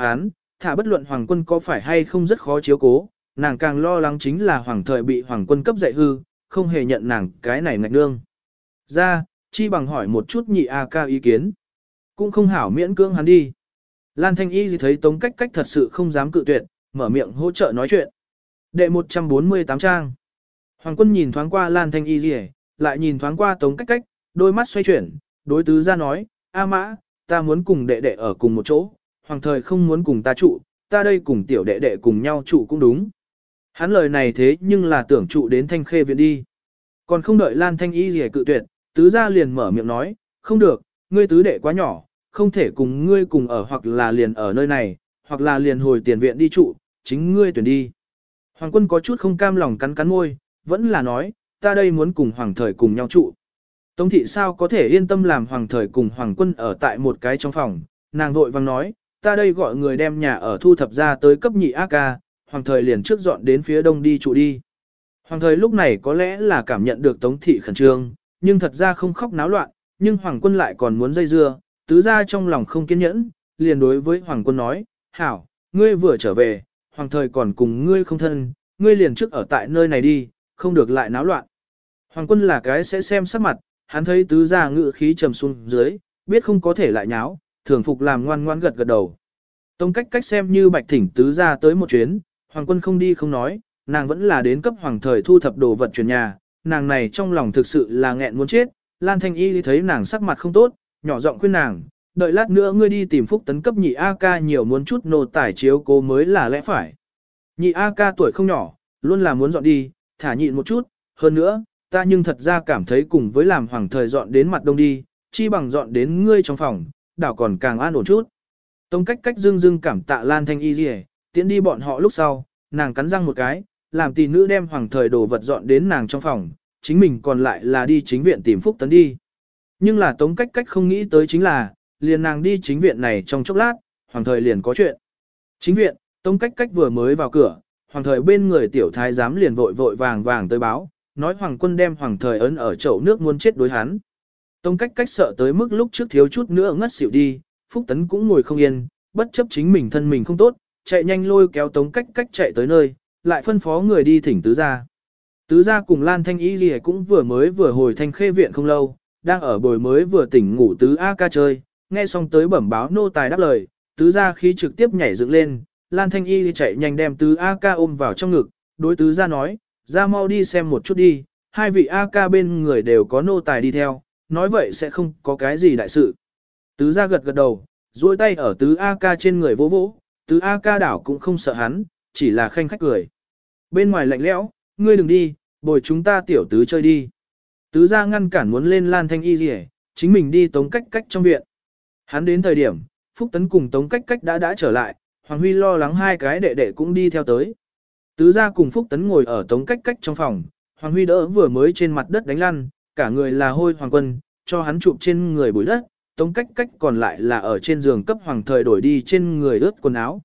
Hán, thả bất luận hoàng quân có phải hay không rất khó chiếu cố, nàng càng lo lắng chính là hoàng thời bị hoàng quân cấp dạy hư, không hề nhận nàng cái này ngạch nương. Ra, chi bằng hỏi một chút nhị A ca ý kiến. Cũng không hảo miễn cưỡng hắn đi. Lan Thanh Y thấy tống cách cách thật sự không dám cự tuyệt, mở miệng hỗ trợ nói chuyện. Đệ 148 trang. Hoàng quân nhìn thoáng qua Lan Thanh Y gì lại nhìn thoáng qua tống cách cách, đôi mắt xoay chuyển, đối tứ ra nói, A mã, ta muốn cùng đệ đệ ở cùng một chỗ, hoàng thời không muốn cùng ta trụ, ta đây cùng tiểu đệ đệ cùng nhau trụ cũng đúng. Hắn lời này thế nhưng là tưởng trụ đến thanh khê viện đi. Còn không đợi Lan Thanh Y gì cự tuyệt, tứ gia liền mở miệng nói, không được, ngươi tứ đệ quá nhỏ, không thể cùng ngươi cùng ở hoặc là liền ở nơi này, hoặc là liền hồi tiền viện đi trụ, chính ngươi tuyển đi. Hoàng quân có chút không cam lòng cắn cắn môi, vẫn là nói, ta đây muốn cùng hoàng thời cùng nhau trụ. Tống thị sao có thể yên tâm làm hoàng thời cùng hoàng quân ở tại một cái trong phòng, nàng vội vang nói, ta đây gọi người đem nhà ở thu thập ra tới cấp nhị A ca, hoàng thời liền trước dọn đến phía đông đi trụ đi. Hoàng thời lúc này có lẽ là cảm nhận được tống thị khẩn trương, nhưng thật ra không khóc náo loạn, nhưng hoàng quân lại còn muốn dây dưa, tứ ra trong lòng không kiên nhẫn, liền đối với hoàng quân nói, hảo, ngươi vừa trở về, hoàng thời còn cùng ngươi không thân, ngươi liền trước ở tại nơi này đi, không được lại náo loạn. Hoàng quân là cái sẽ xem sắc mặt, hắn thấy tứ gia ngự khí trầm xuống dưới, biết không có thể lại nháo, thường phục làm ngoan ngoan gật gật đầu. Tông cách cách xem như bạch thỉnh tứ gia tới một chuyến, hoàng quân không đi không nói, nàng vẫn là đến cấp hoàng thời thu thập đồ vật chuyển nhà, nàng này trong lòng thực sự là nghẹn muốn chết, Lan Thanh Y thấy nàng sắc mặt không tốt, nhỏ giọng khuyên nàng, đợi lát nữa ngươi đi tìm phúc tấn cấp nhị A ca nhiều muốn chút nô tải chiếu cố mới là lẽ phải. Nhị A ca tuổi không nhỏ, luôn là muốn dọn đi, thả nhịn một chút, hơn nữa, ta nhưng thật ra cảm thấy cùng với làm hoàng thời dọn đến mặt đông đi, chi bằng dọn đến ngươi trong phòng, đảo còn càng an ổn chút. Tông cách cách dưng dưng cảm tạ Lan Thanh Y gì tiễn đi bọn họ lúc sau, nàng cắn răng một cái, làm tỷ nữ đem hoàng thời đồ vật dọn đến nàng trong phòng, chính mình còn lại là đi chính viện tìm Phúc Tấn đi. Nhưng là tống cách cách không nghĩ tới chính là, liền nàng đi chính viện này trong chốc lát, hoàng thời liền có chuyện. Chính viện, tống cách cách vừa mới vào cửa, hoàng thời bên người tiểu thái giám liền vội vội vàng vàng tới báo, nói hoàng quân đem hoàng thời ấn ở chậu nước muốn chết đối hắn. Tông cách cách sợ tới mức lúc trước thiếu chút nữa ngất xỉu đi, Phúc Tấn cũng ngồi không yên, bất chấp chính mình thân mình không tốt, chạy nhanh lôi kéo tống cách cách chạy tới nơi, lại phân phó người đi thỉnh tứ gia. Tứ gia cùng Lan Thanh Y gì cũng vừa mới vừa hồi thanh khê viện không lâu, đang ở bồi mới vừa tỉnh ngủ tứ A ca chơi, nghe xong tới bẩm báo nô tài đáp lời, tứ gia khí trực tiếp nhảy dựng lên, Lan Thanh Y chạy nhanh đem tứ A ca ôm vào trong ngực, đối tứ gia nói, ra mau đi xem một chút đi, hai vị A ca bên người đều có nô tài đi theo, nói vậy sẽ không có cái gì đại sự. Tứ gia gật gật đầu, duỗi tay ở tứ A ca trên người vỗ vỗ, tứ A ca đảo cũng không sợ hắn, chỉ là khanh khách cười. Bên ngoài lạnh lẽo, ngươi đừng đi, bồi chúng ta tiểu tứ chơi đi. Tứ gia ngăn cản muốn lên lan thanh y gì chính mình đi tống cách cách trong viện. Hắn đến thời điểm, Phúc Tấn cùng tống cách cách đã đã trở lại, Hoàng Huy lo lắng hai cái đệ đệ cũng đi theo tới. Tứ gia cùng Phúc Tấn ngồi ở tống cách cách trong phòng, Hoàng Huy đỡ vừa mới trên mặt đất đánh lăn, cả người là hôi hoàng quân, cho hắn chụp trên người bụi đất, tống cách cách còn lại là ở trên giường cấp hoàng thời đổi đi trên người ướt quần áo.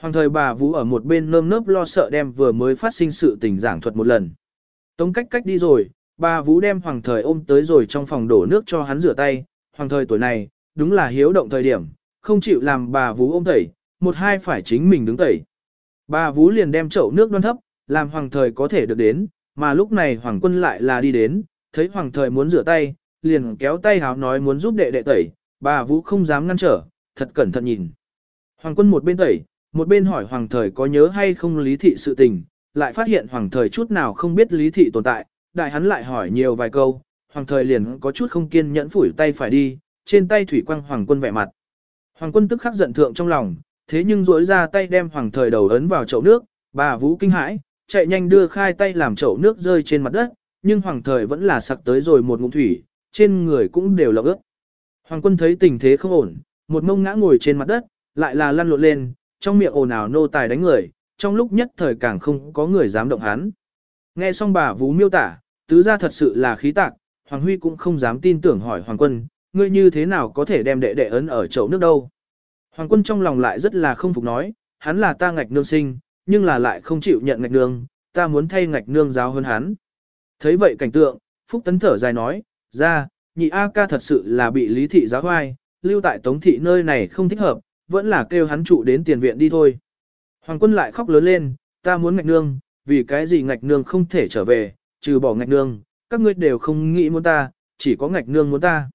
Hoàng thời bà Vũ ở một bên nơm nớp lo sợ đem vừa mới phát sinh sự tình giảng thuật một lần. Tống cách cách đi rồi, bà Vũ đem hoàng thời ôm tới rồi trong phòng đổ nước cho hắn rửa tay, hoàng thời tuổi này, đúng là hiếu động thời điểm, không chịu làm bà Vũ ôm tẩy, một hai phải chính mình đứng tẩy. Bà Vũ liền đem chậu nước đoan thấp, làm hoàng thời có thể được đến, mà lúc này hoàng quân lại là đi đến, thấy hoàng thời muốn rửa tay, liền kéo tay háo nói muốn giúp đệ đệ tẩy, bà Vũ không dám ngăn trở, thật cẩn thận nhìn. Hoàng quân một bên tẩy, một bên hỏi hoàng thời có nhớ hay không lý thị sự tình, lại phát hiện hoàng thời chút nào không biết lý thị tồn tại, đại hắn lại hỏi nhiều vài câu, hoàng thời liền có chút không kiên nhẫn phủi tay phải đi, trên tay thủy quang hoàng quân vẻ mặt. Hoàng quân tức khắc giận thượng trong lòng, thế nhưng rỗi ra tay đem hoàng thời đầu ấn vào chậu nước, bà vũ kinh hãi, chạy nhanh đưa khai tay làm chậu nước rơi trên mặt đất, nhưng hoàng thời vẫn là sặc tới rồi một ngụm thủy, trên người cũng đều lọc ướt. Hoàng quân thấy tình thế không ổn, một mông ngã ngồi trên mặt đất, lại là lăn lộn lên, trong miệng ồn ào nô tài đánh người, trong lúc nhất thời càng không có người dám động hắn. Nghe xong bà Vũ miêu tả, tứ ra thật sự là khí tạc, Hoàng Huy cũng không dám tin tưởng hỏi Hoàng quân, ngươi như thế nào có thể đem đệ đệ ấn ở chậu nước đâu. Hoàng quân trong lòng lại rất là không phục nói, hắn là ta ngạch nương sinh, nhưng là lại không chịu nhận ngạch nương, ta muốn thay ngạch nương giáo hơn hắn. Thấy vậy cảnh tượng, Phúc Tấn thở dài nói, ra, nhị A ca thật sự là bị lý thị giáo hoai, lưu tại tống thị nơi này không thích hợp, vẫn là kêu hắn trụ đến tiền viện đi thôi. Hoàng quân lại khóc lớn lên, ta muốn ngạch nương, vì cái gì ngạch nương không thể trở về, trừ bỏ ngạch nương, các ngươi đều không nghĩ muốn ta, chỉ có ngạch nương muốn ta.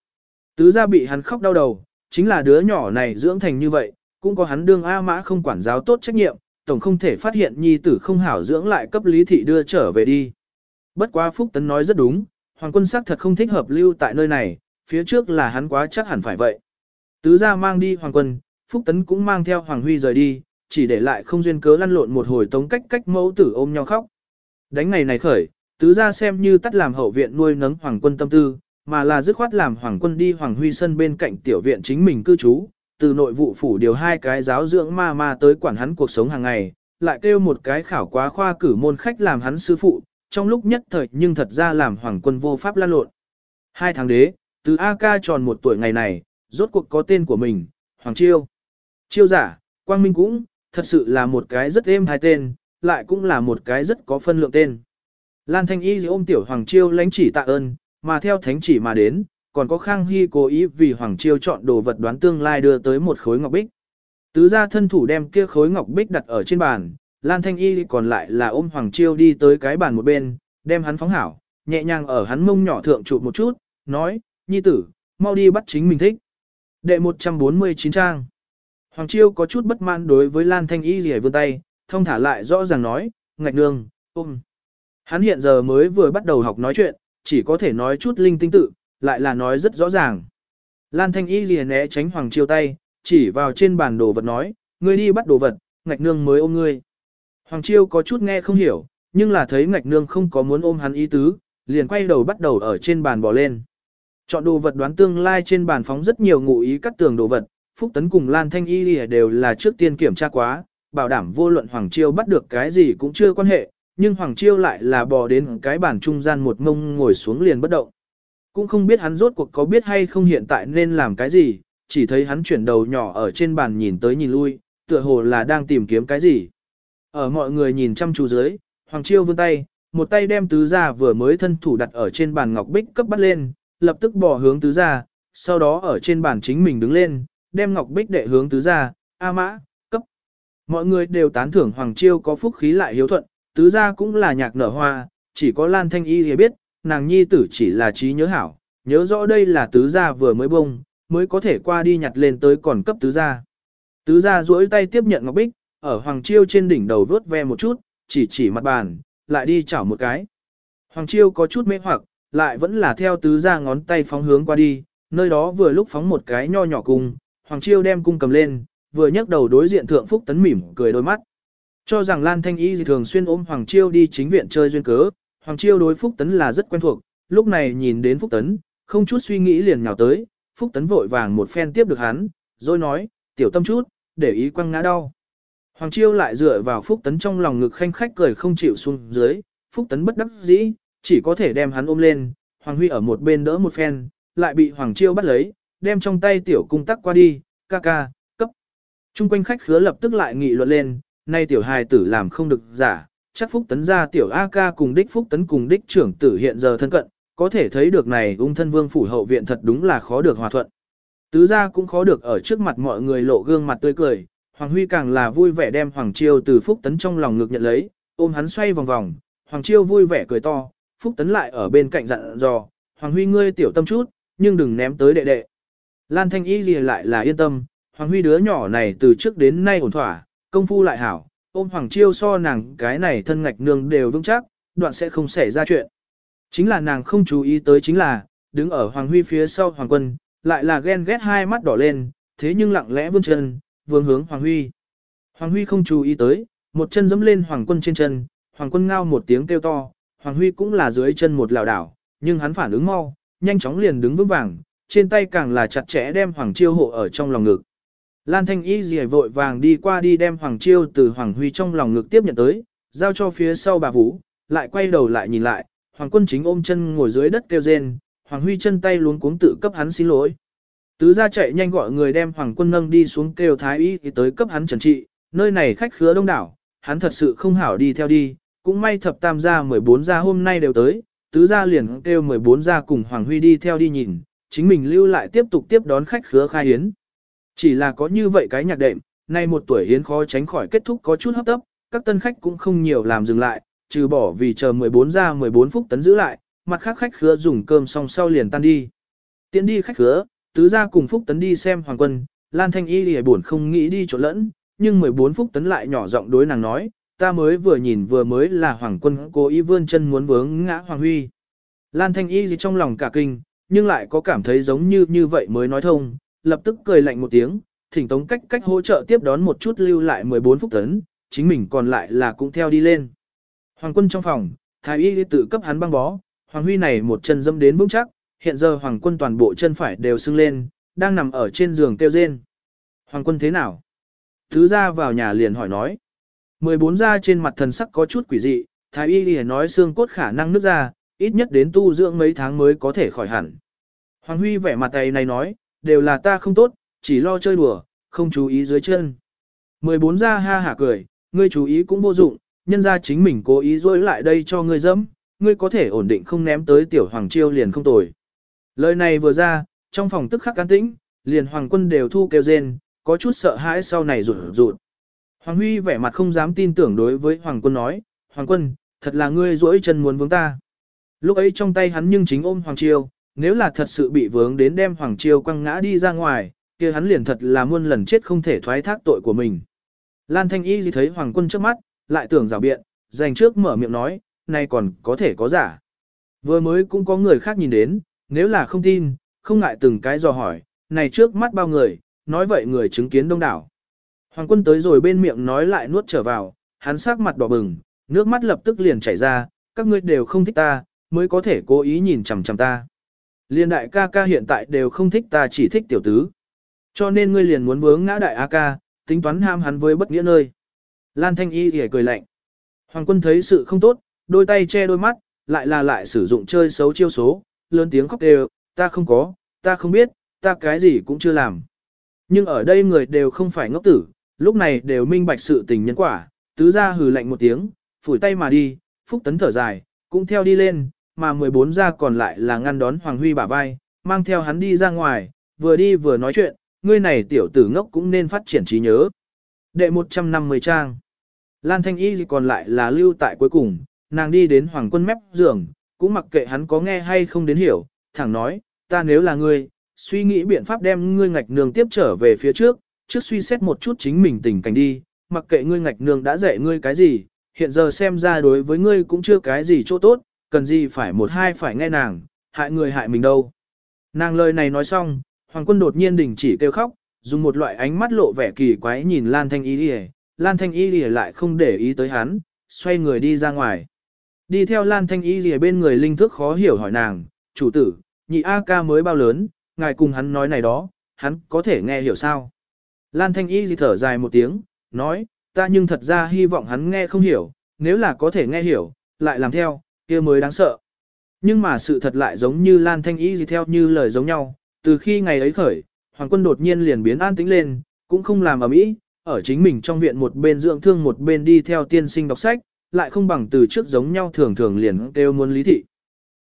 Tứ gia bị hắn khóc đau đầu, chính là đứa nhỏ này dưỡng thành như vậy, cũng có hắn đương A mã không quản giáo tốt trách nhiệm, tổng không thể phát hiện nhi tử không hảo dưỡng lại cấp lý thị đưa trở về đi. Bất quá Phúc Tấn nói rất đúng, Hoàng quân sắc thật không thích hợp lưu tại nơi này, phía trước là hắn quá chắc hẳn phải vậy. Tứ gia mang đi Hoàng quân, Phúc Tấn cũng mang theo Hoàng Huy rời đi, chỉ để lại không duyên cớ lăn lộn một hồi tống cách cách mẫu tử ôm nhau khóc. Đánh ngày này khởi, tứ gia xem như tắt làm hậu viện nuôi nấng Hoàng quân tâm tư, mà là dứt khoát làm Hoàng quân đi Hoàng Huy sân bên cạnh tiểu viện chính mình cư trú, từ nội vụ phủ điều hai cái giáo dưỡng ma ma tới quản hắn cuộc sống hàng ngày, lại kêu một cái khảo quá khoa cử môn khách làm hắn sư phụ, trong lúc nhất thời nhưng thật ra làm hoàng quân vô pháp lan lộn. Hai tháng đế, từ A ca tròn một tuổi ngày này, rốt cuộc có tên của mình, Hoàng Chiêu. Chiêu giả, Quang Minh cũng, thật sự là một cái rất êm hai tên, lại cũng là một cái rất có phân lượng tên. Lan Thanh Y ôm tiểu Hoàng Chiêu lãnh chỉ tạ ơn, mà theo thánh chỉ mà đến, còn có Khang Hy cố ý vì Hoàng Chiêu chọn đồ vật đoán tương lai đưa tới một khối ngọc bích. Tứ gia thân thủ đem kia khối ngọc bích đặt ở trên bàn, Lan Thanh Y còn lại là ôm Hoàng Chiêu đi tới cái bàn một bên, đem hắn phóng hảo, nhẹ nhàng ở hắn mông nhỏ thượng chụp một chút, nói, nhi tử, mau đi bắt chính mình thích. Đệ 149 trang. Hoàng Chiêu có chút bất mãn đối với Lan Thanh Y rỉa vươn tay, thông thả lại rõ ràng nói, ngạch nương, ôm. Hắn hiện giờ mới vừa bắt đầu học nói chuyện, chỉ có thể nói chút linh tinh tự, lại là nói rất rõ ràng. Lan Thanh Y rỉa né tránh Hoàng Chiêu tay, chỉ vào trên bàn đồ vật nói, ngươi đi bắt đồ vật, ngạch nương mới ôm ngươi. Hoàng Chiêu có chút nghe không hiểu, nhưng là thấy ngạch nương không có muốn ôm hắn ý tứ, liền quay đầu bắt đầu ở trên bàn bỏ lên. Chọn đồ vật đoán tương lai trên bàn phóng rất nhiều ngụ ý cắt tường đồ vật, Phúc Tấn cùng Lan Thanh Y đều là trước tiên kiểm tra quá, bảo đảm vô luận Hoàng Chiêu bắt được cái gì cũng chưa quan hệ, nhưng Hoàng Chiêu lại là bò đến cái bàn trung gian một ngông ngồi xuống liền bất động. Cũng không biết hắn rốt cuộc có biết hay không hiện tại nên làm cái gì, chỉ thấy hắn chuyển đầu nhỏ ở trên bàn nhìn tới nhìn lui, tựa hồ là đang tìm kiếm cái gì. Ở mọi người nhìn chăm chú dưới, Hoàng Chiêu vươn tay, một tay đem tứ gia vừa mới thân thủ đặt ở trên bàn ngọc bích cấp bắt lên, lập tức bỏ hướng tứ gia, sau đó ở trên bàn chính mình đứng lên, đem ngọc bích đệ hướng tứ gia, A mã, cấp. Mọi người đều tán thưởng Hoàng Chiêu có phúc khí lại hiếu thuận, tứ gia cũng là nhạc nở hoa, chỉ có Lan Thanh Y thì biết, nàng nhi tử chỉ là trí nhớ hảo, nhớ rõ đây là tứ gia vừa mới bông, mới có thể qua đi nhặt lên tới còn cấp tứ gia. Tứ gia duỗi tay tiếp nhận ngọc bích, ở Hoàng Chiêu trên đỉnh đầu vớt ve một chút, chỉ chỉ mặt bàn, lại đi chảo một cái. Hoàng Chiêu có chút mê hoặc, lại vẫn là theo tứ ra ngón tay phóng hướng qua đi, nơi đó vừa lúc phóng một cái nho nhỏ cung, Hoàng Chiêu đem cung cầm lên, vừa nhấc đầu đối diện thượng Phúc Tấn mỉm cười đôi mắt. Cho rằng Lan Thanh Y thường xuyên ôm Hoàng Chiêu đi chính viện chơi duyên cớ, Hoàng Chiêu đối Phúc Tấn là rất quen thuộc, lúc này nhìn đến Phúc Tấn, không chút suy nghĩ liền nhào tới, Phúc Tấn vội vàng một phen tiếp được hắn, rồi nói, tiểu tâm chút, để ý quăng ngã đau. Hoàng Chiêu lại dựa vào Phúc Tấn trong lòng ngực khanh khách cười không chịu xuống dưới, Phúc Tấn bất đắc dĩ, chỉ có thể đem hắn ôm lên, Hoàng Huy ở một bên đỡ một phen, lại bị Hoàng Chiêu bắt lấy, đem trong tay tiểu cung tắc qua đi, ca ca, cấp. Trung quanh khách khứa lập tức lại nghị luận lên, nay tiểu hài tử làm không được giả, chắc Phúc Tấn ra tiểu A ca cùng đích Phúc Tấn cùng đích trưởng tử hiện giờ thân cận, có thể thấy được này ung thân vương phủ hậu viện thật đúng là khó được hòa thuận. Tứ gia cũng khó được ở trước mặt mọi người lộ gương mặt tươi cười, Hoàng Huy càng là vui vẻ đem Hoàng Chiêu từ Phúc Tấn trong lòng ngực nhận lấy, ôm hắn xoay vòng vòng, Hoàng Chiêu vui vẻ cười to, Phúc Tấn lại ở bên cạnh dặn dò, Hoàng Huy ngươi tiểu tâm chút, nhưng đừng ném tới đệ đệ. Lan Thanh Y gì lại là yên tâm, Hoàng Huy đứa nhỏ này từ trước đến nay ổn thỏa, công phu lại hảo, ôm Hoàng Chiêu so nàng cái này thân ngạch nương đều vững chắc, đoạn sẽ không xảy ra chuyện. Chính là nàng không chú ý tới chính là, đứng ở Hoàng Huy phía sau Hoàng Quân, lại là ghen ghét hai mắt đỏ lên, thế nhưng lặng lẽ vươn chân, vương hướng Hoàng Huy. Hoàng Huy không chú ý tới, một chân dẫm lên Hoàng Quân trên chân, Hoàng Quân ngao một tiếng kêu to, Hoàng Huy cũng là dưới chân một lảo đảo, nhưng hắn phản ứng mau, nhanh chóng liền đứng vững vàng, trên tay càng là chặt chẽ đem Hoàng Chiêu hộ ở trong lòng ngực. Lan Thanh Y rìa vội vàng đi qua đi đem Hoàng Chiêu từ Hoàng Huy trong lòng ngực tiếp nhận tới, giao cho phía sau bà Vũ, lại quay đầu lại nhìn lại, Hoàng Quân chính ôm chân ngồi dưới đất kêu rên, Hoàng Huy chân tay luống cuống tự cấp hắn xin lỗi. Tứ gia chạy nhanh gọi người đem Hoàng Quân nâng đi xuống kêu thái y thì tới cấp hắn trần trị, nơi này khách khứa đông đảo, hắn thật sự không hảo đi theo đi, cũng may thập tam gia 14 gia hôm nay đều tới, tứ gia liền kêu 14 gia cùng Hoàng Huy đi theo đi nhìn, chính mình lưu lại tiếp tục tiếp đón khách khứa khai hiến. Chỉ là có như vậy cái nhạc đệm, nay một tuổi hiến khó tránh khỏi kết thúc có chút hấp tấp, các tân khách cũng không nhiều làm dừng lại, trừ bỏ vì chờ 14 ra 14 phút tấn giữ lại, mặt khác khách khứa dùng cơm xong sau liền tan đi. Tiến đi khách khứa, tứ gia cùng phúc tấn đi xem hoàng quân, Lan Thanh Y lìa buồn không nghĩ đi chỗ lẫn, nhưng 14 Phúc tấn lại nhỏ giọng đối nàng nói, ta mới vừa nhìn vừa mới là hoàng quân cố ý vươn chân muốn vướng ngã hoàng huy. Lan Thanh Y gì trong lòng cả kinh, nhưng lại có cảm thấy giống như như vậy mới nói thông, lập tức cười lạnh một tiếng, thỉnh tống cách cách hỗ trợ tiếp đón một chút lưu lại 14 Phúc tấn, chính mình còn lại là cũng theo đi lên. Hoàng quân trong phòng, thái y tự cấp hắn băng bó, Hoàng Huy này một chân dâm đến vững chắc, hiện giờ Hoàng quân toàn bộ chân phải đều sưng lên, đang nằm ở trên giường kêu rên. Hoàng quân thế nào? Thứ ra vào nhà liền hỏi nói. 14 ra trên mặt thần sắc có chút quỷ dị, thái y liền nói xương cốt khả năng nứt ra, ít nhất đến tu dưỡng mấy tháng mới có thể khỏi hẳn. Hoàng Huy vẻ mặt tay này nói, đều là ta không tốt, chỉ lo chơi đùa, không chú ý dưới chân. 14 ra ha hả cười, ngươi chú ý cũng vô dụng, nhân ra chính mình cố ý dối lại đây cho ngươi dẫm, ngươi có thể ổn định không ném tới tiểu hoàng chiêu liền không tồi. Lời này vừa ra, trong phòng tức khắc can tĩnh, liền hoàng quân đều thu kêu rên, có chút sợ hãi sau này rụt rụt. Hoàng Huy vẻ mặt không dám tin tưởng đối với hoàng quân nói, hoàng quân, thật là ngươi dỗi chân muốn vướng ta. Lúc ấy trong tay hắn nhưng chính ôm hoàng chiêu, nếu là thật sự bị vướng đến đem hoàng chiêu quăng ngã đi ra ngoài, kia hắn liền thật là muôn lần chết không thể thoái thác tội của mình. Lan Thanh Y gì thấy hoàng quân trước mắt, lại tưởng rào biện, dành trước mở miệng nói, nay còn có thể có giả. Vừa mới cũng có người khác nhìn đến, nếu là không tin, không ngại từng cái dò hỏi, này trước mắt bao người, nói vậy người chứng kiến đông đảo. Hoàng quân tới rồi bên miệng nói lại nuốt trở vào, hắn sắc mặt đỏ bừng, nước mắt lập tức liền chảy ra, các ngươi đều không thích ta, mới có thể cố ý nhìn chằm chằm ta. Liên đại ca ca hiện tại đều không thích ta chỉ thích tiểu tứ. Cho nên ngươi liền muốn vướng ngã đại a ca, tính toán ham hắn với bất nghĩa nơi. Lan Thanh Y thì cười lạnh. Hoàng quân thấy sự không tốt, đôi tay che đôi mắt, lại là lại sử dụng chơi xấu chiêu số, lớn tiếng khóc đều, ta không có, ta không biết, ta cái gì cũng chưa làm. Nhưng ở đây người đều không phải ngốc tử, lúc này đều minh bạch sự tình nhân quả, tứ ra hừ lạnh một tiếng, phủi tay mà đi, phúc tấn thở dài, cũng theo đi lên, mà 14 ra còn lại là ngăn đón Hoàng Huy bả vai, mang theo hắn đi ra ngoài, vừa đi vừa nói chuyện, ngươi này tiểu tử ngốc cũng nên phát triển trí nhớ. Đệ 150 trang Lan Thanh Y còn lại là lưu tại cuối cùng, nàng đi đến hoàng quân mép giường, cũng mặc kệ hắn có nghe hay không đến hiểu, thẳng nói, ta nếu là ngươi, suy nghĩ biện pháp đem ngươi ngạch nương tiếp trở về phía trước, trước suy xét một chút chính mình tình cảnh đi, mặc kệ ngươi ngạch nương đã dạy ngươi cái gì, hiện giờ xem ra đối với ngươi cũng chưa cái gì chỗ tốt, cần gì phải một hai phải nghe nàng, hại người hại mình đâu. Nàng lời này nói xong, hoàng quân đột nhiên đình chỉ kêu khóc, dùng một loại ánh mắt lộ vẻ kỳ quái nhìn Lan Thanh Y đi Lan Thanh Y lìa lại không để ý tới hắn, xoay người đi ra ngoài. Đi theo Lan Thanh Y gì bên người linh thức khó hiểu hỏi nàng, chủ tử, nhị A ca mới bao lớn, ngài cùng hắn nói này đó, hắn có thể nghe hiểu sao? Lan Thanh Y gì thở dài một tiếng, nói, ta nhưng thật ra hy vọng hắn nghe không hiểu, nếu là có thể nghe hiểu, lại làm theo, kia mới đáng sợ. Nhưng mà sự thật lại giống như Lan Thanh Y gì theo như lời giống nhau, từ khi ngày ấy khởi, Hoàng quân đột nhiên liền biến an tĩnh lên, cũng không làm ở mỹ, ở chính mình trong viện một bên dưỡng thương một bên đi theo tiên sinh đọc sách, lại không bằng từ trước giống nhau thường thường liền kêu muốn lý thị.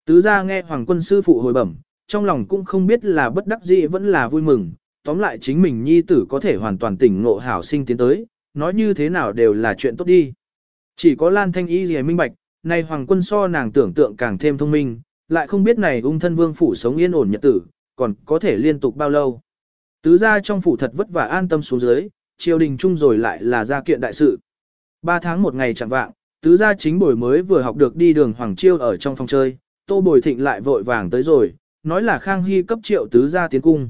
Tứ ra nghe hoàng quân sư phụ hồi bẩm, trong lòng cũng không biết là bất đắc dĩ vẫn là vui mừng, tóm lại chính mình nhi tử có thể hoàn toàn tỉnh ngộ hảo sinh tiến tới, nói như thế nào đều là chuyện tốt đi. Chỉ có Lan Thanh Y gì minh bạch, nay hoàng quân so nàng tưởng tượng càng thêm thông minh, lại không biết này ung thân vương phủ sống yên ổn nhật tử, còn có thể liên tục bao lâu. Tứ ra trong phủ thật vất vả an tâm xuống dưới, triều đình chung rồi lại là gia kiện đại sự. Ba tháng một ngày chẳng vạng, tứ gia chính bồi mới vừa học được đi đường Hoàng Chiêu ở trong phòng chơi, tô bồi thịnh lại vội vàng tới rồi, nói là Khang Hy cấp triệu tứ gia tiến cung.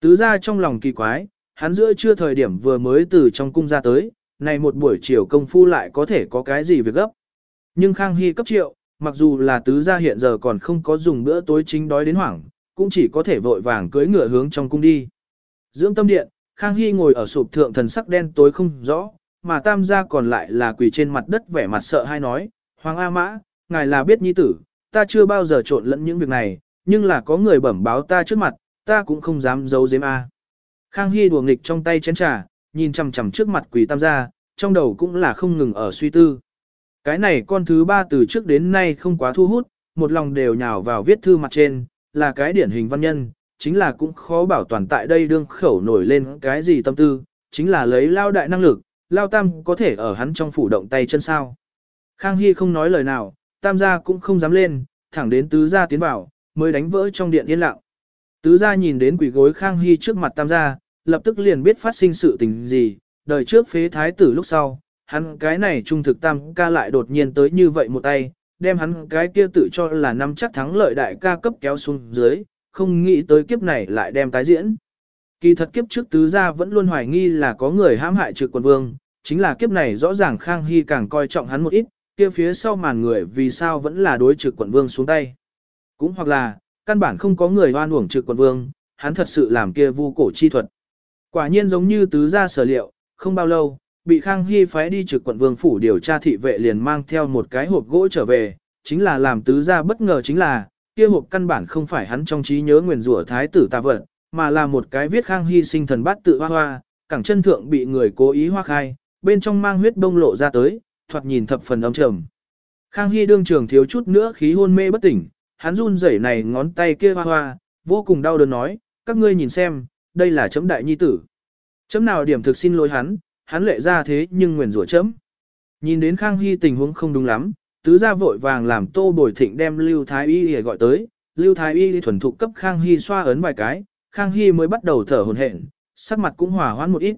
Tứ gia trong lòng kỳ quái, hắn giữa chưa thời điểm vừa mới từ trong cung ra tới, này một buổi chiều công phu lại có thể có cái gì việc gấp. Nhưng Khang Hy cấp triệu, mặc dù là tứ gia hiện giờ còn không có dùng bữa tối chính đói đến hoảng, cũng chỉ có thể vội vàng cưỡi ngựa hướng trong cung đi. Dưỡng tâm điện, Khang Hy ngồi ở sụp thượng thần sắc đen tối không rõ, mà tam gia còn lại là quỳ trên mặt đất vẻ mặt sợ hay nói, Hoàng A Mã, ngài là biết nhi tử, ta chưa bao giờ trộn lẫn những việc này, nhưng là có người bẩm báo ta trước mặt, ta cũng không dám giấu giếm A. Khang Hy đùa nghịch trong tay chén trà, nhìn chằm chằm trước mặt quỳ tam gia, trong đầu cũng là không ngừng ở suy tư. Cái này con thứ ba từ trước đến nay không quá thu hút, một lòng đều nhào vào viết thư mặt trên, là cái điển hình văn nhân, chính là cũng khó bảo toàn tại đây đương khẩu nổi lên cái gì tâm tư, chính là lấy lao đại năng lực, lao tam có thể ở hắn trong phủ động tay chân sao. Khang Hy không nói lời nào, tam gia cũng không dám lên, thẳng đến tứ gia tiến vào, mới đánh vỡ trong điện yên lặng. Tứ gia nhìn đến quỷ gối Khang Hy trước mặt tam gia, lập tức liền biết phát sinh sự tình gì, đời trước phế thái tử lúc sau, hắn cái này trung thực tam ca lại đột nhiên tới như vậy một tay, đem hắn cái kia tự cho là năm chắc thắng lợi đại ca cấp kéo xuống dưới, không nghĩ tới kiếp này lại đem tái diễn. Kỳ thật kiếp trước tứ gia vẫn luôn hoài nghi là có người hãm hại trực quần vương, chính là kiếp này rõ ràng Khang Hy càng coi trọng hắn một ít, kia phía sau màn người vì sao vẫn là đối trực quận vương xuống tay. Cũng hoặc là, căn bản không có người hoan uổng trực quận vương, hắn thật sự làm kia vu cổ chi thuật. Quả nhiên giống như tứ gia sở liệu, không bao lâu, bị Khang Hy phái đi trực quận vương phủ điều tra thị vệ liền mang theo một cái hộp gỗ trở về, chính là làm tứ gia bất ngờ chính là, kia hộp căn bản không phải hắn trong trí nhớ nguyền rủa thái tử tà vật, mà là một cái viết Khang Hy sinh thần bát tự hoa hoa, cẳng chân thượng bị người cố ý hoa khai, bên trong mang huyết bông lộ ra tới, thoạt nhìn thập phần âm trầm. Khang Hy đương trường thiếu chút nữa khí hôn mê bất tỉnh, hắn run rẩy này ngón tay kia hoa hoa, vô cùng đau đớn nói, các ngươi nhìn xem, đây là chấm đại nhi tử. Chấm nào điểm thực xin lỗi hắn, hắn lệ ra thế nhưng nguyền rủa chấm. Nhìn đến Khang Hy tình huống không đúng lắm, tứ gia vội vàng làm tô bồi thịnh đem Lưu Thái Y để gọi tới, Lưu Thái Y thuần thục cấp Khang Hy xoa ấn vài cái, Khang Hy mới bắt đầu thở hổn hển, sắc mặt cũng hòa hoãn một ít.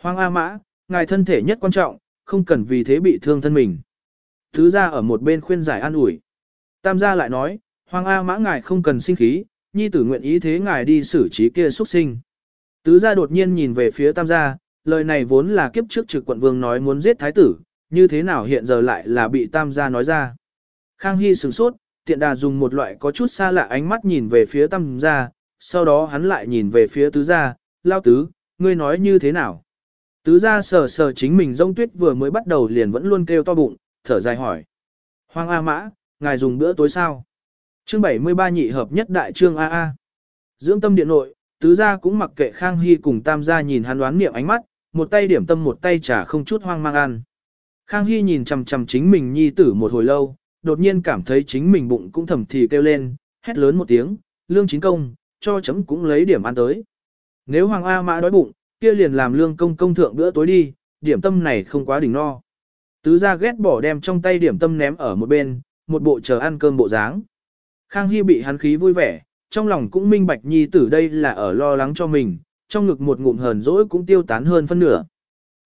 Hoàng A Mã, ngài thân thể nhất quan trọng, không cần vì thế bị thương thân mình. Thứ gia ở một bên khuyên giải an ủi. Tam gia lại nói, Hoàng A Mã ngài không cần sinh khí, nhi tử nguyện ý thế ngài đi xử trí kia xuất sinh. Tứ gia đột nhiên nhìn về phía tam gia, lời này vốn là kiếp trước trực quận vương nói muốn giết thái tử, như thế nào hiện giờ lại là bị tam gia nói ra. Khang Hy sửng sốt, tiện đà dùng một loại có chút xa lạ ánh mắt nhìn về phía tam gia, sau đó hắn lại nhìn về phía tứ gia, lao tứ, ngươi nói như thế nào. Tứ gia sờ sờ chính mình rông tuyết vừa mới bắt đầu liền vẫn luôn kêu to bụng, thở dài hỏi. Hoàng A Mã, ngài dùng bữa tối sao? Chương 73 nhị hợp nhất đại trương A A. Dưỡng tâm điện nội, tứ gia cũng mặc kệ Khang Hy cùng tam gia nhìn hắn đoán niệm ánh mắt, một tay điểm tâm một tay trả không chút hoang mang ăn. Khang Hy nhìn chằm chằm chính mình nhi tử một hồi lâu, đột nhiên cảm thấy chính mình bụng cũng thầm thì kêu lên, hét lớn một tiếng, lương chính công, cho chấm cũng lấy điểm ăn tới. Nếu Hoàng A Mã đói bụng, kia liền làm lương công công thượng bữa tối đi, điểm tâm này không quá đỉnh no. Tứ gia ghét bỏ đem trong tay điểm tâm ném ở một bên, một bộ chờ ăn cơm bộ dáng. Khang Hy bị hắn khí vui vẻ, trong lòng cũng minh bạch nhi tử đây là ở lo lắng cho mình, trong ngực một ngụm hờn dỗi cũng tiêu tán hơn phân nửa.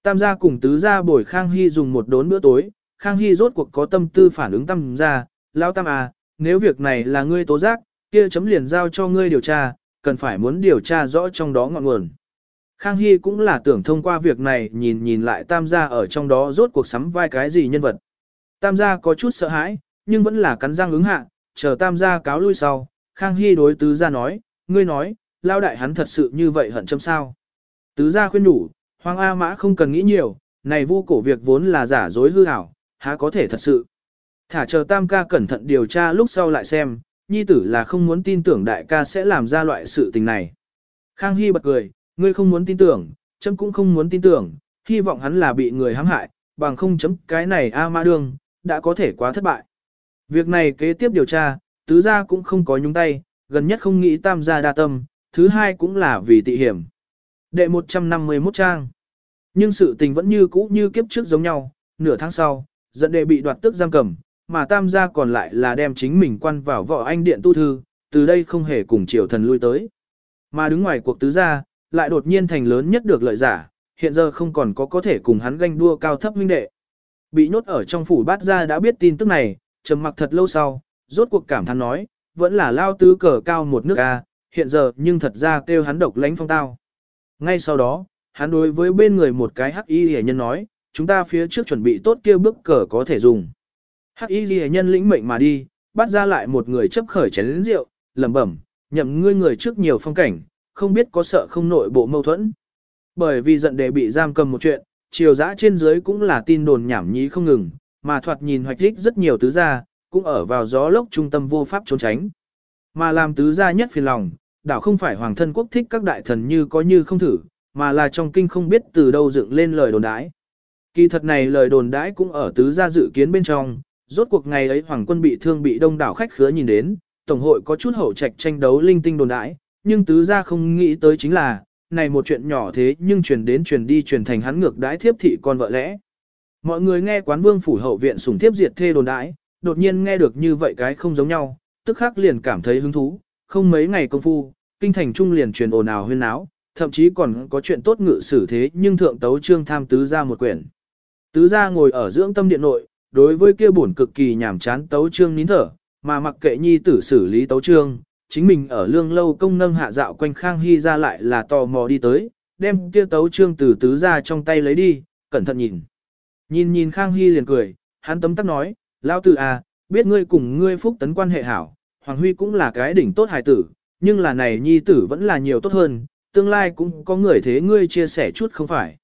Tam gia cùng tứ gia bồi Khang Hy dùng một đốn bữa tối, Khang Hy rốt cuộc có tâm tư phản ứng tam gia, lao tam à, nếu việc này là ngươi tố giác, kia chấm liền giao cho ngươi điều tra, cần phải muốn điều tra rõ trong đó ngọn nguồn. Khang Hy cũng là tưởng thông qua việc này nhìn nhìn lại tam gia ở trong đó rốt cuộc sắm vai cái gì nhân vật. Tam gia có chút sợ hãi, nhưng vẫn là cắn răng ứng hạ, chờ tam gia cáo lui sau, Khang Hy đối tứ gia nói, ngươi nói, lao đại hắn thật sự như vậy hận châm sao. Tứ gia khuyên đủ, Hoàng A Mã không cần nghĩ nhiều, này vu cổ việc vốn là giả dối hư ảo, há có thể thật sự. Thả chờ tam ca cẩn thận điều tra lúc sau lại xem, nhi tử là không muốn tin tưởng đại ca sẽ làm ra loại sự tình này. Khang Hy bật cười, ngươi không muốn tin tưởng, chấm cũng không muốn tin tưởng, hy vọng hắn là bị người hãm hại, bằng không chấm cái này A Ma Đương, đã có thể quá thất bại. Việc này kế tiếp điều tra, tứ gia cũng không có nhúng tay, gần nhất không nghĩ tam gia đa tâm, thứ hai cũng là vì tị hiểm. Đệ 151 trang. Nhưng sự tình vẫn như cũ như kiếp trước giống nhau, nửa tháng sau, dẫn đệ bị đoạt tức giam cầm, mà tam gia còn lại là đem chính mình quan vào võ anh điện tu thư, từ đây không hề cùng triều thần lui tới. Mà đứng ngoài cuộc tứ gia, lại đột nhiên thành lớn nhất được lợi giả, hiện giờ không còn có có thể cùng hắn ganh đua cao thấp huynh đệ. Bị nhốt ở trong phủ bát gia đã biết tin tức này, trầm mặc thật lâu sau, rốt cuộc cảm thán nói, vẫn là lao tứ cờ cao một nước a, hiện giờ nhưng thật ra kêu hắn độc lãnh phong tao. Ngay sau đó, hắn đối với bên người một cái hắc y hề nhân nói, chúng ta phía trước chuẩn bị tốt kia bức cờ có thể dùng. Hắc y hề nhân lĩnh mệnh mà đi, bắt ra lại một người chấp khởi chén rượu, lẩm bẩm, nhậm ngươi người trước nhiều phong cảnh, không biết có sợ không nội bộ mâu thuẫn. Bởi vì giận đề bị giam cầm một chuyện, triều dã trên dưới cũng là tin đồn nhảm nhí không ngừng, mà thoạt nhìn hoạch đích rất nhiều tứ gia, cũng ở vào gió lốc trung tâm vô pháp trốn tránh. Mà làm tứ gia nhất phiền lòng, đảo không phải hoàng thân quốc thích các đại thần như có như không thử, mà là trong kinh không biết từ đâu dựng lên lời đồn đãi. Kỳ thật này lời đồn đãi cũng ở tứ gia dự kiến bên trong, rốt cuộc ngày ấy hoàng quân bị thương bị đông đảo khách khứa nhìn đến, tổng hội có chút hậu trạch tranh đấu linh tinh đồn đãi, nhưng tứ gia không nghĩ tới chính là, này một chuyện nhỏ thế nhưng truyền đến truyền đi truyền thành hắn ngược đãi thiếp thị con vợ lẽ. Mọi người nghe quán vương phủ hậu viện sủng thiếp diệt thê đồn đãi, đột nhiên nghe được như vậy cái không giống nhau, tức khắc liền cảm thấy hứng thú, không mấy ngày công phu, kinh thành trung liền truyền ồn ào huyên náo, thậm chí còn có chuyện tốt ngự xử thế nhưng thượng tấu trương tham tứ gia một quyển. Tứ gia ngồi ở dưỡng tâm điện nội, đối với kia bổn cực kỳ nhảm chán tấu trương nín thở, mà mặc kệ nhi tử xử lý tấu trương, chính mình ở lương lâu công nâng hạ dạo quanh Khang Hy ra lại là tò mò đi tới, đem kia tấu trương từ tứ ra trong tay lấy đi, cẩn thận nhìn. Nhìn nhìn Khang Hy liền cười, hắn tấm tắc nói, lao tử à, biết ngươi cùng ngươi phúc tấn quan hệ hảo, Hoàng Huy cũng là cái đỉnh tốt hài tử, nhưng là này nhi tử vẫn là nhiều tốt hơn, tương lai cũng có người thế ngươi chia sẻ chút không phải.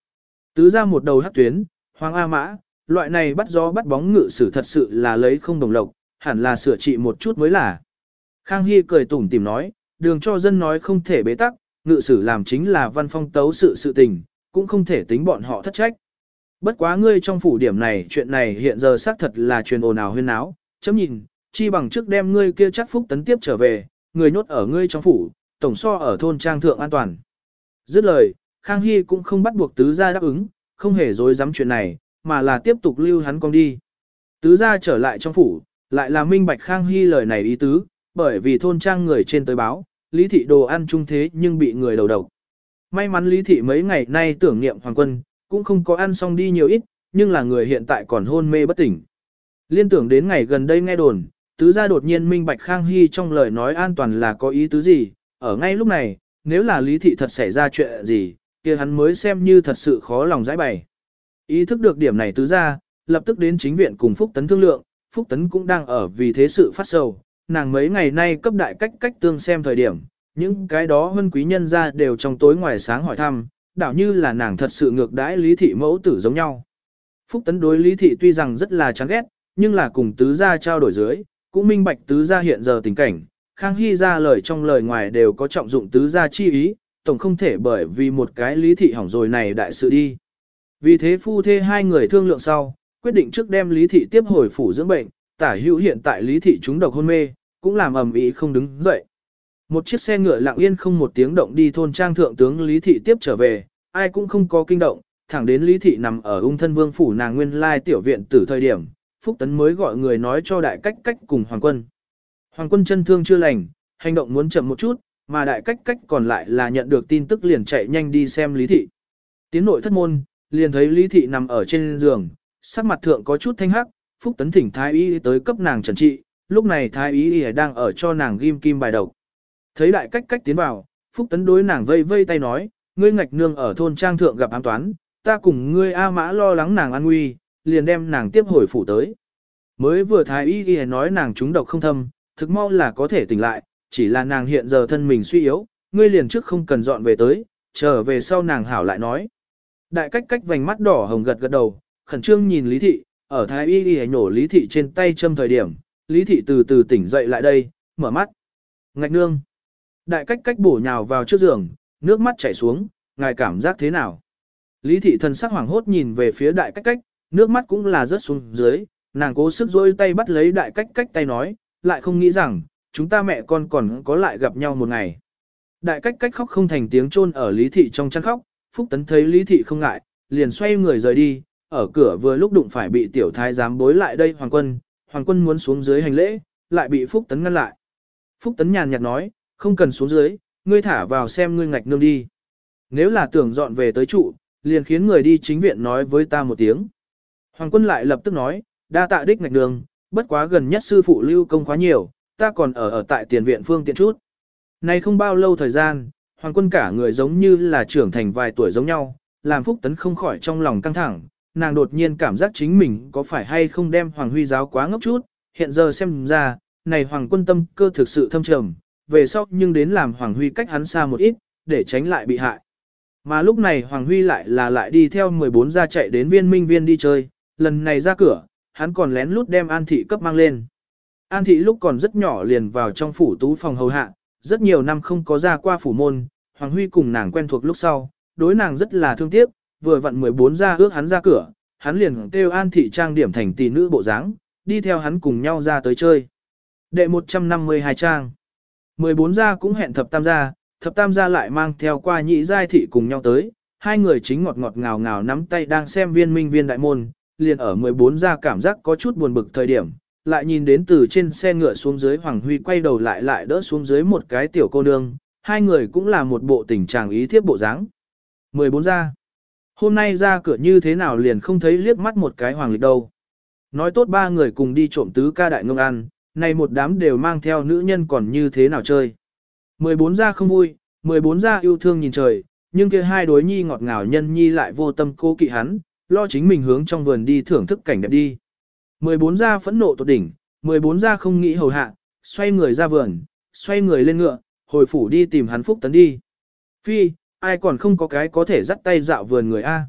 Tứ ra một đầu hát tuyến, Hoàng A Mã, loại này bắt gió bắt bóng ngự sử thật sự là lấy không đồng lộc, hẳn là sửa trị một chút mới là. Khang Hy cười tủm tìm nói, đường cho dân nói không thể bế tắc, ngự sử làm chính là văn phong tấu sự sự tình, cũng không thể tính bọn họ thất trách. Bất quá ngươi trong phủ điểm này, chuyện này hiện giờ xác thật là truyền ồn ào huyên náo, chấm nhìn, chi bằng trước đem ngươi kia chắc phúc tấn tiếp trở về, người nhốt ở ngươi trong phủ, tổng so ở thôn trang thượng an toàn. Dứt lời, Khang Hy cũng không bắt buộc tứ gia đáp ứng, không hề dối dám chuyện này, mà là tiếp tục lưu hắn con đi. Tứ gia trở lại trong phủ, lại là minh bạch Khang Hy lời này ý tứ, bởi vì thôn trang người trên tới báo, Lý Thị đồ ăn chung thế nhưng bị người đầu độc. May mắn Lý Thị mấy ngày nay tưởng niệm Hoàng Quân, cũng không có ăn xong đi nhiều ít, nhưng là người hiện tại còn hôn mê bất tỉnh. Liên tưởng đến ngày gần đây nghe đồn, tứ gia đột nhiên minh bạch Khang Hy trong lời nói an toàn là có ý tứ gì, ở ngay lúc này, nếu là Lý Thị thật xảy ra chuyện gì, kia hắn mới xem như thật sự khó lòng giải bày. Ý thức được điểm này tứ gia, lập tức đến chính viện cùng Phúc Tấn thương lượng, Phúc Tấn cũng đang ở vì thế sự phát sầu, nàng mấy ngày nay cấp đại cách cách tương xem thời điểm, những cái đó hân quý nhân ra đều trong tối ngoài sáng hỏi thăm, đảo như là nàng thật sự ngược đãi lý thị mẫu tử giống nhau. Phúc Tấn đối lý thị tuy rằng rất là chán ghét, nhưng là cùng tứ gia trao đổi dưới, cũng minh bạch tứ gia hiện giờ tình cảnh, Khang Hy ra lời trong lời ngoài đều có trọng dụng tứ gia chi ý, tổng không thể bởi vì một cái lý thị hỏng rồi này đại sự đi. Vì thế phu thê hai người thương lượng sau, quyết định trước đem lý thị tiếp hồi phủ dưỡng bệnh, tả hữu hiện tại lý thị chúng độc hôn mê, cũng làm ầm ĩ không đứng dậy. Một chiếc xe ngựa lặng yên không một tiếng động đi thôn trang thượng tướng lý thị tiếp trở về, ai cũng không có kinh động, thẳng đến lý thị nằm ở ung thân vương phủ nàng nguyên lai tiểu viện từ thời điểm, Phúc Tấn mới gọi người nói cho đại cách cách cùng Hoàng quân. Hoàng quân chân thương chưa lành, hành động muốn chậm một chút, mà đại cách cách còn lại là nhận được tin tức liền chạy nhanh đi xem lý thị. Tiến nội thất môn, liền thấy lý thị nằm ở trên giường, sắc mặt thượng có chút thanh hắc, Phúc Tấn thỉnh thái y tới cấp nàng trần trị, lúc này thái y đang ở cho nàng ghim kim bài độc. Thấy đại cách cách tiến vào, Phúc Tấn đối nàng vây vây tay nói, ngươi ngạch nương ở thôn trang thượng gặp ám toán, ta cùng ngươi A mã lo lắng nàng an nguy, liền đem nàng tiếp hồi phủ tới. Mới vừa thái y y nói nàng trúng độc không thâm, thực mau là có thể tỉnh lại, chỉ là nàng hiện giờ thân mình suy yếu, ngươi liền trước không cần dọn về tới, trở về sau nàng hảo lại nói. Đại cách cách vành mắt đỏ hồng gật gật đầu, khẩn trương nhìn Lý Thị, ở thái y y nổ Lý Thị trên tay châm thời điểm, Lý Thị từ từ tỉnh dậy lại đây, mở mắt. Ngạch nương. Đại cách cách bổ nhào vào trước giường, nước mắt chảy xuống, ngài cảm giác thế nào? Lý Thị thần sắc hoảng hốt nhìn về phía đại cách cách, nước mắt cũng là rớt xuống dưới, nàng cố sức dôi tay bắt lấy đại cách cách tay nói, lại không nghĩ rằng, chúng ta mẹ con còn có lại gặp nhau một ngày. Đại cách cách khóc không thành tiếng chôn ở Lý Thị trong chăn khóc, Phúc Tấn thấy Lý Thị không ngại, liền xoay người rời đi, ở cửa vừa lúc đụng phải bị tiểu thái giám bối lại đây Hoàng Quân, Hoàng Quân muốn xuống dưới hành lễ, lại bị Phúc Tấn ngăn lại. Phúc Tấn nhàn nhạt nói, không cần xuống dưới, ngươi thả vào xem ngươi ngạch nương đi. Nếu là tưởng dọn về tới trụ, liền khiến người đi chính viện nói với ta một tiếng. Hoàng Quân lại lập tức nói, đa tạ đích ngạch nương, bất quá gần nhất sư phụ lưu công quá nhiều, ta còn ở ở tại tiền viện phương tiện chút. Này không bao lâu thời gian, Hoàng Quân cả người giống như là trưởng thành vài tuổi giống nhau, làm Phúc Tấn không khỏi trong lòng căng thẳng, nàng đột nhiên cảm giác chính mình có phải hay không đem Hoàng Huy giáo quá ngốc chút, hiện giờ xem ra, này Hoàng quân tâm cơ thực sự thâm trầm, về sau nhưng đến làm Hoàng Huy cách hắn xa một ít, để tránh lại bị hại. Mà lúc này Hoàng Huy lại là lại đi theo 14 gia chạy đến viên minh viên đi chơi, lần này ra cửa, hắn còn lén lút đem An Thị cấp mang lên. An Thị lúc còn rất nhỏ liền vào trong phủ tú phòng hầu hạ, rất nhiều năm không có ra qua phủ môn, Hoàng Huy cùng nàng quen thuộc lúc sau, đối nàng rất là thương tiếc, vừa vặn 14 ra ước hắn ra cửa, hắn liền kêu An Thị trang điểm thành tỷ nữ bộ dáng, đi theo hắn cùng nhau ra tới chơi. Đệ 152 trang. 14 gia cũng hẹn thập tam gia, thập tam gia lại mang theo qua nhị giai thị cùng nhau tới, hai người chính ngọt ngọt ngào ngào nắm tay đang xem viên minh viên đại môn, liền ở 14 gia cảm giác có chút buồn bực thời điểm, lại nhìn đến từ trên xe ngựa xuống dưới Hoàng Huy quay đầu lại lại đỡ xuống dưới một cái tiểu cô nương, hai người cũng là một bộ tình trạng ý thiếp bộ dáng. 14 gia. Hôm nay ra cửa như thế nào liền không thấy liếc mắt một cái hoàng lịch đâu. Nói tốt ba người cùng đi trộm tứ ca đại ngông ăn, này một đám đều mang theo nữ nhân còn như thế nào chơi. 14 gia không vui, 14 gia yêu thương nhìn trời, nhưng kia hai đối nhi ngọt ngào nhân nhi lại vô tâm cố kỵ hắn, lo chính mình hướng trong vườn đi thưởng thức cảnh đẹp đi. 14 gia phẫn nộ tột đỉnh, 14 gia không nghĩ hầu hạ, xoay người ra vườn, xoay người lên ngựa, hồi phủ đi tìm hắn phúc tấn đi. Phi, ai còn không có cái có thể dắt tay dạo vườn người A.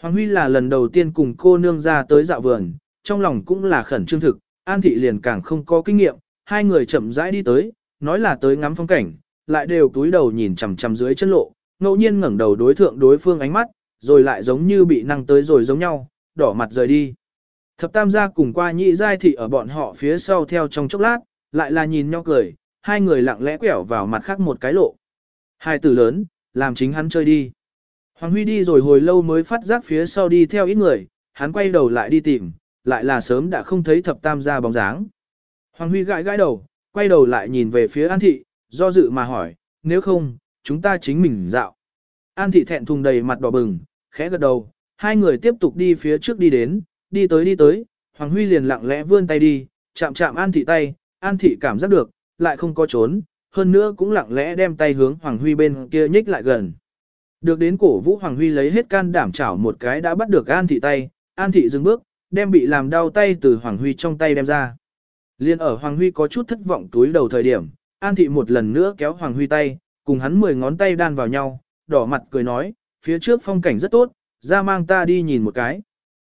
Hoàng Huy là lần đầu tiên cùng cô nương ra tới dạo vườn, trong lòng cũng là khẩn trương thực, An Thị liền càng không có kinh nghiệm, hai người chậm rãi đi tới, nói là tới ngắm phong cảnh, lại đều túi đầu nhìn chằm chằm dưới chân lộ, ngẫu nhiên ngẩng đầu đối thượng đối phương ánh mắt, rồi lại giống như bị năng tới rồi giống nhau, đỏ mặt rời đi. Thập tam gia cùng qua nhị giai thị ở bọn họ phía sau theo trong chốc lát, lại là nhìn nhau cười, hai người lặng lẽ quẹo vào mặt khác một cái lộ. Hai tử lớn, làm chính hắn chơi đi. Hoàng Huy đi rồi hồi lâu mới phát giác phía sau đi theo ít người, hắn quay đầu lại đi tìm, lại là sớm đã không thấy thập tam gia bóng dáng. Hoàng Huy gãi gãi đầu, quay đầu lại nhìn về phía An Thị, do dự mà hỏi, nếu không, chúng ta chính mình dạo. An Thị thẹn thùng đầy mặt đỏ bừng, khẽ gật đầu, hai người tiếp tục đi phía trước đi đến, đi tới đi tới, Hoàng Huy liền lặng lẽ vươn tay đi, chạm chạm An Thị tay, An Thị cảm giác được, lại không có trốn, hơn nữa cũng lặng lẽ đem tay hướng Hoàng Huy bên kia nhích lại gần. Được đến cổ vũ Hoàng Huy lấy hết can đảm chảo một cái đã bắt được An Thị tay, An Thị dừng bước, đem bị làm đau tay từ Hoàng Huy trong tay đem ra. Liên ở Hoàng Huy có chút thất vọng túi đầu thời điểm, An Thị một lần nữa kéo Hoàng Huy tay, cùng hắn mười ngón tay đan vào nhau, đỏ mặt cười nói, phía trước phong cảnh rất tốt, ra mang ta đi nhìn một cái.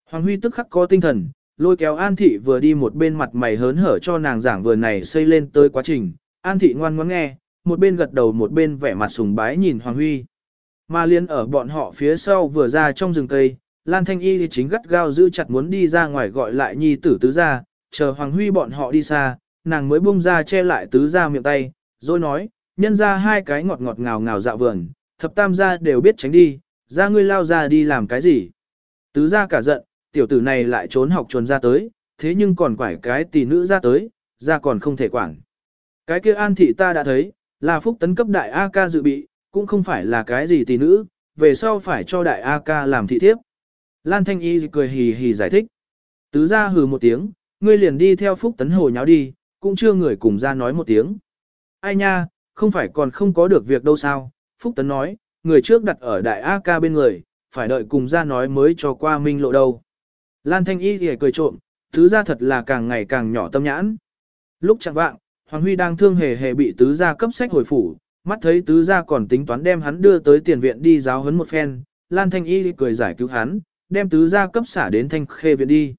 Hoàng Huy tức khắc có tinh thần, lôi kéo An Thị vừa đi một bên mặt mày hớn hở cho nàng giảng vừa này xây lên tới quá trình, An Thị ngoan ngoãn nghe, một bên gật đầu một bên vẻ mặt sùng bái nhìn Hoàng Huy. Mà liên ở bọn họ phía sau vừa ra trong rừng cây, Lan Thanh Y thì chính gắt gao giữ chặt muốn đi ra ngoài gọi lại nhi tử tứ ra, chờ Hoàng Huy bọn họ đi xa, nàng mới bung ra che lại tứ ra miệng tay, rồi nói, nhân ra hai cái ngọt ngọt ngào ngào dạo vườn, thập tam gia đều biết tránh đi, ra ngươi lao ra đi làm cái gì. Tứ ra cả giận, tiểu tử này lại trốn học chuồn ra tới, thế nhưng còn quải cái tỷ nữ ra tới, ra còn không thể quản. Cái kia an thị ta đã thấy, là phúc tấn cấp đại A ca dự bị, cũng không phải là cái gì tỷ nữ, về sau phải cho đại A ca làm thị thiếp. Lan Thanh Y cười hì hì giải thích. Tứ ra hừ một tiếng, ngươi liền đi theo phúc tấn hồ nháo đi, cũng chưa người cùng ra nói một tiếng. Ai nha, không phải còn không có được việc đâu sao, phúc tấn nói, người trước đặt ở đại A ca bên người, phải đợi cùng ra nói mới cho qua minh lộ đâu. Lan Thanh Y thì cười trộm, tứ ra thật là càng ngày càng nhỏ tâm nhãn. Lúc chẳng vạng, Hoàng Huy đang thương hề hề bị tứ gia cấp sách hồi phủ, mắt thấy tứ gia còn tính toán đem hắn đưa tới tiền viện đi giáo huấn một phen, Lan Thanh Y cười giải cứu hắn, đem tứ gia cấp xả đến thanh khê viện đi.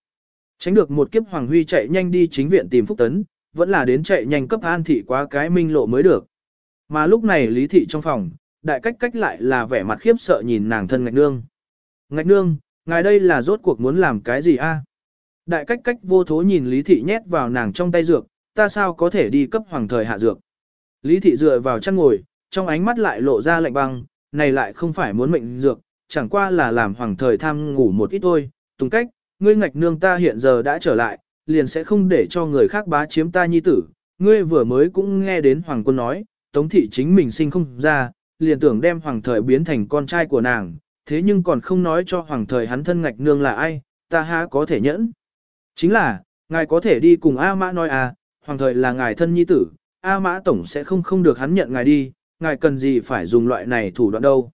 Tránh được một kiếp Hoàng Huy chạy nhanh đi chính viện tìm Phúc Tấn, vẫn là đến chạy nhanh cấp an thị quá cái minh lộ mới được. Mà lúc này Lý Thị trong phòng, đại cách cách lại là vẻ mặt khiếp sợ nhìn nàng thân ngạch nương. Ngạch nương, ngài đây là rốt cuộc muốn làm cái gì a? Đại cách cách vô thố nhìn Lý Thị nhét vào nàng trong tay dược, ta sao có thể đi cấp hoàng thời hạ dược. Lý thị dựa vào chăn ngồi, trong ánh mắt lại lộ ra lạnh băng, này lại không phải muốn mệnh dược, chẳng qua là làm hoàng thời tham ngủ một ít thôi. Tùng cách, ngươi ngạch nương ta hiện giờ đã trở lại, liền sẽ không để cho người khác bá chiếm ta nhi tử. Ngươi vừa mới cũng nghe đến hoàng quân nói, tống thị chính mình sinh không ra, liền tưởng đem hoàng thời biến thành con trai của nàng, thế nhưng còn không nói cho hoàng thời hắn thân ngạch nương là ai, ta há có thể nhẫn. Chính là, ngài có thể đi cùng A Mã nói à, hoàng thời là ngài thân nhi tử, A Mã Tổng sẽ không không được hắn nhận ngài đi, ngài cần gì phải dùng loại này thủ đoạn đâu.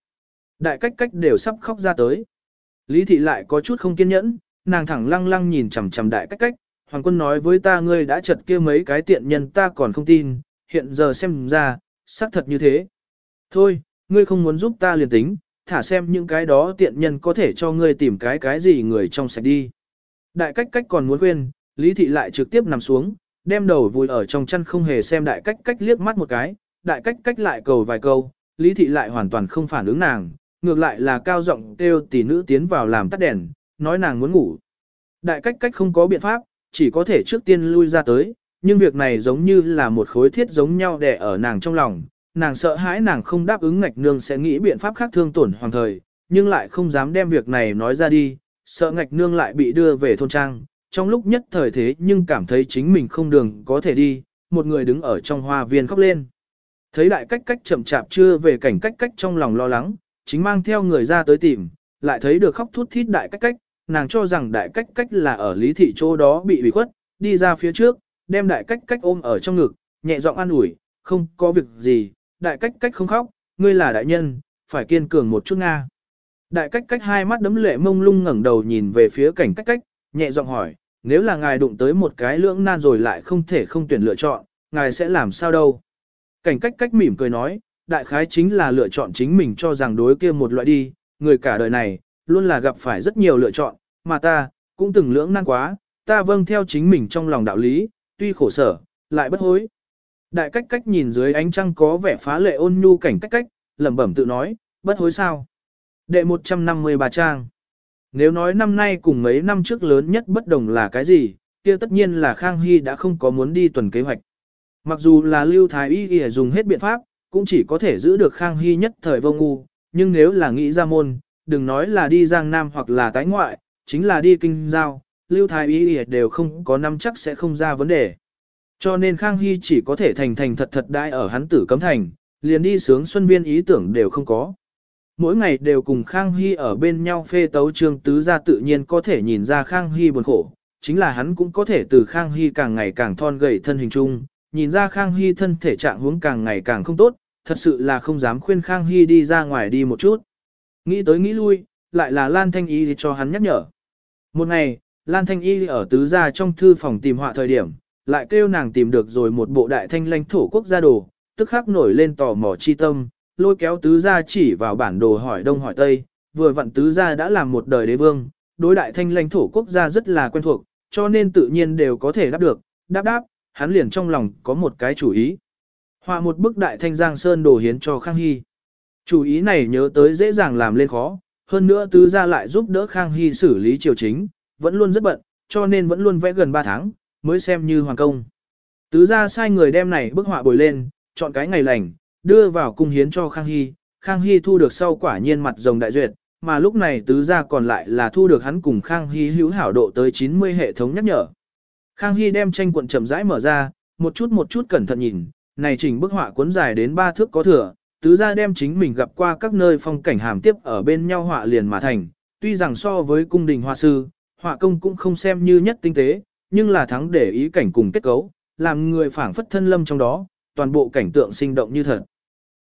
Đại cách cách đều sắp khóc ra tới. Lý thị lại có chút không kiên nhẫn, nàng thẳng lăng lăng nhìn chằm chằm đại cách cách, hoàng quân nói với ta ngươi đã chật kia mấy cái tiện nhân ta còn không tin, hiện giờ xem ra, xác thật như thế. Thôi, ngươi không muốn giúp ta liền tính, thả xem những cái đó tiện nhân có thể cho ngươi tìm cái cái gì người trong sạch đi. Đại cách cách còn muốn quên, Lý thị lại trực tiếp nằm xuống, đem đầu vùi ở trong chăn không hề xem đại cách cách liếc mắt một cái, đại cách cách lại cầu vài câu, lý thị lại hoàn toàn không phản ứng nàng, ngược lại là cao giọng kêu tỷ nữ tiến vào làm tắt đèn, nói nàng muốn ngủ. Đại cách cách không có biện pháp, chỉ có thể trước tiên lui ra tới, nhưng việc này giống như là một khối thiết giống nhau đè ở nàng trong lòng, nàng sợ hãi nàng không đáp ứng ngạch nương sẽ nghĩ biện pháp khác thương tổn hoàng thời, nhưng lại không dám đem việc này nói ra đi, sợ ngạch nương lại bị đưa về thôn trang, trong lúc nhất thời thế nhưng cảm thấy chính mình không đường có thể đi, một người đứng ở trong hoa viên khóc lên. Thấy đại cách cách chậm chạp chưa về cảnh cách cách trong lòng lo lắng, chính mang theo người ra tới tìm, lại thấy được khóc thút thít đại cách cách, nàng cho rằng đại cách cách là ở lý thị chỗ đó bị bị khuất, đi ra phía trước, đem đại cách cách ôm ở trong ngực, nhẹ giọng an ủi, không có việc gì, đại cách cách không khóc, ngươi là đại nhân, phải kiên cường một chút Nga. Đại cách cách hai mắt đấm lệ mông lung ngẩng đầu nhìn về phía cảnh cách cách, nhẹ giọng hỏi, nếu là ngài đụng tới một cái lưỡng nan rồi lại không thể không tuyển lựa chọn, ngài sẽ làm sao đâu? Cảnh cách cách mỉm cười nói, đại khái chính là lựa chọn chính mình cho rằng đối kia một loại đi, người cả đời này, luôn là gặp phải rất nhiều lựa chọn, mà ta, cũng từng lưỡng nan quá, ta vâng theo chính mình trong lòng đạo lý, tuy khổ sở, lại bất hối. Đại cách cách nhìn dưới ánh trăng có vẻ phá lệ ôn nhu cảnh cách cách, lẩm bẩm tự nói, bất hối sao. Đệ 153 trang. Nếu nói năm nay cùng mấy năm trước lớn nhất bất đồng là cái gì, kia tất nhiên là Khang Hy đã không có muốn đi tuần kế hoạch. Mặc dù là Lưu Thái Y Y dùng hết biện pháp, cũng chỉ có thể giữ được Khang Hy nhất thời vô ngu, nhưng nếu là nghĩ ra môn, đừng nói là đi Giang Nam hoặc là tái ngoại, chính là đi kinh giao, Lưu Thái Y Y đều không có năm chắc sẽ không ra vấn đề. Cho nên Khang Hy chỉ có thể thành thành thật thật đai ở hắn tử cấm thành, liền đi sướng xuân viên ý tưởng đều không có. Mỗi ngày đều cùng Khang Hy ở bên nhau phê tấu trương tứ ra tự nhiên có thể nhìn ra Khang Hy buồn khổ, chính là hắn cũng có thể từ Khang Hy càng ngày càng thon gầy thân hình chung, nhìn ra Khang Hy thân thể trạng hướng càng ngày càng không tốt, thật sự là không dám khuyên Khang Hy đi ra ngoài đi một chút. Nghĩ tới nghĩ lui, lại là Lan Thanh Y cho hắn nhắc nhở. Một ngày, Lan Thanh Y ở tứ gia trong thư phòng tìm họa thời điểm, lại kêu nàng tìm được rồi một bộ đại thanh lãnh thổ quốc gia đồ, tức khắc nổi lên tò mò chi tâm, lôi kéo tứ gia chỉ vào bản đồ hỏi đông hỏi tây, vừa vặn tứ gia đã làm một đời đế vương, đối đại thanh lãnh thổ quốc gia rất là quen thuộc, cho nên tự nhiên đều có thể đáp được, đáp đáp, hắn liền trong lòng có một cái chủ ý. Họa một bức đại thanh giang sơn đồ hiến cho Khang Hy. Chủ ý này nhớ tới dễ dàng làm lên khó, hơn nữa tứ gia lại giúp đỡ Khang Hy xử lý triều chính, vẫn luôn rất bận, cho nên vẫn luôn vẽ gần 3 tháng, mới xem như hoàn công. Tứ gia sai người đem này bức họa bồi lên, chọn cái ngày lành, đưa vào cung hiến cho Khang Hy, Khang Hy thu được sau quả nhiên mặt rồng đại duyệt, mà lúc này tứ gia còn lại là thu được hắn cùng Khang Hy hữu hảo độ tới 90 hệ thống nhắc nhở. Khang Hy đem tranh cuộn chậm rãi mở ra, một chút một chút cẩn thận nhìn, này chỉnh bức họa cuốn dài đến ba thước có thừa, tứ gia đem chính mình gặp qua các nơi phong cảnh hàm tiếp ở bên nhau họa liền mà thành, tuy rằng so với cung đình họa sư, họa công cũng không xem như nhất tinh tế, nhưng là thắng để ý cảnh cùng kết cấu, làm người phảng phất thân lâm trong đó, toàn bộ cảnh tượng sinh động như thật.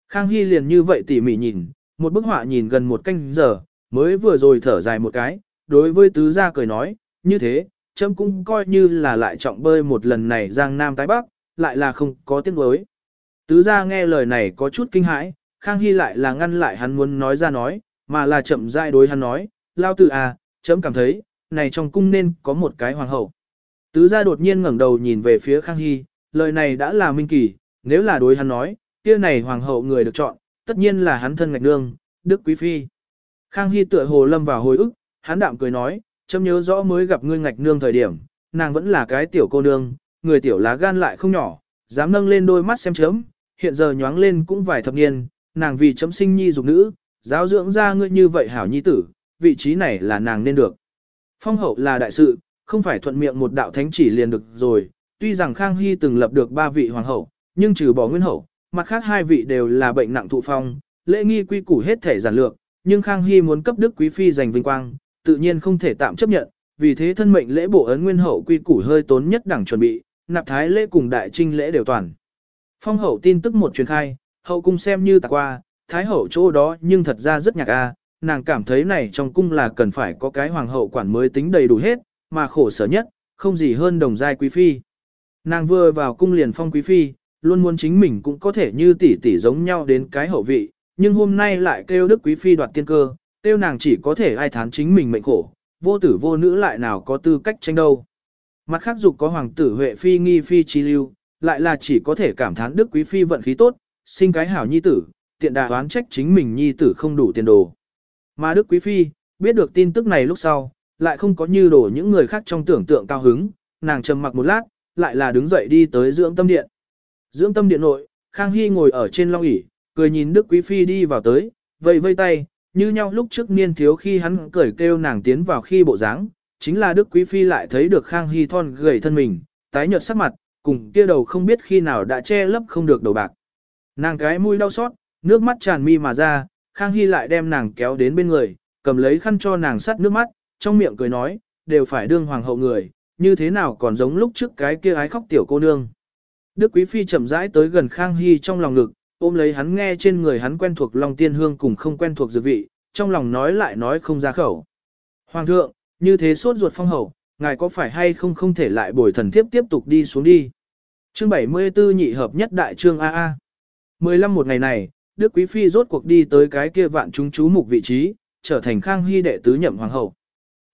Khang Hy liền như vậy tỉ mỉ nhìn, một bức họa nhìn gần một canh giờ, mới vừa rồi thở dài một cái, đối với tứ gia cười nói, như thế, chấm cũng coi như là lại trọng bơi một lần này giang nam tái bắc, lại là không có tiếng đối. Tứ gia nghe lời này có chút kinh hãi, Khang Hy lại là ngăn lại hắn muốn nói ra nói, mà là chậm rãi đối hắn nói, lao tử à, chấm cảm thấy, này trong cung nên có một cái hoàng hậu. Tứ gia đột nhiên ngẩng đầu nhìn về phía Khang Hy, lời này đã là minh kỳ, nếu là đối hắn nói, kia này hoàng hậu người được chọn, tất nhiên là hắn thân ngạch nương, Đức Quý Phi. Khang Hy tựa hồ lâm vào hồi ức, hắn đạm cười nói, chấm nhớ rõ mới gặp ngươi ngạch nương thời điểm, nàng vẫn là cái tiểu cô nương, người tiểu lá gan lại không nhỏ, dám nâng lên đôi mắt xem chấm, hiện giờ nhoáng lên cũng vài thập niên, nàng vì chấm sinh nhi dục nữ, giáo dưỡng ra ngươi như vậy hảo nhi tử, vị trí này là nàng nên được. Phong hậu là đại sự, không phải thuận miệng một đạo thánh chỉ liền được rồi, tuy rằng Khang Hy từng lập được ba vị hoàng hậu, nhưng trừ bỏ nguyên hậu, mặt khác hai vị đều là bệnh nặng thụ phong, lễ nghi quy củ hết thể giản lược, nhưng Khang Hy muốn cấp đức quý phi giành vinh quang, tự nhiên không thể tạm chấp nhận, vì thế thân mệnh lễ bộ ấn nguyên hậu quy củ hơi tốn nhất đẳng chuẩn bị, nạp thái lễ cùng đại trinh lễ đều toàn. Phong hậu tin tức một truyền khai, hậu cung xem như tạc qua, thái hậu chỗ đó nhưng thật ra rất nhạc a, nàng cảm thấy này trong cung là cần phải có cái hoàng hậu quản mới tính đầy đủ hết, mà khổ sở nhất, không gì hơn đồng giai quý phi. Nàng vừa vào cung liền phong quý phi, luôn muốn chính mình cũng có thể như tỷ tỷ giống nhau đến cái hậu vị, nhưng hôm nay lại kêu đức quý phi đoạt tiên cơ, kêu nàng chỉ có thể ai thán chính mình mệnh khổ, vô tử vô nữ lại nào có tư cách tranh đâu. Mặt khác dục có hoàng tử Huệ phi nghi phi chi lưu, lại là chỉ có thể cảm thán đức quý phi vận khí tốt, sinh cái hảo nhi tử, tiện đà oán trách chính mình nhi tử không đủ tiền đồ. Mà đức quý phi, biết được tin tức này lúc sau, lại không có như đổ những người khác trong tưởng tượng cao hứng, nàng trầm mặc một lát, lại là đứng dậy đi tới dưỡng tâm điện. Dưỡng tâm điện nội, Khang Hy ngồi ở trên long ỷ cười nhìn Đức Quý Phi đi vào tới, vây vây tay, như nhau lúc trước niên thiếu khi hắn cười kêu nàng tiến vào khi bộ dáng, chính là Đức Quý Phi lại thấy được Khang Hy thon gầy thân mình, tái nhợt sắc mặt, cùng kia đầu không biết khi nào đã che lấp không được đầu bạc. Nàng cái mũi đau xót, nước mắt tràn mi mà ra, Khang Hy lại đem nàng kéo đến bên người, cầm lấy khăn cho nàng sắt nước mắt, trong miệng cười nói, đều phải đương hoàng hậu người, như thế nào còn giống lúc trước cái kia ái khóc tiểu cô nương. Đức Quý Phi chậm rãi tới gần Khang Hy trong lòng ngực, ôm lấy hắn nghe trên người hắn quen thuộc lòng tiên hương cùng không quen thuộc dược vị, trong lòng nói lại nói không ra khẩu. Hoàng thượng, như thế sốt ruột phong hậu, ngài có phải hay không không thể lại bồi thần tiếp tiếp tục đi xuống đi. Chương 74 nhị hợp nhất đại trương AA. 15 một ngày này, Đức Quý Phi rốt cuộc đi tới cái kia vạn chúng chú mục vị trí, trở thành Khang Hy đệ tứ nhậm hoàng hậu.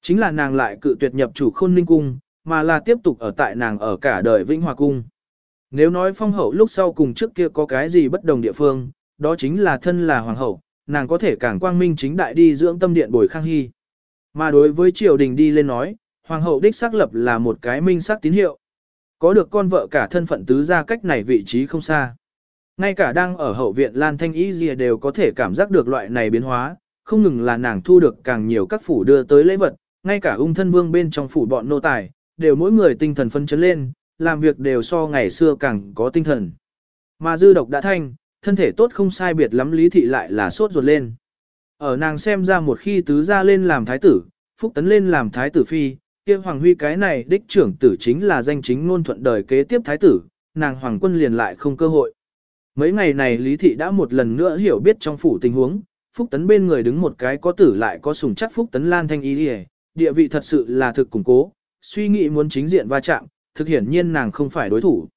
Chính là nàng lại cự tuyệt nhập chủ khôn ninh cung, mà là tiếp tục ở tại nàng ở cả đời Vĩnh Hòa Cung. Nếu nói phong hậu lúc sau cùng trước kia có cái gì bất đồng địa phương, đó chính là thân là hoàng hậu, nàng có thể càng quang minh chính đại đi dưỡng tâm điện bồi khang hy. Mà đối với triều đình đi lên nói, hoàng hậu đích xác lập là một cái minh xác tín hiệu. Có được con vợ cả thân phận tứ gia cách này vị trí không xa. Ngay cả đang ở hậu viện Lan Thanh Ý Dìa đều có thể cảm giác được loại này biến hóa, không ngừng là nàng thu được càng nhiều các phủ đưa tới lễ vật, ngay cả ung thân vương bên trong phủ bọn nô tài, đều mỗi người tinh thần phân chấn lên, làm việc đều so ngày xưa càng có tinh thần. Mà dư độc đã thanh, thân thể tốt không sai biệt lắm lý thị lại là sốt ruột lên. Ở nàng xem ra một khi tứ gia lên làm thái tử, phúc tấn lên làm thái tử phi, kia hoàng huy cái này đích trưởng tử chính là danh chính ngôn thuận đời kế tiếp thái tử, nàng hoàng quân liền lại không cơ hội. Mấy ngày này lý thị đã một lần nữa hiểu biết trong phủ tình huống, phúc tấn bên người đứng một cái có tử lại có sùng chắc phúc tấn lan thanh ý địa vị thật sự là thực củng cố, suy nghĩ muốn chính diện va chạm, thực hiển nhiên nàng không phải đối thủ.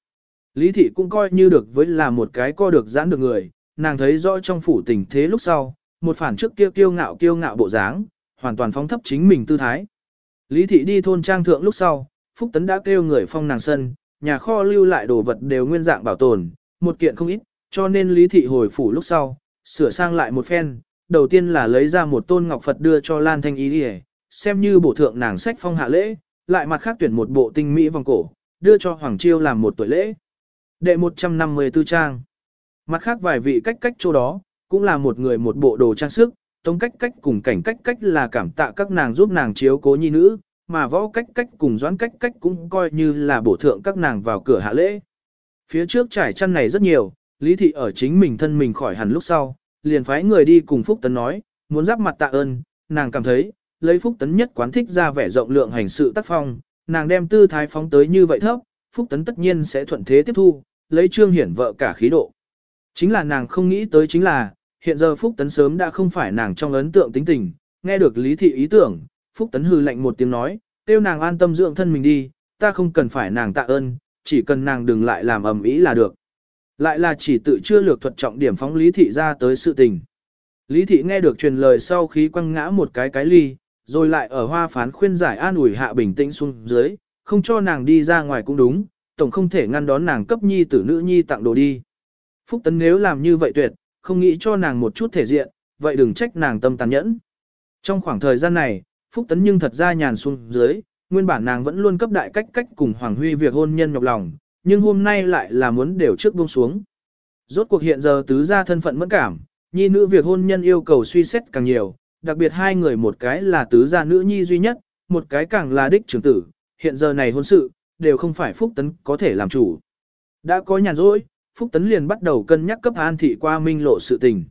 Lý thị cũng coi như được với là một cái co được giãn được người, nàng thấy rõ trong phủ tình thế lúc sau, một phản trước kia kiêu ngạo kiêu ngạo bộ dáng, hoàn toàn phóng thấp chính mình tư thái. Lý thị đi thôn trang thượng lúc sau, Phúc Tấn đã kêu người phong nàng sân, nhà kho lưu lại đồ vật đều nguyên dạng bảo tồn, một kiện không ít, cho nên Lý thị hồi phủ lúc sau, sửa sang lại một phen, đầu tiên là lấy ra một tôn ngọc Phật đưa cho Lan Thanh Ý đi xem như bổ thượng nàng sách phong hạ lễ, lại mặt khác tuyển một bộ tinh mỹ vòng cổ, đưa cho Hoàng Chiêu làm một tuổi lễ. Đệ 154 trang. Mặt khác vài vị cách cách chỗ đó, cũng là một người một bộ đồ trang sức, tông cách cách cùng cảnh cách cách là cảm tạ các nàng giúp nàng chiếu cố nhi nữ, mà võ cách cách cùng doãn cách cách cũng coi như là bổ thượng các nàng vào cửa hạ lễ. Phía trước trải chăn này rất nhiều, lý thị ở chính mình thân mình khỏi hẳn lúc sau, liền phái người đi cùng Phúc Tấn nói, muốn giáp mặt tạ ơn, nàng cảm thấy, lấy Phúc Tấn nhất quán thích ra vẻ rộng lượng hành sự tác phong, nàng đem tư thái phóng tới như vậy thấp, Phúc Tấn tất nhiên sẽ thuận thế tiếp thu, lấy trương hiển vợ cả khí độ. Chính là nàng không nghĩ tới chính là, hiện giờ Phúc Tấn sớm đã không phải nàng trong ấn tượng tính tình, nghe được lý thị ý tưởng, Phúc Tấn hư lạnh một tiếng nói, tiêu nàng an tâm dưỡng thân mình đi, ta không cần phải nàng tạ ơn, chỉ cần nàng đừng lại làm ầm ĩ là được. Lại là chỉ tự chưa lược thuật trọng điểm phóng lý thị ra tới sự tình. Lý thị nghe được truyền lời sau khí quăng ngã một cái cái ly, rồi lại ở hoa phán khuyên giải an ủi hạ bình tĩnh xuống dưới, không cho nàng đi ra ngoài cũng đúng, tổng không thể ngăn đón nàng cấp nhi tử nữ nhi tặng đồ đi. Phúc Tấn nếu làm như vậy tuyệt, không nghĩ cho nàng một chút thể diện, vậy đừng trách nàng tâm tàn nhẫn. Trong khoảng thời gian này, Phúc Tấn nhưng thật ra nhàn xuống dưới, nguyên bản nàng vẫn luôn cấp đại cách cách cùng Hoàng Huy việc hôn nhân nhọc lòng, nhưng hôm nay lại là muốn đều trước buông xuống. Rốt cuộc hiện giờ tứ gia thân phận mẫn cảm, nhi nữ việc hôn nhân yêu cầu suy xét càng nhiều, đặc biệt hai người một cái là tứ gia nữ nhi duy nhất, một cái càng là đích trưởng tử, hiện giờ này hôn sự, đều không phải Phúc Tấn có thể làm chủ. Đã có nhàn rỗi, Phúc Tấn liền bắt đầu cân nhắc cấp An Thị qua minh lộ sự tình.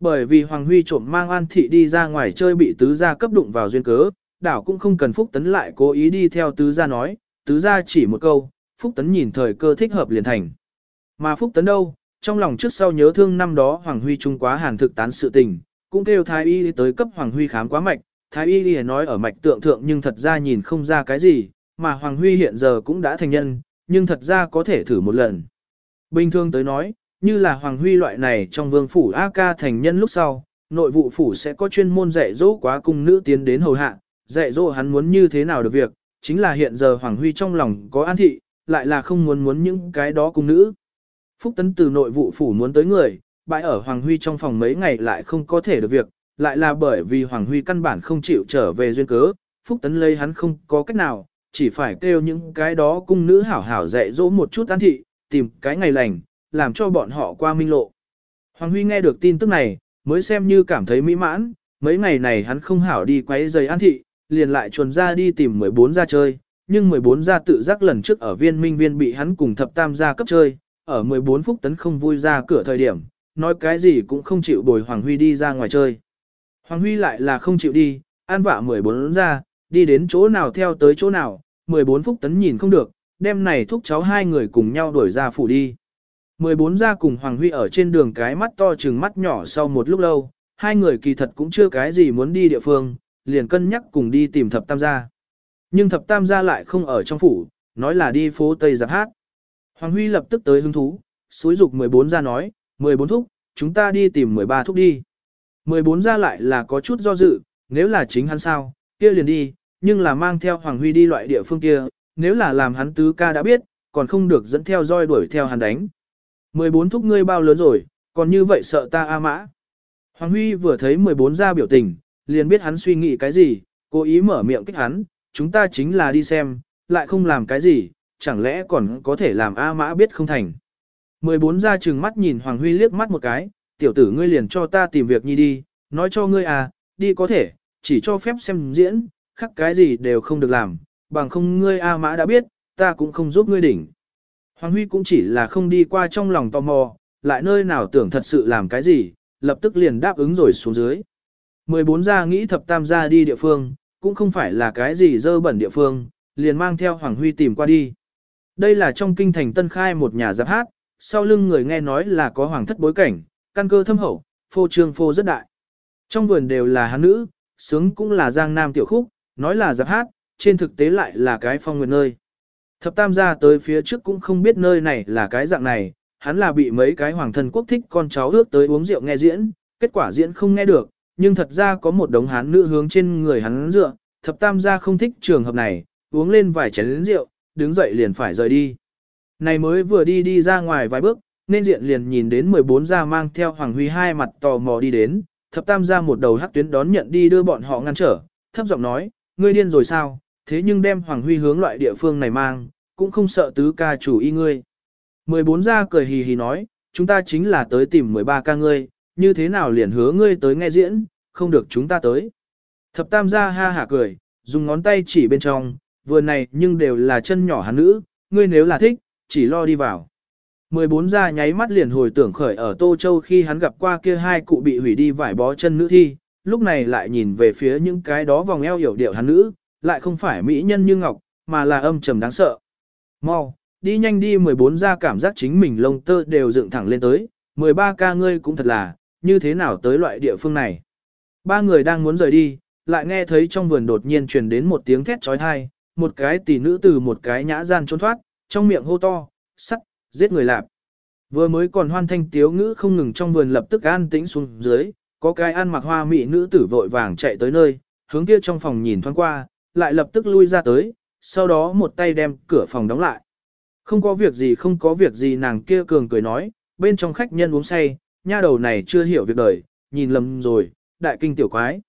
Bởi vì Hoàng Huy trộm mang An Thị đi ra ngoài chơi bị tứ gia cấp đụng vào duyên cớ, đảo cũng không cần Phúc Tấn lại cố ý đi theo tứ gia nói, tứ gia chỉ một câu, Phúc Tấn nhìn thời cơ thích hợp liền thành. Mà Phúc Tấn đâu, trong lòng trước sau nhớ thương năm đó Hoàng Huy trung quá hàn thực tán sự tình, cũng kêu Thái Y tới cấp Hoàng Huy khám quá mạch, Thái Y nói ở mạch tượng thượng nhưng thật ra nhìn không ra cái gì, mà Hoàng Huy hiện giờ cũng đã thành nhân, nhưng thật ra có thể thử một lần. Bình thường tới nói, như là Hoàng Huy loại này trong vương phủ A ca thành nhân lúc sau, nội vụ phủ sẽ có chuyên môn dạy dỗ quá cung nữ tiến đến hầu hạ, dạy dỗ hắn muốn như thế nào được việc, chính là hiện giờ Hoàng Huy trong lòng có an thị, lại là không muốn muốn những cái đó cung nữ. Phúc Tấn từ nội vụ phủ muốn tới người, bãi ở Hoàng Huy trong phòng mấy ngày lại không có thể được việc, lại là bởi vì Hoàng Huy căn bản không chịu trở về duyên cớ, Phúc Tấn lấy hắn không có cách nào, chỉ phải kêu những cái đó cung nữ hảo hảo dạy dỗ một chút an thị, tìm cái ngày lành, làm cho bọn họ qua minh lộ. Hoàng Huy nghe được tin tức này, mới xem như cảm thấy mỹ mãn, mấy ngày này hắn không hảo đi quấy giày an thị, liền lại chuồn ra đi tìm 14 gia chơi, nhưng 14 gia tự giác lần trước ở viên minh viên bị hắn cùng thập tam gia cấp chơi, ở 14 phút tấn không vui ra cửa thời điểm, nói cái gì cũng không chịu bồi Hoàng Huy đi ra ngoài chơi. Hoàng Huy lại là không chịu đi, an vạ 14 ra, đi đến chỗ nào theo tới chỗ nào, 14 phút tấn nhìn không được, đêm này thúc cháu hai người cùng nhau đuổi ra phủ đi. 14 ra cùng Hoàng Huy ở trên đường cái mắt to chừng mắt nhỏ sau một lúc lâu, hai người kỳ thật cũng chưa cái gì muốn đi địa phương, liền cân nhắc cùng đi tìm thập tam gia. Nhưng thập tam gia lại không ở trong phủ, nói là đi phố Tây giặc hát. Hoàng Huy lập tức tới hứng thú, suối dục 14 ra nói, 14 thúc, chúng ta đi tìm 13 thúc đi. 14 ra lại là có chút do dự, nếu là chính hắn sao, kia liền đi, nhưng là mang theo Hoàng Huy đi loại địa phương kia, nếu là làm hắn tứ ca đã biết, còn không được dẫn theo roi đuổi theo hắn đánh. 14 thúc ngươi bao lớn rồi, còn như vậy sợ ta a mã. Hoàng Huy vừa thấy 14 ra biểu tình, liền biết hắn suy nghĩ cái gì, cố ý mở miệng kích hắn, chúng ta chính là đi xem, lại không làm cái gì, chẳng lẽ còn có thể làm A mã biết không thành. 14 ra chừng mắt nhìn Hoàng Huy liếc mắt một cái, tiểu tử ngươi liền cho ta tìm việc nhi đi, nói cho ngươi à, đi có thể, chỉ cho phép xem diễn, khắc cái gì đều không được làm, bằng không ngươi A mã đã biết, ta cũng không giúp ngươi đỉnh. Hoàng Huy cũng chỉ là không đi qua trong lòng tò mò, lại nơi nào tưởng thật sự làm cái gì, lập tức liền đáp ứng rồi xuống dưới. 14 gia nghĩ thập tam gia đi địa phương, cũng không phải là cái gì dơ bẩn địa phương, liền mang theo Hoàng Huy tìm qua đi. Đây là trong kinh thành Tân Khai một nhà giáp hát, sau lưng người nghe nói là có hoàng thất bối cảnh, căn cơ thâm hậu, phô trương phô rất đại. Trong vườn đều là hắn nữ, sướng cũng là giang nam tiểu khúc, nói là giáp hát, trên thực tế lại là cái phong nguyện nơi. Thập tam gia tới phía trước cũng không biết nơi này là cái dạng này, hắn là bị mấy cái hoàng thân quốc thích con cháu ước tới uống rượu nghe diễn, kết quả diễn không nghe được, nhưng thật ra có một đống hán nữ hướng trên người hắn dựa, thập tam gia không thích trường hợp này, uống lên vài chén rượu, đứng dậy liền phải rời đi. Này mới vừa đi đi ra ngoài vài bước, nên diện liền nhìn đến 14 gia mang theo Hoàng Huy hai mặt tò mò đi đến, thập tam gia một đầu hắc tuyến đón nhận đi đưa bọn họ ngăn trở, thấp giọng nói, ngươi điên rồi sao, thế nhưng đem Hoàng Huy hướng loại địa phương này mang, cũng không sợ tứ ca chủ y ngươi. 14 gia cười hì hì nói, chúng ta chính là tới tìm 13 ca ngươi, như thế nào liền hứa ngươi tới nghe diễn, không được chúng ta tới. Thập tam gia ha hả cười, dùng ngón tay chỉ bên trong, vừa này nhưng đều là chân nhỏ hắn nữ, ngươi nếu là thích, chỉ lo đi vào. 14 gia nháy mắt liền hồi tưởng khởi ở Tô Châu khi hắn gặp qua kia hai cụ bị hủy đi vải bó chân nữ thi, lúc này lại nhìn về phía những cái đó vòng eo hiểu điệu hắn nữ, lại không phải mỹ nhân như ngọc, mà là âm trầm đáng sợ. Mau, đi nhanh đi 14 gia cảm giác chính mình lông tơ đều dựng thẳng lên tới, 13 ca ngươi cũng thật là, như thế nào tới loại địa phương này. Ba người đang muốn rời đi, lại nghe thấy trong vườn đột nhiên truyền đến một tiếng thét trói thai, một cái tỷ nữ từ một cái nhã gian trốn thoát, trong miệng hô to, sắt, giết người lạp. Vừa mới còn hoan thanh tiếu ngữ không ngừng trong vườn lập tức an tĩnh xuống dưới, có cái ăn mặc hoa mỹ nữ tử vội vàng chạy tới nơi, hướng kia trong phòng nhìn thoáng qua, lại lập tức lui ra tới, sau đó một tay đem cửa phòng đóng lại. Không có việc gì không có việc gì nàng kia cường cười nói, bên trong khách nhân uống say, nha đầu này chưa hiểu việc đời, nhìn lầm rồi, đại kinh tiểu quái.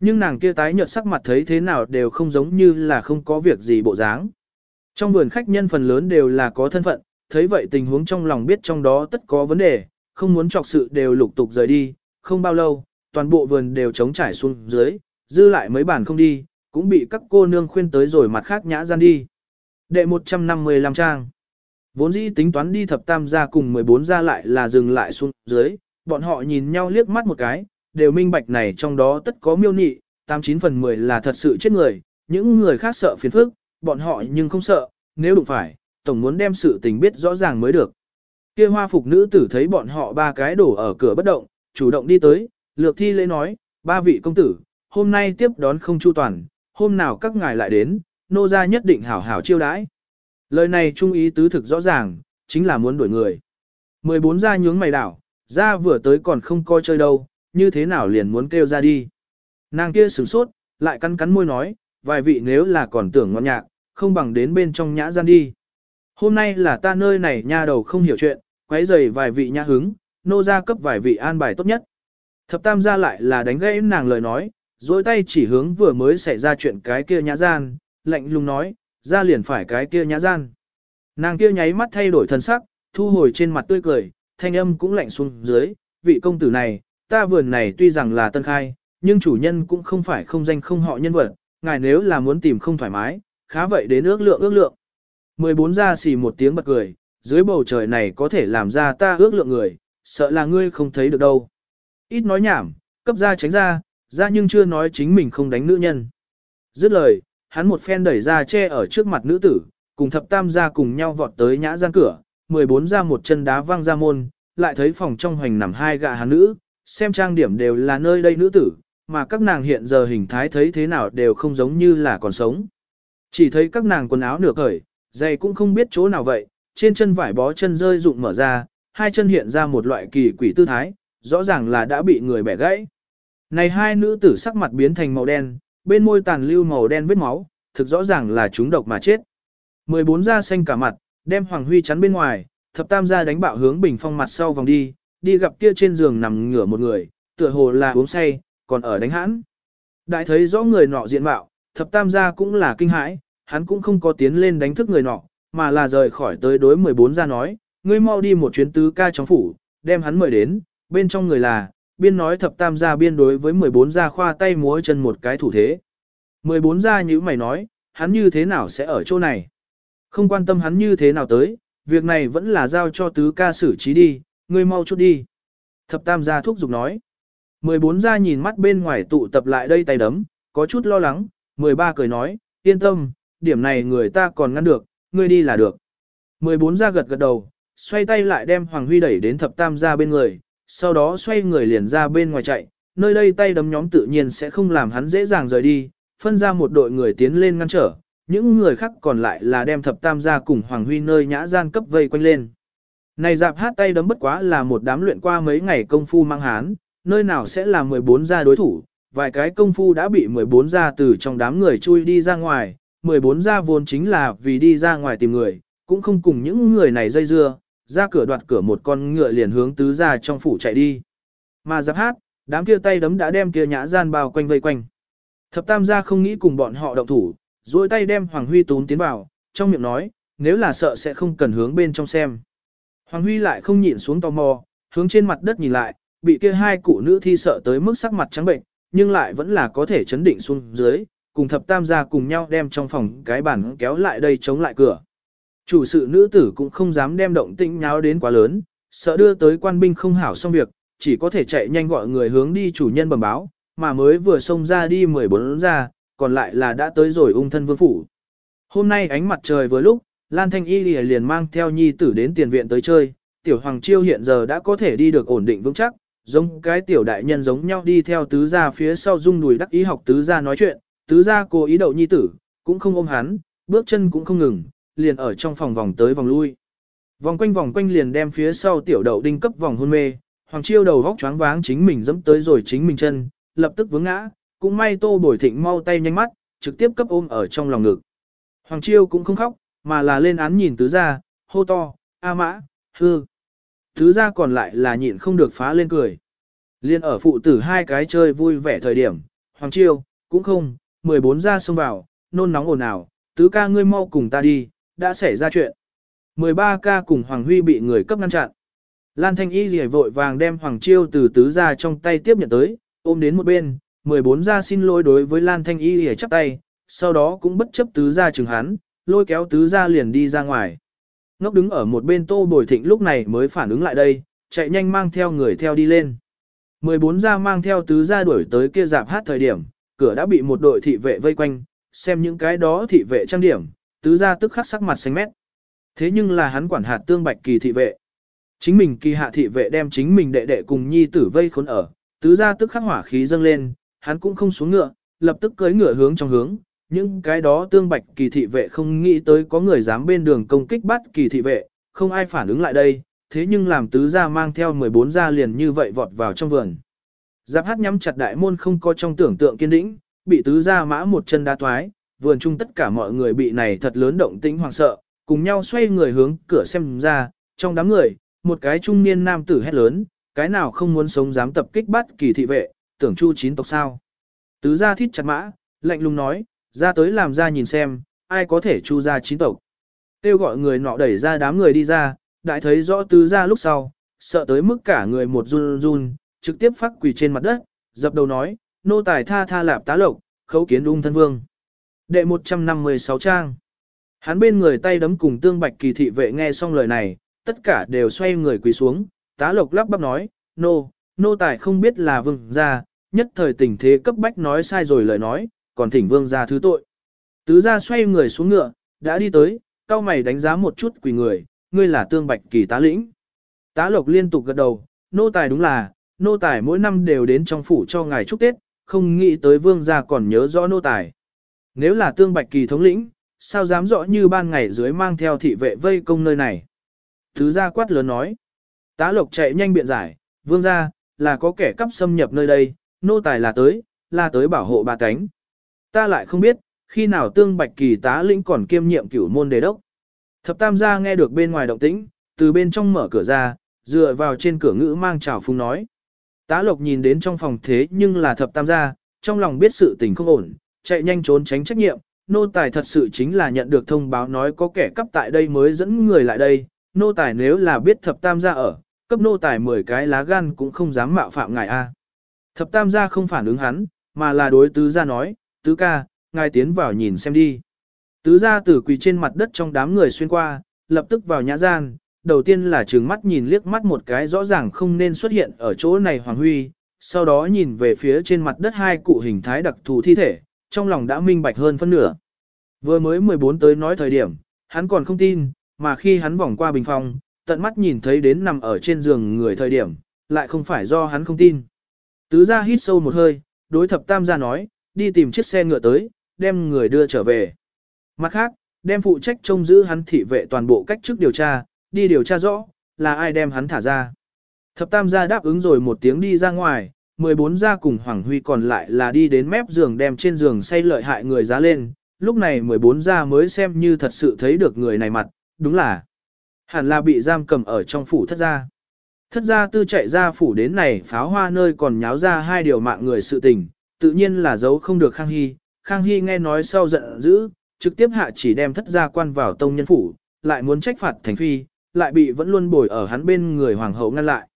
Nhưng nàng kia tái nhợt sắc mặt thấy thế nào đều không giống như là không có việc gì bộ dáng. Trong vườn khách nhân phần lớn đều là có thân phận, thấy vậy tình huống trong lòng biết trong đó tất có vấn đề, không muốn chọc sự đều lục tục rời đi, không bao lâu, toàn bộ vườn đều trống trải xuống dưới, dư lại mấy bản không đi, cũng bị các cô nương khuyên tới rồi mặt khác nhã gian đi. Đệ 155 trang. Vốn dĩ tính toán đi thập tam gia cùng 14 gia lại là dừng lại xuống dưới, bọn họ nhìn nhau liếc mắt một cái, đều minh bạch này trong đó tất có miêu nị, 89 phần 10 là thật sự chết người, những người khác sợ phiền phức, bọn họ nhưng không sợ, nếu đụng phải, tổng muốn đem sự tình biết rõ ràng mới được. Kia hoa phục nữ tử thấy bọn họ ba cái đổ ở cửa bất động, chủ động đi tới, lược thi lễ nói, ba vị công tử, hôm nay tiếp đón không chu toàn, hôm nào các ngài lại đến, nô gia nhất định hảo hảo chiêu đãi. Lời này trung ý tứ thực rõ ràng, chính là muốn đuổi người. 14 gia nhướng mày đảo, gia vừa tới còn không coi chơi đâu, như thế nào liền muốn kêu ra đi. Nàng kia sửng sốt, lại cắn cắn môi nói, vài vị nếu là còn tưởng ngon nhạc, không bằng đến bên trong nhã gian đi. Hôm nay là ta nơi này nha đầu không hiểu chuyện, quấy rầy vài vị nhã hứng, nô gia cấp vài vị an bài tốt nhất. Thập tam gia lại là đánh gãy nàng lời nói, dối tay chỉ hướng vừa mới xảy ra chuyện cái kia nhã gian, lạnh lùng nói, ra liền phải cái kia nhã gian. Nàng kia nháy mắt thay đổi thân sắc, thu hồi trên mặt tươi cười, thanh âm cũng lạnh xuống dưới, vị công tử này, ta vườn này tuy rằng là tân khai, nhưng chủ nhân cũng không phải không danh không họ nhân vật, ngài nếu là muốn tìm không thoải mái, khá vậy đến ước lượng ước lượng. 14 ra xì một tiếng bật cười, dưới bầu trời này có thể làm ra ta ước lượng người, sợ là ngươi không thấy được đâu. Ít nói nhảm, cấp ra tránh ra, ra nhưng chưa nói chính mình không đánh nữ nhân. Dứt lời, hắn một phen đẩy ra che ở trước mặt nữ tử, cùng thập tam gia cùng nhau vọt tới nhã gian cửa, 14 ra một chân đá văng ra môn, lại thấy phòng trong hoành nằm hai gạ hắn nữ, xem trang điểm đều là nơi đây nữ tử, mà các nàng hiện giờ hình thái thấy thế nào đều không giống như là còn sống. Chỉ thấy các nàng quần áo nửa cởi, giày cũng không biết chỗ nào vậy, trên chân vải bó chân rơi rụng mở ra, hai chân hiện ra một loại kỳ quỷ tư thái, rõ ràng là đã bị người bẻ gãy. Này hai nữ tử sắc mặt biến thành màu đen, bên môi tàn lưu màu đen vết máu, thực rõ ràng là chúng độc mà chết. 14 da xanh cả mặt, đem Hoàng Huy chắn bên ngoài, thập tam gia đánh bạo hướng bình phong mặt sau vòng đi, đi gặp kia trên giường nằm ngửa một người, tựa hồ là uống say, còn ở đánh hãn. Đại thấy rõ người nọ diện mạo, thập tam gia cũng là kinh hãi, hắn cũng không có tiến lên đánh thức người nọ, mà là rời khỏi tới đối 14 gia nói, ngươi mau đi một chuyến tứ ca trong phủ, đem hắn mời đến, bên trong người là, biên nói thập tam gia biên đối với 14 gia khoa tay múa chân một cái thủ thế. 14 gia như mày nói, hắn như thế nào sẽ ở chỗ này? Không quan tâm hắn như thế nào tới, việc này vẫn là giao cho tứ ca xử trí đi, ngươi mau chút đi. Thập tam gia thúc giục nói. 14 gia nhìn mắt bên ngoài tụ tập lại đây tay đấm, có chút lo lắng, 13 cười nói, yên tâm, điểm này người ta còn ngăn được, ngươi đi là được. 14 ra gật gật đầu, xoay tay lại đem Hoàng Huy đẩy đến thập tam gia bên người, sau đó xoay người liền ra bên ngoài chạy, nơi đây tay đấm nhóm tự nhiên sẽ không làm hắn dễ dàng rời đi, phân ra một đội người tiến lên ngăn trở, những người khác còn lại là đem thập tam gia cùng Hoàng Huy nơi nhã gian cấp vây quanh lên. Này dạp hát tay đấm bất quá là một đám luyện qua mấy ngày công phu mang hán, nơi nào sẽ là 14 gia đối thủ, vài cái công phu đã bị 14 gia từ trong đám người chui đi ra ngoài, 14 gia vốn chính là vì đi ra ngoài tìm người, cũng không cùng những người này dây dưa, ra cửa đoạt cửa một con ngựa liền hướng tứ gia trong phủ chạy đi. Mà giáp hát, đám kia tay đấm đã đem kia nhã gian bao quanh vây quanh. Thập tam gia không nghĩ cùng bọn họ động thủ, duỗi tay đem Hoàng Huy tún tiến vào, trong miệng nói, nếu là sợ sẽ không cần hướng bên trong xem. Hoàng Huy lại không nhịn xuống tò mò, hướng trên mặt đất nhìn lại, bị kia hai cụ nữ thi sợ tới mức sắc mặt trắng bệnh, nhưng lại vẫn là có thể chấn định xuống dưới, cùng thập tam gia cùng nhau đem trong phòng cái bàn kéo lại đây chống lại cửa. Chủ sự nữ tử cũng không dám đem động tĩnh nháo đến quá lớn, sợ đưa tới quan binh không hảo xong việc, chỉ có thể chạy nhanh gọi người hướng đi chủ nhân bẩm báo, mà mới vừa xông ra đi 14 ra, còn lại là đã tới rồi ung thân vương phủ. Hôm nay ánh mặt trời vừa lúc, Lan Thanh Y liền mang theo nhi tử đến tiền viện tới chơi, tiểu hoàng chiêu hiện giờ đã có thể đi được ổn định vững chắc, giống cái tiểu đại nhân giống nhau đi theo tứ gia phía sau rung đùi đắc ý học tứ gia nói chuyện, tứ gia cố ý đậu nhi tử, cũng không ôm hắn, bước chân cũng không ngừng, liền ở trong phòng vòng tới vòng lui. Vòng quanh vòng quanh liền đem phía sau tiểu đậu đinh cấp vòng hôn mê, hoàng chiêu đầu vóc choáng váng chính mình dẫm tới rồi chính mình chân, lập tức vướng ngã, cũng may tô bồi thịnh mau tay nhanh mắt, trực tiếp cấp ôm ở trong lòng ngực. Hoàng chiêu cũng không khóc, mà là lên án nhìn tứ gia, hô to, a mã, hư. Tứ gia còn lại là nhịn không được phá lên cười. Liên ở phụ tử hai cái chơi vui vẻ thời điểm, Hoàng chiêu, cũng không, 14 gia xông vào, nôn nóng ồn ào, tứ ca ngươi mau cùng ta đi, đã xảy ra chuyện. 13 ca cùng Hoàng Huy bị người cấp ngăn chặn. Lan Thanh Y rỉa vội vàng đem Hoàng Chiêu từ tứ gia trong tay tiếp nhận tới, ôm đến một bên, 14 gia xin lỗi đối với Lan Thanh Y rỉa chắp tay, sau đó cũng bất chấp tứ gia chừng hắn, lôi kéo tứ gia liền đi ra ngoài. Ngốc đứng ở một bên tô bồi thịnh lúc này mới phản ứng lại đây, chạy nhanh mang theo người theo đi lên. 14 gia mang theo tứ gia đuổi tới kia dạp hát thời điểm, cửa đã bị một đội thị vệ vây quanh, xem những cái đó thị vệ trang điểm, tứ gia tức khắc sắc mặt xanh mét. Thế nhưng là hắn quản hạt tương bạch kỳ thị vệ. Chính mình kỳ hạ thị vệ đem chính mình đệ đệ cùng nhi tử vây khốn ở, tứ gia tức khắc hỏa khí dâng lên, hắn cũng không xuống ngựa, lập tức cưỡi ngựa hướng trong hướng. Những cái đó tương bạch kỳ thị vệ không nghĩ tới có người dám bên đường công kích bắt kỳ thị vệ, không ai phản ứng lại đây, thế nhưng làm tứ gia mang theo 14 gia liền như vậy vọt vào trong vườn. Giáp hát nhắm chặt đại môn không có trong tưởng tượng kiên đĩnh, bị tứ gia mã một chân đá thoái, vườn chung tất cả mọi người bị này thật lớn động tĩnh hoảng sợ, cùng nhau xoay người hướng cửa xem ra, trong đám người, một cái trung niên nam tử hét lớn, cái nào không muốn sống dám tập kích bắt kỳ thị vệ, tưởng chu chín tộc sao. Tứ gia thít chặt mã, lạnh lùng nói, ra tới làm ra nhìn xem, ai có thể chu ra chín tộc. Tiêu gọi người nọ đẩy ra đám người đi ra, đại thấy rõ tứ ra lúc sau, sợ tới mức cả người một run run, trực tiếp phát quỳ trên mặt đất, dập đầu nói, nô tài tha tha lạp tá lộc, khấu kiến ung thân vương. Đệ 156 trang. Hắn bên người tay đấm cùng tương bạch kỳ thị vệ nghe xong lời này, tất cả đều xoay người quỳ xuống, tá lộc lắp bắp nói, nô, nô tài không biết là vương gia, nhất thời tình thế cấp bách nói sai rồi lời nói, còn thỉnh vương gia thứ tội. Tứ gia xoay người xuống ngựa, đã đi tới, cao mày đánh giá một chút quỳ người, ngươi là tương bạch kỳ tá lĩnh. Tá lộc liên tục gật đầu, nô tài đúng là, nô tài mỗi năm đều đến trong phủ cho ngài chúc Tết, không nghĩ tới vương gia còn nhớ rõ nô tài. Nếu là tương bạch kỳ thống lĩnh, sao dám rõ như ban ngày dưới mang theo thị vệ vây công nơi này. Thứ gia quát lớn nói. Tá lộc chạy nhanh biện giải, vương gia, là có kẻ cắp xâm nhập nơi đây, nô tài là tới, là tới bảo hộ bà cánh. Ta lại không biết, khi nào tương bạch kỳ tá lĩnh còn kiêm nhiệm cửu môn đề đốc. Thập tam gia nghe được bên ngoài động tĩnh, từ bên trong mở cửa ra, dựa vào trên cửa ngữ mang chào phung nói. Tá lộc nhìn đến trong phòng thế nhưng là thập tam gia, trong lòng biết sự tình không ổn, chạy nhanh trốn tránh trách nhiệm, nô tài thật sự chính là nhận được thông báo nói có kẻ cắp tại đây mới dẫn người lại đây, nô tài nếu là biết thập tam gia ở, cấp nô tài 10 cái lá gan cũng không dám mạo phạm ngài a. Thập tam gia không phản ứng hắn, mà là đối tứ gia nói, tứ ca, ngài tiến vào nhìn xem đi. Tứ gia tử quỳ trên mặt đất trong đám người xuyên qua, lập tức vào nhã gian, đầu tiên là trừng mắt nhìn liếc mắt một cái rõ ràng không nên xuất hiện ở chỗ này Hoàng Huy, sau đó nhìn về phía trên mặt đất hai cụ hình thái đặc thù thi thể, trong lòng đã minh bạch hơn phân nửa. Vừa mới 14 tới nói thời điểm, hắn còn không tin, mà khi hắn vòng qua bình phòng, tận mắt nhìn thấy đến nằm ở trên giường người thời điểm, lại không phải do hắn không tin. Tứ gia hít sâu một hơi, đối thập tam gia nói, đi tìm chiếc xe ngựa tới, đem người đưa trở về. Mặt khác, đem phụ trách trông giữ hắn thị vệ toàn bộ cách chức điều tra, đi điều tra rõ, là ai đem hắn thả ra. Thập tam gia đáp ứng rồi một tiếng đi ra ngoài, 14 gia cùng Hoàng Huy còn lại là đi đến mép giường đem trên giường say lợi hại người giá lên, lúc này 14 gia mới xem như thật sự thấy được người này mặt, đúng là hẳn là bị giam cầm ở trong phủ thất gia. Thất gia tư chạy ra phủ đến này pháo hoa nơi còn nháo ra hai điều mạng người sự tình, tự nhiên là giấu không được Khang Hy. Khang Hy nghe nói sau giận dữ, trực tiếp hạ chỉ đem thất gia quan vào tông nhân phủ, lại muốn trách phạt thành phi, lại bị vẫn luôn bồi ở hắn bên người hoàng hậu ngăn lại.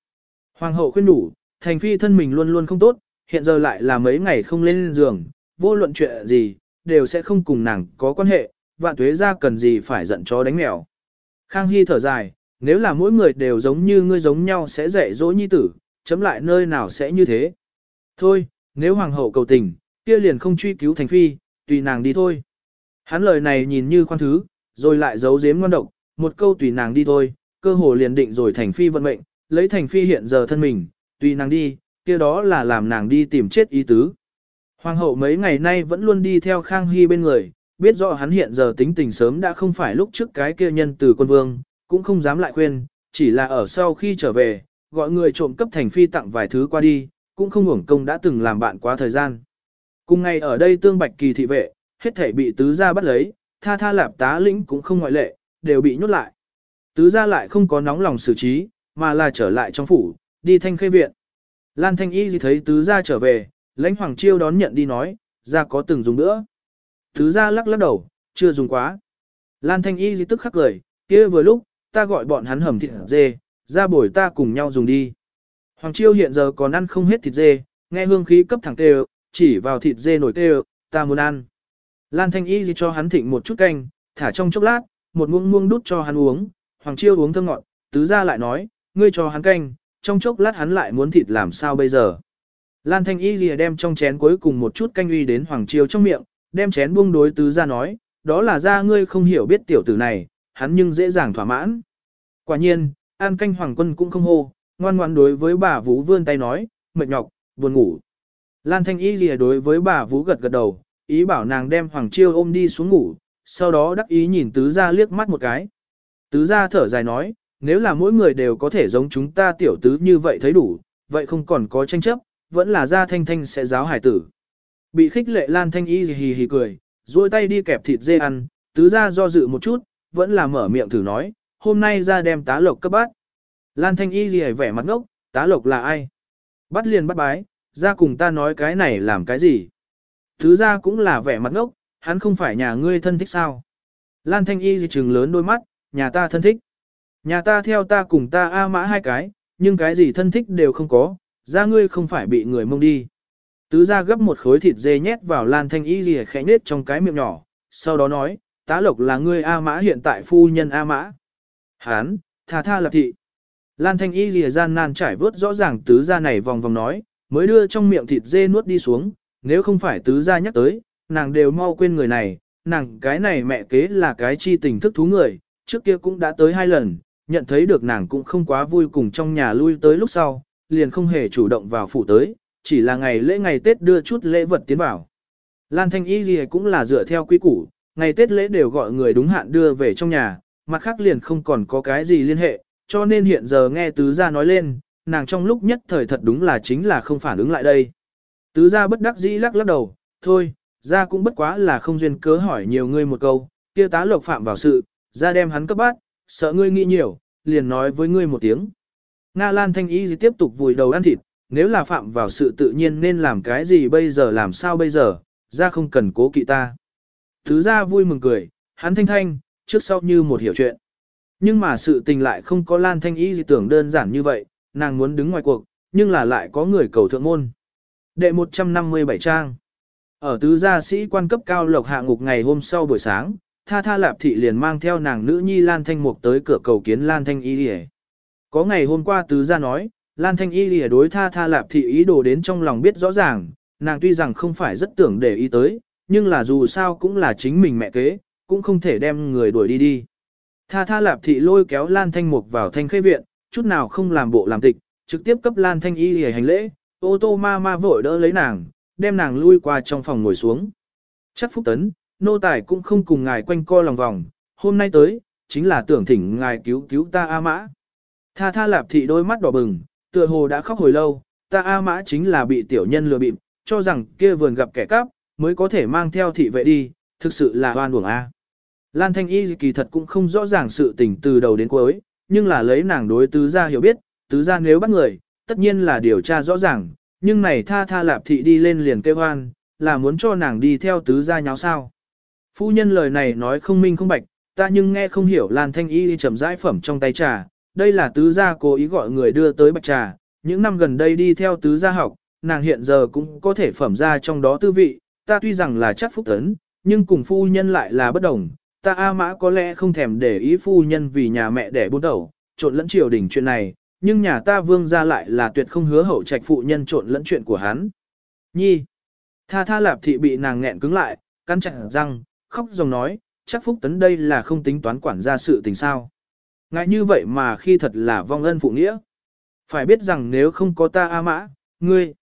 Hoàng hậu khuyên đủ, thành phi thân mình luôn luôn không tốt, hiện giờ lại là mấy ngày không lên giường, vô luận chuyện gì, đều sẽ không cùng nàng có quan hệ, vạn tuế ra cần gì phải giận chó đánh mèo. Khang Hy thở dài, nếu là mỗi người đều giống như ngươi giống nhau sẽ dạy dỗ nhi tử, chấm lại nơi nào sẽ như thế. Thôi, nếu hoàng hậu cầu tình, kia liền không truy cứu thành phi, tùy nàng đi thôi. Hắn lời này nhìn như khoan thứ, rồi lại giấu giếm ngon độc, một câu tùy nàng đi thôi, cơ hồ liền định rồi thành phi vận mệnh, lấy thành phi hiện giờ thân mình, tùy nàng đi, kia đó là làm nàng đi tìm chết ý tứ. Hoàng hậu mấy ngày nay vẫn luôn đi theo Khang Hy bên người, biết rõ hắn hiện giờ tính tình sớm đã không phải lúc trước cái kia nhân từ quân vương, cũng không dám lại khuyên, chỉ là ở sau khi trở về, gọi người trộm cấp thành phi tặng vài thứ qua đi, cũng không hưởng công đã từng làm bạn quá thời gian. Cùng ngày ở đây tương bạch kỳ thị vệ, hết thể bị tứ gia bắt lấy, tha tha lạp tá lĩnh cũng không ngoại lệ, đều bị nhốt lại. Tứ gia lại không có nóng lòng xử trí, mà là trở lại trong phủ, đi thanh khê viện. Lan thanh y gì thấy tứ gia trở về, lãnh hoàng chiêu đón nhận đi nói, ra có từng dùng nữa. Tứ gia lắc lắc đầu, chưa dùng quá. Lan thanh y gì tức khắc cười, kia vừa lúc, ta gọi bọn hắn hầm thịt dê, ra bồi ta cùng nhau dùng đi. Hoàng chiêu hiện giờ còn ăn không hết thịt dê, nghe hương khí cấp thẳng tê chỉ vào thịt dê nổi tê ta muốn ăn. Lan thanh y cho hắn thịnh một chút canh, thả trong chốc lát, một muỗng muông đút cho hắn uống, Hoàng chiêu uống thơm ngọt, tứ gia lại nói, ngươi cho hắn canh, trong chốc lát hắn lại muốn thịt làm sao bây giờ. Lan thanh y lìa đem trong chén cuối cùng một chút canh uy đến Hoàng chiêu trong miệng, đem chén buông đối tứ gia nói, đó là ra ngươi không hiểu biết tiểu tử này, hắn nhưng dễ dàng thỏa mãn. Quả nhiên, an canh hoàng quân cũng không hô, ngoan ngoan đối với bà Vũ vươn tay nói, mệt nhọc, buồn ngủ. Lan Thanh Y lìa đối với bà Vũ gật gật đầu, ý bảo nàng đem Hoàng Chiêu ôm đi xuống ngủ, sau đó đắc ý nhìn tứ gia liếc mắt một cái. Tứ gia thở dài nói, nếu là mỗi người đều có thể giống chúng ta tiểu tứ như vậy thấy đủ, vậy không còn có tranh chấp, vẫn là gia thanh thanh sẽ giáo hải tử. Bị khích lệ Lan Thanh Y hì hì cười, duỗi tay đi kẹp thịt dê ăn, tứ gia do dự một chút, vẫn là mở miệng thử nói, hôm nay ra đem tá lộc cấp bát. Lan Thanh Y gì vẻ mặt ngốc, tá lộc là ai? Bắt liền bắt bái, ra cùng ta nói cái này làm cái gì? Thứ ra cũng là vẻ mặt ngốc, hắn không phải nhà ngươi thân thích sao? Lan Thanh Y gì trừng lớn đôi mắt, nhà ta thân thích. Nhà ta theo ta cùng ta A mã hai cái, nhưng cái gì thân thích đều không có, ra ngươi không phải bị người mông đi. Tứ ra gấp một khối thịt dê nhét vào lan thanh y gì khẽ nết trong cái miệng nhỏ, sau đó nói, tá lộc là ngươi A mã hiện tại phu nhân A mã. Hán, tha tha lập thị. Lan thanh y lìa gian nan trải vớt rõ ràng tứ gia này vòng vòng nói, mới đưa trong miệng thịt dê nuốt đi xuống, nếu không phải tứ gia nhắc tới, nàng đều mau quên người này, nàng cái này mẹ kế là cái chi tình thức thú người, trước kia cũng đã tới hai lần, nhận thấy được nàng cũng không quá vui cùng trong nhà lui tới lúc sau, liền không hề chủ động vào phủ tới, chỉ là ngày lễ ngày Tết đưa chút lễ vật tiến vào. Lan Thanh Y lìa cũng là dựa theo quy củ, ngày Tết lễ đều gọi người đúng hạn đưa về trong nhà, mặt khác liền không còn có cái gì liên hệ, cho nên hiện giờ nghe tứ gia nói lên, nàng trong lúc nhất thời thật đúng là chính là không phản ứng lại đây. Tứ gia bất đắc dĩ lắc lắc đầu, thôi, gia cũng bất quá là không duyên cớ hỏi nhiều ngươi một câu, kia tá lộc phạm vào sự, gia đem hắn cấp bát, sợ ngươi nghĩ nhiều, liền nói với ngươi một tiếng. Nga Lan Thanh Y tiếp tục vùi đầu ăn thịt, nếu là phạm vào sự tự nhiên nên làm cái gì bây giờ làm sao bây giờ, ra không cần cố kỵ ta. Thứ ra vui mừng cười, hắn thanh thanh, trước sau như một hiểu chuyện. Nhưng mà sự tình lại không có Lan Thanh Y gì tưởng đơn giản như vậy, nàng muốn đứng ngoài cuộc, nhưng là lại có người cầu thượng môn. Đệ 157 trang Ở tứ gia sĩ quan cấp cao lộc hạ ngục ngày hôm sau buổi sáng, Tha Tha Lạp Thị liền mang theo nàng nữ nhi Lan Thanh Mục tới cửa cầu kiến Lan Thanh Y Lìa. Có ngày hôm qua tứ gia nói, Lan Thanh Y Lìa đối Tha Tha Lạp Thị ý đồ đến trong lòng biết rõ ràng, nàng tuy rằng không phải rất tưởng để ý tới, nhưng là dù sao cũng là chính mình mẹ kế, cũng không thể đem người đuổi đi đi. Tha Tha Lạp Thị lôi kéo Lan Thanh Mục vào thanh khê viện, chút nào không làm bộ làm tịch, trực tiếp cấp Lan Thanh Y Lìa hành lễ, ô tô ma ma vội đỡ lấy nàng, đem nàng lui qua trong phòng ngồi xuống. Chắc Phúc Tấn, nô tài cũng không cùng ngài quanh co lòng vòng, hôm nay tới, chính là tưởng thỉnh ngài cứu cứu ta A Mã. Tha tha lạp thị đôi mắt đỏ bừng, tựa hồ đã khóc hồi lâu, ta A Mã chính là bị tiểu nhân lừa bịp, cho rằng kia vườn gặp kẻ cắp, mới có thể mang theo thị vệ đi, thực sự là hoan uổng A. Lan Thanh Y kỳ thật cũng không rõ ràng sự tình từ đầu đến cuối, nhưng là lấy nàng đối tứ gia hiểu biết, tứ gia nếu bắt người, tất nhiên là điều tra rõ ràng, nhưng này tha tha lạp thị đi lên liền kêu hoan, là muốn cho nàng đi theo tứ gia nháo sao. Phu nhân lời này nói không minh không bạch, ta nhưng nghe không hiểu Lan Thanh Y chậm rãi phẩm trong tay trà, đây là tứ gia cố ý gọi người đưa tới bạch trà, những năm gần đây đi theo tứ gia học, nàng hiện giờ cũng có thể phẩm ra trong đó tư vị, ta tuy rằng là chắc phúc tấn, nhưng cùng phu nhân lại là bất đồng, ta A Mã có lẽ không thèm để ý phu nhân vì nhà mẹ đẻ buôn đầu, trộn lẫn triều đình chuyện này, nhưng nhà ta vương gia lại là tuyệt không hứa hậu trạch phụ nhân trộn lẫn chuyện của hắn. Nhi, tha tha lạp thị bị nàng nghẹn cứng lại, cắn chặt răng, khóc dòng nói, chắc Phúc Tấn đây là không tính toán quản gia sự tình sao. Ngại như vậy mà khi thật là vong ân phụ nghĩa. Phải biết rằng nếu không có ta A Mã, ngươi,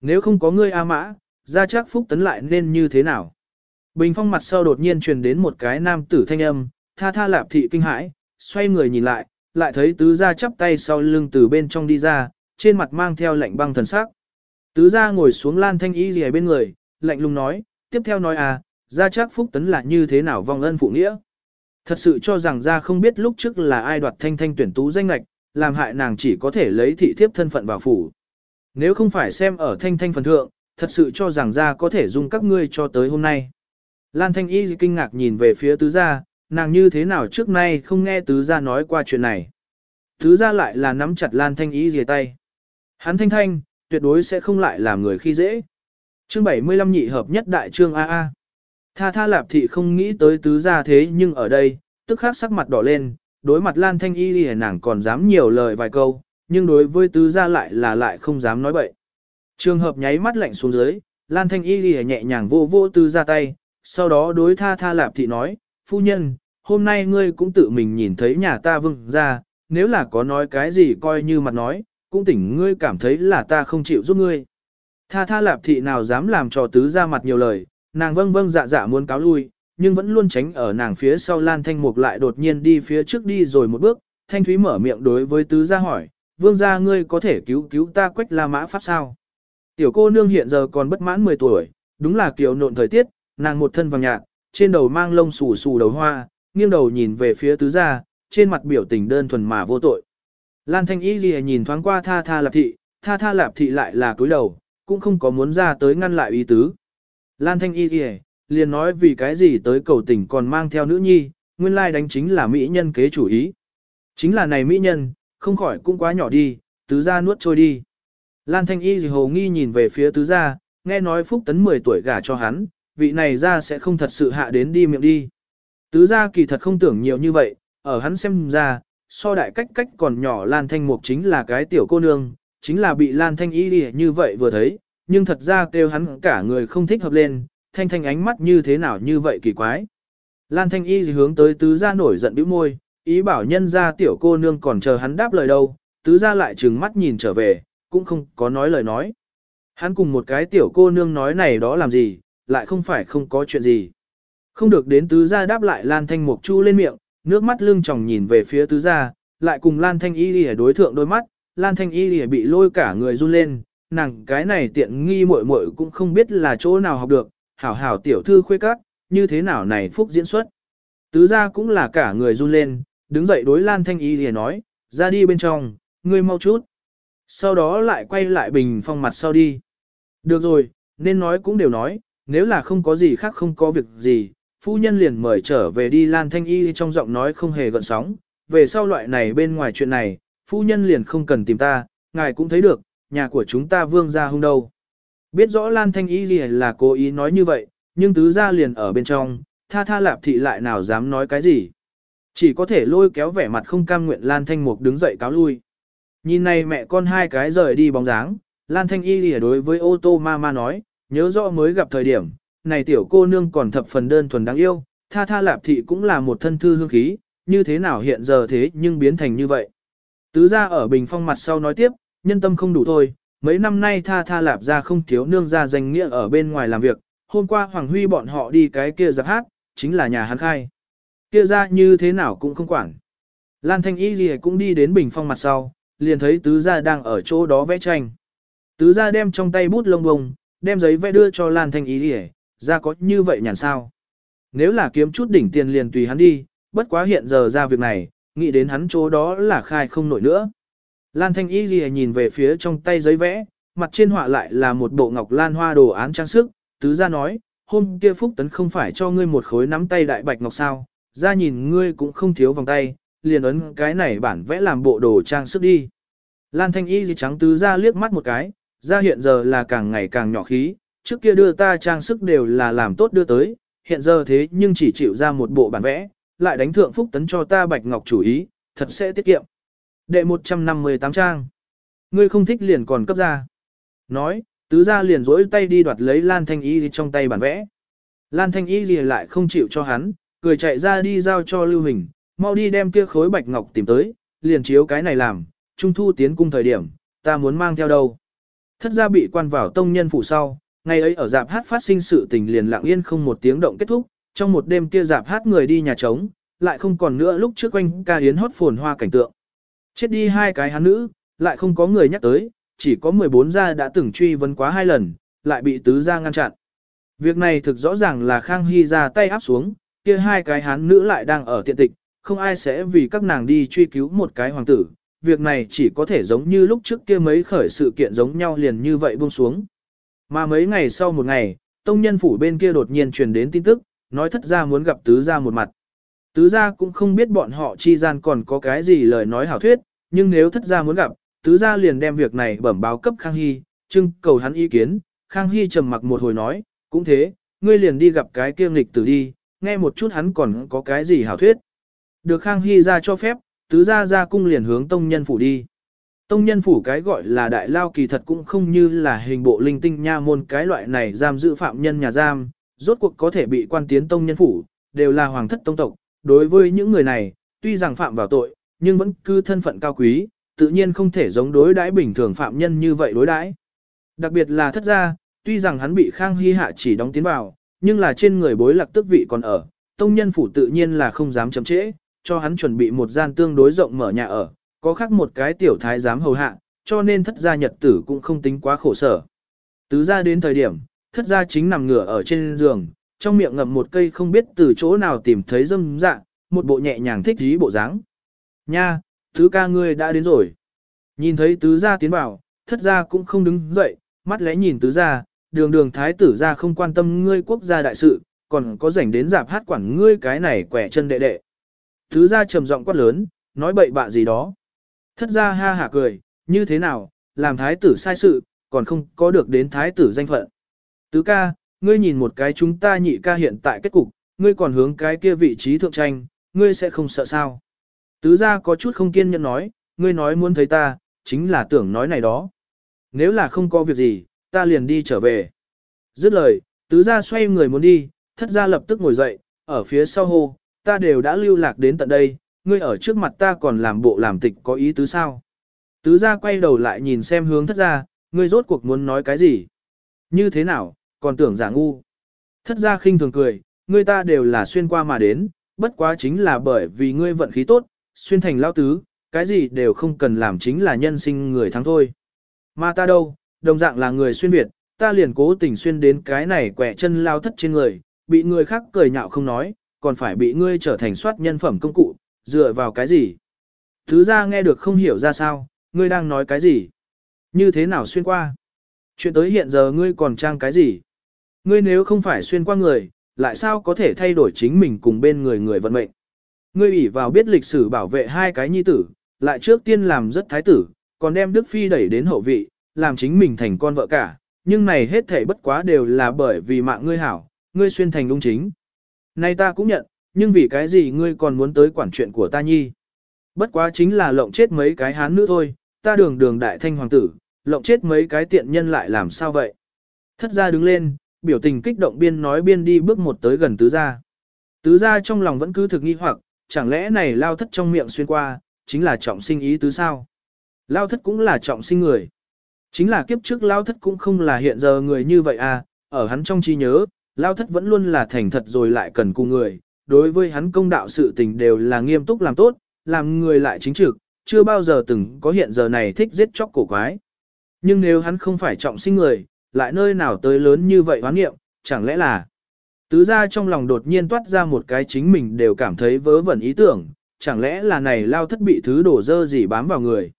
nếu không có ngươi A Mã, ra chắc Phúc Tấn lại nên như thế nào. Bình phong mặt sau đột nhiên truyền đến một cái nam tử thanh âm, tha tha lạp thị kinh hãi, xoay người nhìn lại, lại thấy tứ gia chắp tay sau lưng từ bên trong đi ra, trên mặt mang theo lạnh băng thần sắc. Tứ gia ngồi xuống lan thanh y gì bên người, lạnh lùng nói, tiếp theo nói à, gia chắc phúc tấn là như thế nào vong ân phụ nghĩa. Thật sự cho rằng gia không biết lúc trước là ai đoạt thanh thanh tuyển tú danh lạch, làm hại nàng chỉ có thể lấy thị thiếp thân phận vào phủ. Nếu không phải xem ở thanh thanh phần thượng, thật sự cho rằng gia có thể dùng các ngươi cho tới hôm nay. Lan thanh y kinh ngạc nhìn về phía tứ gia, nàng như thế nào trước nay không nghe tứ gia nói qua chuyện này. Tứ gia lại là nắm chặt Lan thanh y dìa tay. Hắn thanh thanh, tuyệt đối sẽ không lại làm người khi dễ. Chương 75 nhị hợp nhất đại trương AA. Tha tha lạp thị không nghĩ tới tứ gia thế nhưng ở đây, tức khắc sắc mặt đỏ lên, đối mặt Lan Thanh Y thì nàng còn dám nhiều lời vài câu, nhưng đối với tứ gia lại là lại không dám nói bậy. Trường hợp nháy mắt lạnh xuống dưới, Lan Thanh Y thì nhẹ nhàng vô vô tứ gia tay, sau đó đối tha tha lạp thị nói, phu nhân, hôm nay ngươi cũng tự mình nhìn thấy nhà ta vương ra, nếu là có nói cái gì coi như mặt nói, cũng tỉnh ngươi cảm thấy là ta không chịu giúp ngươi. Tha tha lạp thị nào dám làm cho tứ gia mặt nhiều lời, nàng vâng vâng dạ dạ muốn cáo lui, nhưng vẫn luôn tránh ở nàng phía sau Lan Thanh Mục lại đột nhiên đi phía trước đi rồi một bước, Thanh Thúy mở miệng đối với tứ gia hỏi, vương gia ngươi có thể cứu cứu ta quách la mã pháp sao? Tiểu cô nương hiện giờ còn bất mãn 10 tuổi, đúng là kiều nộn thời tiết, nàng một thân vàng nhạt, trên đầu mang lông xù xù đầu hoa, nghiêng đầu nhìn về phía tứ gia, trên mặt biểu tình đơn thuần mà vô tội. Lan Thanh Y Ghi nhìn thoáng qua tha tha lạp thị, tha tha lạp thị lại là cúi đầu, cũng không có muốn ra tới ngăn lại ý tứ. Lan Thanh Y Ghi liền nói vì cái gì tới cầu tình còn mang theo nữ nhi, nguyên lai đánh chính là mỹ nhân kế chủ ý. Chính là này mỹ nhân, không khỏi cũng quá nhỏ đi, tứ gia nuốt trôi đi. Lan Thanh Y gì hồ nghi nhìn về phía tứ gia, nghe nói Phúc Tấn 10 tuổi gả cho hắn, vị này ra sẽ không thật sự hạ đến đi miệng đi. Tứ gia kỳ thật không tưởng nhiều như vậy, ở hắn xem ra, so đại cách cách còn nhỏ Lan Thanh Mục chính là cái tiểu cô nương, chính là bị Lan Thanh Y đi như vậy vừa thấy, nhưng thật ra kêu hắn cả người không thích hợp lên, Thanh Thanh ánh mắt như thế nào như vậy kỳ quái. Lan Thanh Y hướng tới tứ gia nổi giận bĩu môi, ý bảo nhân ra tiểu cô nương còn chờ hắn đáp lời đâu, tứ gia lại trừng mắt nhìn trở về, cũng không có nói lời nói. Hắn cùng một cái tiểu cô nương nói này đó làm gì, lại không phải không có chuyện gì. Không được đến tứ gia đáp lại Lan Thanh Mục Chu lên miệng, nước mắt lưng tròng nhìn về phía tứ gia, lại cùng Lan Thanh Y lìa đối thượng đôi mắt, Lan Thanh Y lìa bị lôi cả người run lên, nàng cái này tiện nghi muội muội cũng không biết là chỗ nào học được, hảo hảo tiểu thư khuê các, như thế nào này phúc diễn xuất. Tứ gia cũng là cả người run lên, đứng dậy đối Lan Thanh Y lìa nói, ra đi bên trong, ngươi mau chút. Sau đó lại quay lại bình phong mặt sau đi. Được rồi, nên nói cũng đều nói, nếu là không có gì khác không có việc gì, phu nhân liền mời trở về đi Lan Thanh Y trong giọng nói không hề gợn sóng, về sau loại này bên ngoài chuyện này, phu nhân liền không cần tìm ta, ngài cũng thấy được, nhà của chúng ta vương gia hung đâu. Biết rõ Lan Thanh Y là cố ý nói như vậy, nhưng tứ gia liền ở bên trong, tha tha lạp thị lại nào dám nói cái gì. Chỉ có thể lôi kéo vẻ mặt không cam nguyện Lan Thanh Mục đứng dậy cáo lui. Nhìn này mẹ con hai cái rời đi bóng dáng, Lan Thanh Y lìa đối với ô tô ma ma nói, nhớ rõ mới gặp thời điểm, này tiểu cô nương còn thập phần đơn thuần đáng yêu, tha tha lạp thị cũng là một thân thư hương khí, như thế nào hiện giờ thế nhưng biến thành như vậy. Tứ ra ở bình phong mặt sau nói tiếp, nhân tâm không đủ thôi, mấy năm nay tha tha lạp ra không thiếu nương ra danh nghĩa ở bên ngoài làm việc, hôm qua Hoàng Huy bọn họ đi cái kia giặc hát, chính là nhà hắn khai. Kia ra như thế nào cũng không quản. Lan Thanh Y gì cũng đi đến bình phong mặt sau, liền thấy tứ gia đang ở chỗ đó vẽ tranh. Tứ gia đem trong tay bút lông bông, đem giấy vẽ đưa cho Lan Thanh Y đi ra có như vậy nhàn sao. Nếu là kiếm chút đỉnh tiền liền tùy hắn đi, bất quá hiện giờ ra việc này, nghĩ đến hắn chỗ đó là khai không nổi nữa. Lan Thanh Y gì nhìn về phía trong tay giấy vẽ, mặt trên họa lại là một bộ ngọc lan hoa đồ án trang sức, tứ gia nói, hôm kia Phúc Tấn không phải cho ngươi một khối nắm tay đại bạch ngọc sao, ra nhìn ngươi cũng không thiếu vòng tay, liền ấn cái này bản vẽ làm bộ đồ trang sức đi. Lan Thanh Y gì trắng tứ ra liếc mắt một cái, ra hiện giờ là càng ngày càng nhỏ khí, trước kia đưa ta trang sức đều là làm tốt đưa tới, hiện giờ thế nhưng chỉ chịu ra một bộ bản vẽ, lại đánh thượng phúc tấn cho ta bạch ngọc chủ ý, thật sẽ tiết kiệm. Đệ 158 trang. Ngươi không thích liền còn cấp ra. Nói, tứ ra liền rỗi tay đi đoạt lấy Lan Thanh Y trong tay bản vẽ. Lan Thanh Y lại không chịu cho hắn, cười chạy ra đi giao cho Lưu Hình, mau đi đem kia khối bạch ngọc tìm tới, liền chiếu cái này làm, trung thu tiến cung thời điểm, ta muốn mang theo đâu. Thất gia bị quan vào tông nhân phủ sau, ngày ấy ở dạp hát phát sinh sự tình liền lặng yên không một tiếng động kết thúc, trong một đêm kia dạp hát người đi nhà trống, lại không còn nữa lúc trước quanh ca yến hót phồn hoa cảnh tượng. Chết đi hai cái hắn nữ, lại không có người nhắc tới, chỉ có 14 gia đã từng truy vấn quá hai lần, lại bị tứ gia ngăn chặn. Việc này thực rõ ràng là Khang Hy ra tay áp xuống, kia hai cái hán nữ lại đang ở tiện tịch, không ai sẽ vì các nàng đi truy cứu một cái hoàng tử, việc này chỉ có thể giống như lúc trước kia mấy khởi sự kiện giống nhau liền như vậy buông xuống. Mà mấy ngày sau một ngày, tông nhân phủ bên kia đột nhiên truyền đến tin tức, nói thất gia muốn gặp tứ gia một mặt. Tứ gia cũng không biết bọn họ chi gian còn có cái gì lời nói hảo thuyết, nhưng nếu thất gia muốn gặp, tứ gia liền đem việc này bẩm báo cấp Khang Hy, trưng cầu hắn ý kiến. Khang Hy trầm mặc một hồi nói, cũng thế, ngươi liền đi gặp cái kiêng lịch tử đi, nghe một chút hắn còn có cái gì hảo thuyết. Được Khang Hy ra cho phép, tứ gia ra cung liền hướng tông nhân phủ đi. Tông nhân phủ cái gọi là đại lao kỳ thật cũng không như là hình bộ linh tinh nha môn cái loại này giam giữ phạm nhân nhà giam, rốt cuộc có thể bị quan tiến tông nhân phủ, đều là hoàng thất tông tộc. Đối với những người này, tuy rằng phạm vào tội, nhưng vẫn cư thân phận cao quý, tự nhiên không thể giống đối đãi bình thường phạm nhân như vậy đối đãi. Đặc biệt là thất gia, tuy rằng hắn bị Khang Hy hạ chỉ đóng tiến vào, nhưng là trên người bối lạc tức vị còn ở, tông nhân phủ tự nhiên là không dám chậm trễ, cho hắn chuẩn bị một gian tương đối rộng mở nhà ở, có khác một cái tiểu thái giám hầu hạ, cho nên thất gia nhật tử cũng không tính quá khổ sở. Tứ gia đến thời điểm, thất gia chính nằm ngửa ở trên giường, trong miệng ngậm một cây không biết từ chỗ nào tìm thấy dâm dạ, một bộ nhẹ nhàng thích dí bộ dáng. Nha, tứ ca ngươi đã đến rồi. Nhìn thấy tứ gia tiến vào, thất gia cũng không đứng dậy, mắt lẽ nhìn tứ gia, đường đường thái tử gia không quan tâm ngươi quốc gia đại sự, còn có rảnh đến giảm hát quản ngươi cái này quẻ chân đệ đệ thứ gia trầm giọng quát lớn, nói bậy bạ gì đó. Thất ra ha hả cười, như thế nào, làm thái tử sai sự, còn không có được đến thái tử danh phận. Tứ ca, ngươi nhìn một cái chúng ta nhị ca hiện tại kết cục, ngươi còn hướng cái kia vị trí thượng tranh, ngươi sẽ không sợ sao. Tứ gia có chút không kiên nhẫn nói, ngươi nói muốn thấy ta, chính là tưởng nói này đó. Nếu là không có việc gì, ta liền đi trở về. Dứt lời, tứ gia xoay người muốn đi, thất gia lập tức ngồi dậy, ở phía sau hô, ta đều đã lưu lạc đến tận đây, ngươi ở trước mặt ta còn làm bộ làm tịch có ý tứ sao. Tứ gia quay đầu lại nhìn xem hướng thất gia, ngươi rốt cuộc muốn nói cái gì? Như thế nào, còn tưởng giả ngu. Thất gia khinh thường cười, ngươi ta đều là xuyên qua mà đến, bất quá chính là bởi vì ngươi vận khí tốt, xuyên thành lao tứ, cái gì đều không cần làm chính là nhân sinh người thắng thôi. Mà ta đâu, đồng dạng là người xuyên Việt, ta liền cố tình xuyên đến cái này quẹ chân lao thất trên người, bị người khác cười nhạo không nói, còn phải bị ngươi trở thành soát nhân phẩm công cụ, dựa vào cái gì? Thứ ra nghe được không hiểu ra sao, ngươi đang nói cái gì? Như thế nào xuyên qua? Chuyện tới hiện giờ ngươi còn trang cái gì? Ngươi nếu không phải xuyên qua người, lại sao có thể thay đổi chính mình cùng bên người người vận mệnh? Ngươi ủy vào biết lịch sử bảo vệ hai cái nhi tử, lại trước tiên làm rất thái tử, còn đem Đức Phi đẩy đến hậu vị, làm chính mình thành con vợ cả, nhưng này hết thể bất quá đều là bởi vì mạng ngươi hảo, ngươi xuyên thành ung chính. Nay ta cũng nhận, nhưng vì cái gì ngươi còn muốn tới quản chuyện của ta nhi? Bất quá chính là lộng chết mấy cái hán nữ thôi, ta đường đường đại thanh hoàng tử, lộng chết mấy cái tiện nhân lại làm sao vậy? Thất gia đứng lên, biểu tình kích động biên nói biên đi bước một tới gần tứ gia. Tứ gia trong lòng vẫn cứ thực nghi hoặc, chẳng lẽ này lao thất trong miệng xuyên qua, chính là trọng sinh ý tứ sao? Lao thất cũng là trọng sinh người. Chính là kiếp trước lao thất cũng không là hiện giờ người như vậy à, ở hắn trong trí nhớ, lao thất vẫn luôn là thành thật rồi lại cần cùng người, đối với hắn công đạo sự tình đều là nghiêm túc làm tốt, làm người lại chính trực, chưa bao giờ từng có hiện giờ này thích giết chóc cổ quái. Nhưng nếu hắn không phải trọng sinh người, lại nơi nào tới lớn như vậy hoán nghiệm, chẳng lẽ là tứ ra trong lòng đột nhiên toát ra một cái chính mình đều cảm thấy vớ vẩn ý tưởng, chẳng lẽ là này lao thất bị thứ đổ dơ gì bám vào người.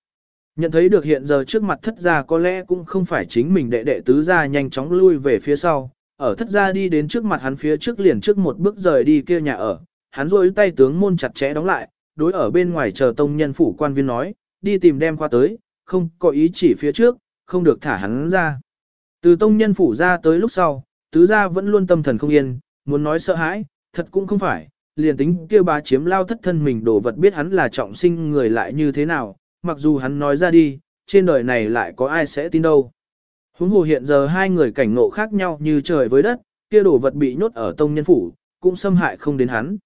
Nhận thấy được hiện giờ trước mặt thất gia có lẽ cũng không phải chính mình đệ đệ tứ gia nhanh chóng lui về phía sau, ở thất gia đi đến trước mặt hắn phía trước liền trước một bước rời đi kia nhà ở, hắn rôi tay tướng môn chặt chẽ đóng lại, đối ở bên ngoài chờ tông nhân phủ quan viên nói, đi tìm đem qua tới, không có ý chỉ phía trước, không được thả hắn ra. Từ tông nhân phủ ra tới lúc sau, tứ gia vẫn luôn tâm thần không yên, muốn nói sợ hãi, thật cũng không phải, liền tính kia bá chiếm lao thất thân mình đồ vật biết hắn là trọng sinh người lại như thế nào, mặc dù hắn nói ra đi, trên đời này lại có ai sẽ tin đâu. Huống hồ hiện giờ hai người cảnh ngộ khác nhau như trời với đất, kia đồ vật bị nhốt ở tông nhân phủ, cũng xâm hại không đến hắn.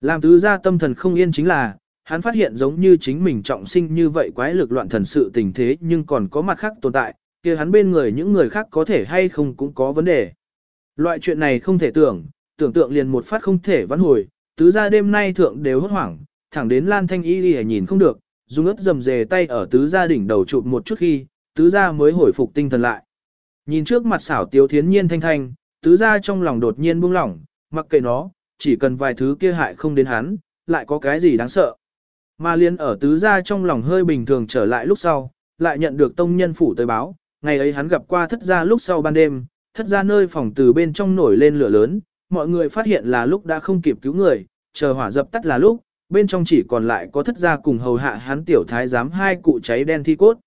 Làm tứ gia tâm thần không yên chính là, hắn phát hiện giống như chính mình trọng sinh như vậy quái lực loạn thần sự tình thế nhưng còn có mặt khác tồn tại, kia hắn bên người những người khác có thể hay không cũng có vấn đề. Loại chuyện này không thể tưởng, tưởng tượng liền một phát không thể vãn hồi, tứ gia đêm nay thượng đều hốt hoảng, thẳng đến Lan Thanh Y lìa nhìn không được, dùng ớt dầm dề tay ở tứ gia đỉnh đầu chụp một chút khi, tứ gia mới hồi phục tinh thần lại. Nhìn trước mặt xảo tiếu thiến nhiên thanh thanh, tứ gia trong lòng đột nhiên buông lỏng, mặc kệ nó, chỉ cần vài thứ kia hại không đến hắn, lại có cái gì đáng sợ. Mà liên ở tứ gia trong lòng hơi bình thường trở lại lúc sau, lại nhận được tông nhân phủ tới báo, ngày ấy hắn gặp qua thất gia lúc sau ban đêm, thất gia nơi phòng từ bên trong nổi lên lửa lớn, mọi người phát hiện là lúc đã không kịp cứu người, chờ hỏa dập tắt là lúc, bên trong chỉ còn lại có thất gia cùng hầu hạ hắn tiểu thái giám hai cụ cháy đen thi cốt.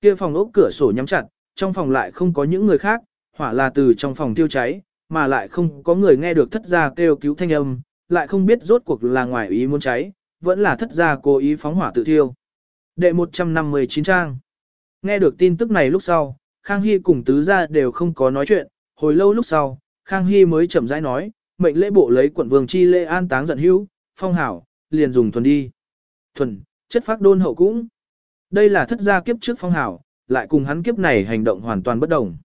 Kia phòng ốc cửa sổ nhắm chặt, trong phòng lại không có những người khác, hỏa là từ trong phòng tiêu cháy, mà lại không có người nghe được thất gia kêu cứu thanh âm, lại không biết rốt cuộc là ngoài ý muốn cháy, vẫn là thất gia cố ý phóng hỏa tự thiêu. Đệ 159 trang Nghe được tin tức này lúc sau, Khang Hy cùng tứ gia đều không có nói chuyện, hồi lâu lúc sau, Khang Hy mới chậm rãi nói, mệnh lễ bộ lấy quận vương chi lễ an táng giận hữu, phong hảo, liền dùng thuần đi. Thuần, chất phác đôn hậu cũng. Đây là thất gia kiếp trước phong hảo, lại cùng hắn kiếp này hành động hoàn toàn bất đồng.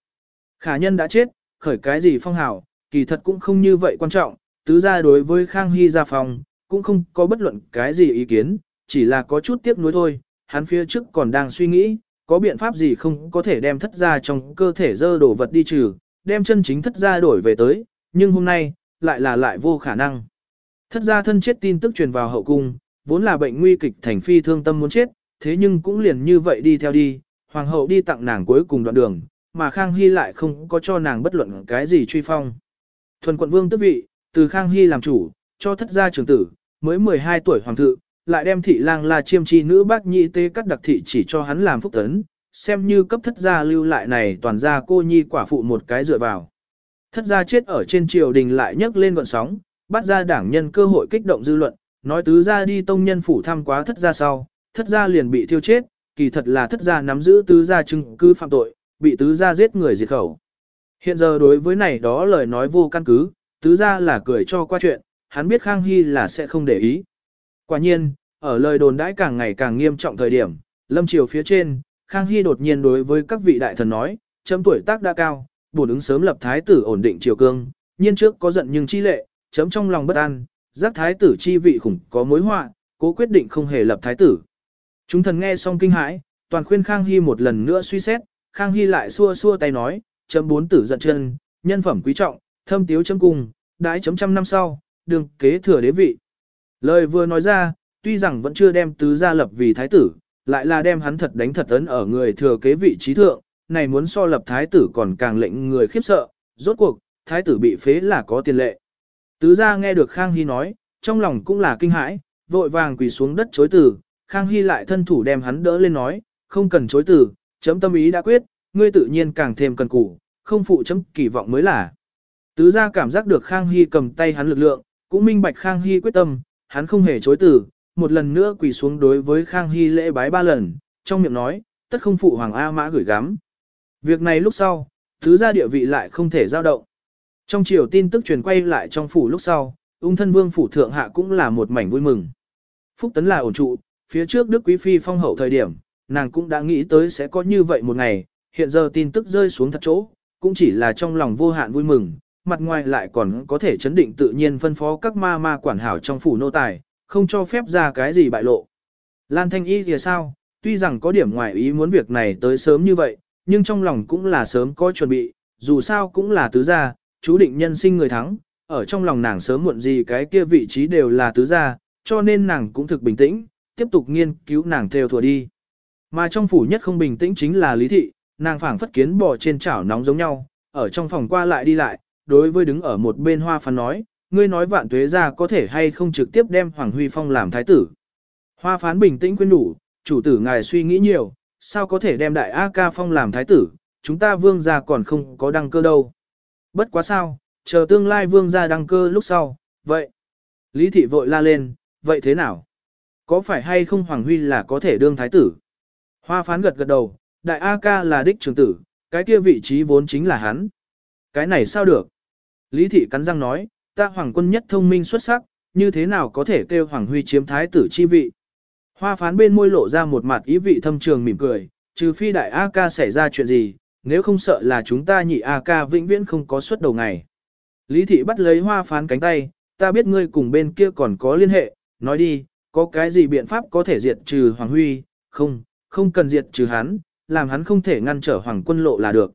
Khả nhân đã chết, khởi cái gì phong hảo, kỳ thật cũng không như vậy quan trọng, tứ gia đối với Khang Hy gia phong, cũng không có bất luận cái gì ý kiến, chỉ là có chút tiếc nuối thôi, hắn phía trước còn đang suy nghĩ, có biện pháp gì không có thể đem thất gia trong cơ thể dơ đổ vật đi trừ, đem chân chính thất gia đổi về tới, nhưng hôm nay, lại là lại vô khả năng. Thất gia thân chết tin tức truyền vào hậu cung, vốn là bệnh nguy kịch thành phi thương tâm muốn chết, thế nhưng cũng liền như vậy đi theo đi, hoàng hậu đi tặng nàng cuối cùng đoạn đường, mà Khang Hy lại không có cho nàng bất luận cái gì truy phong. Thuần quận vương tức vị, từ Khang Hy làm chủ, cho thất gia trưởng tử, mới 12 tuổi hoàng thự, lại đem thị lang là chiêm chi nữ bác nhị tê cắt đặc thị chỉ cho hắn làm phúc tấn, xem như cấp thất gia lưu lại này toàn gia cô nhi quả phụ một cái dựa vào. Thất gia chết ở trên triều đình lại nhấc lên gọn sóng, bắt ra đảng nhân cơ hội kích động dư luận, nói tứ gia đi tông nhân phủ thăm quá thất gia sau, thất gia liền bị thiêu chết, kỳ thật là thất gia nắm giữ tứ gia chứng cứ phạm tội, bị tứ gia giết người diệt khẩu. Hiện giờ đối với này đó lời nói vô căn cứ, tứ gia là cười cho qua chuyện, hắn biết Khang Hy là sẽ không để ý. Quả nhiên, ở lời đồn đãi càng ngày càng nghiêm trọng thời điểm, lâm triều phía trên, Khang Hy đột nhiên đối với các vị đại thần nói, chấm tuổi tác đã cao, bổn ứng sớm lập thái tử ổn định triều cương, nhiên trước có giận nhưng chi lệ, chấm trong lòng bất an, giác thái tử chi vị khủng có mối họa, cố quyết định không hề lập thái tử. Chúng thần nghe xong kinh hãi, toàn khuyên Khang Hy một lần nữa suy xét, Khang Hy lại xua xua tay nói, chấm bốn tử giận chân, nhân phẩm quý trọng, thâm tiếu chấm cùng, đãi chấm trăm năm sau, đường kế thừa đế vị. Lời vừa nói ra, tuy rằng vẫn chưa đem tứ gia lập vì thái tử, lại là đem hắn thật đánh thật ấn ở người thừa kế vị trí thượng, này muốn so lập thái tử còn càng lệnh người khiếp sợ, rốt cuộc, thái tử bị phế là có tiền lệ. Tứ gia nghe được Khang Hy nói, trong lòng cũng là kinh hãi, vội vàng quỳ xuống đất chối từ, Khang Hy lại thân thủ đem hắn đỡ lên nói, không cần chối từ, chấm tâm ý đã quyết, ngươi tự nhiên càng thêm cần cù, không phụ chấm kỳ vọng mới là. Tứ gia cảm giác được Khang Hy cầm tay hắn lực lượng, cũng minh bạch Khang Hy quyết tâm, hắn không hề chối từ, một lần nữa quỳ xuống đối với Khang Hy lễ bái ba lần, trong miệng nói, tất không phụ Hoàng A Mã gửi gắm. Việc này lúc sau, tứ gia địa vị lại không thể dao động. Trong chiều tin tức truyền quay lại trong phủ lúc sau, ung thân vương phủ thượng hạ cũng là một mảnh vui mừng. Phúc tấn là ổn trụ, phía trước Đức Quý Phi phong hậu thời điểm, nàng cũng đã nghĩ tới sẽ có như vậy một ngày, hiện giờ tin tức rơi xuống thật chỗ, cũng chỉ là trong lòng vô hạn vui mừng, mặt ngoài lại còn có thể chấn định tự nhiên phân phó các ma ma quản hảo trong phủ nô tài, không cho phép ra cái gì bại lộ. Lan Thanh Y thì sao, tuy rằng có điểm ngoài ý muốn việc này tới sớm như vậy, nhưng trong lòng cũng là sớm có chuẩn bị, dù sao cũng là tứ gia, chú định nhân sinh người thắng, ở trong lòng nàng sớm muộn gì cái kia vị trí đều là tứ gia, cho nên nàng cũng thực bình tĩnh, tiếp tục nghiên cứu nàng theo thùa đi. Mà trong phủ nhất không bình tĩnh chính là Lý Thị, nàng phảng phất kiến bò trên chảo nóng giống nhau, ở trong phòng qua lại đi lại, đối với đứng ở một bên hoa phán nói, ngươi nói vạn tuế ra có thể hay không trực tiếp đem Hoàng Huy Phong làm thái tử. Hoa phán bình tĩnh khuyên đủ, chủ tử ngài suy nghĩ nhiều, sao có thể đem đại A ca phong làm thái tử, chúng ta vương gia còn không có đăng cơ đâu. Bất quá sao, chờ tương lai vương gia đăng cơ lúc sau, vậy. Lý thị vội la lên, vậy thế nào? Có phải hay không Hoàng Huy là có thể đương thái tử? Hoa phán gật gật đầu, đại A ca là đích trưởng tử, cái kia vị trí vốn chính là hắn. Cái này sao được? Lý thị cắn răng nói, ta hoàng quân nhất thông minh xuất sắc, như thế nào có thể kêu Hoàng Huy chiếm thái tử chi vị? Hoa phán bên môi lộ ra một mặt ý vị thâm trường mỉm cười, trừ phi đại A ca xảy ra chuyện gì, nếu không sợ là chúng ta nhị A ca vĩnh viễn không có suất đầu ngày. Lý thị bắt lấy hoa phán cánh tay, ta biết ngươi cùng bên kia còn có liên hệ, nói đi, có cái gì biện pháp có thể diệt trừ Hoàng Huy, không, không cần diệt trừ hắn, làm hắn không thể ngăn trở Hoàng quân lộ là được.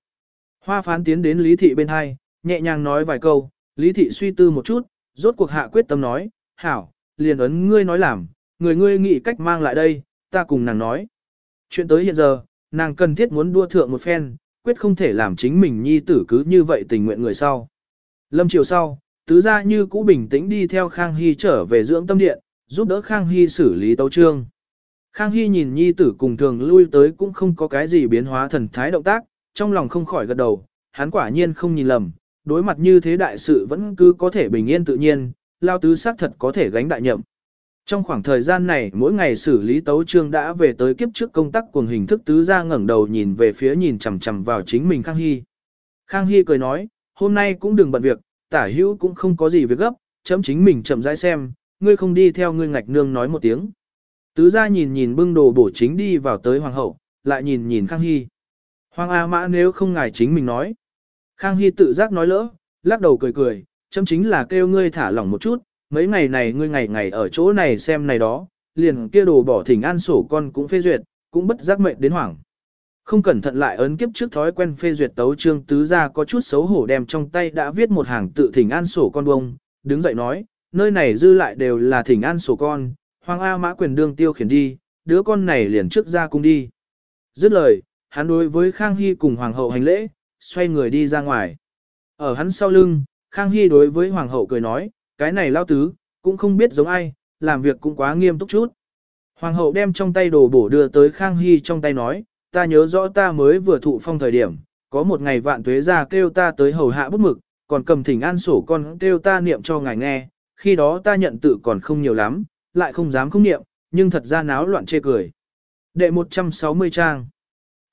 Hoa phán tiến đến Lý thị bên hai, nhẹ nhàng nói vài câu, Lý thị suy tư một chút, rốt cuộc hạ quyết tâm nói, hảo, liền ấn ngươi nói làm, người ngươi nghĩ cách mang lại đây, ta cùng nàng nói. Chuyện tới hiện giờ, nàng cần thiết muốn đua thượng một phen, quyết không thể làm chính mình nhi tử cứ như vậy tình nguyện người sau. Lâm chiều sau, tứ gia như cũ bình tĩnh đi theo Khang Hy trở về dưỡng tâm điện, giúp đỡ Khang Hy xử lý tấu trương. Khang Hy nhìn nhi tử cùng thường lui tới cũng không có cái gì biến hóa thần thái động tác, trong lòng không khỏi gật đầu, hắn quả nhiên không nhìn lầm, đối mặt như thế đại sự vẫn cứ có thể bình yên tự nhiên, lao tứ xác thật có thể gánh đại nhậm. Trong khoảng thời gian này mỗi ngày xử lý tấu trương đã về tới kiếp trước công tác cùng hình thức tứ ra ngẩng đầu nhìn về phía nhìn chằm chằm vào chính mình Khang Hy. Khang Hy cười nói, hôm nay cũng đừng bận việc, tả hữu cũng không có gì việc gấp, chấm chính mình chậm rãi xem, ngươi không đi theo ngươi ngạch nương nói một tiếng. Tứ ra nhìn nhìn bưng đồ bổ chính đi vào tới hoàng hậu, lại nhìn nhìn Khang Hy. Hoàng A Mã nếu không ngài chính mình nói. Khang Hy tự giác nói lỡ, lắc đầu cười cười, chấm chính là kêu ngươi thả lỏng một chút, mấy ngày này ngươi ngày ngày ở chỗ này xem này đó, liền kia đồ bỏ thỉnh an sổ con cũng phê duyệt, cũng bất giác mệnh đến hoảng. Không cẩn thận lại ấn kiếp trước thói quen phê duyệt tấu trương tứ ra có chút xấu hổ đem trong tay đã viết một hàng tự thỉnh an sổ con bông, đứng dậy nói, nơi này dư lại đều là thỉnh an sổ con, hoàng A mã quyền đương tiêu khiển đi, đứa con này liền trước ra cung đi. Dứt lời, hắn đối với Khang Hy cùng hoàng hậu hành lễ, xoay người đi ra ngoài. Ở hắn sau lưng, Khang Hy đối với hoàng hậu cười nói, cái này lao tứ, cũng không biết giống ai, làm việc cũng quá nghiêm túc chút. Hoàng hậu đem trong tay đồ bổ đưa tới Khang Hy trong tay nói, ta nhớ rõ ta mới vừa thụ phong thời điểm, có một ngày vạn tuế ra kêu ta tới hầu hạ bút mực, còn cầm thỉnh an sổ con kêu ta niệm cho ngài nghe, khi đó ta nhận tự còn không nhiều lắm, lại không dám không niệm, nhưng thật ra náo loạn chê cười. Đệ 160 trang.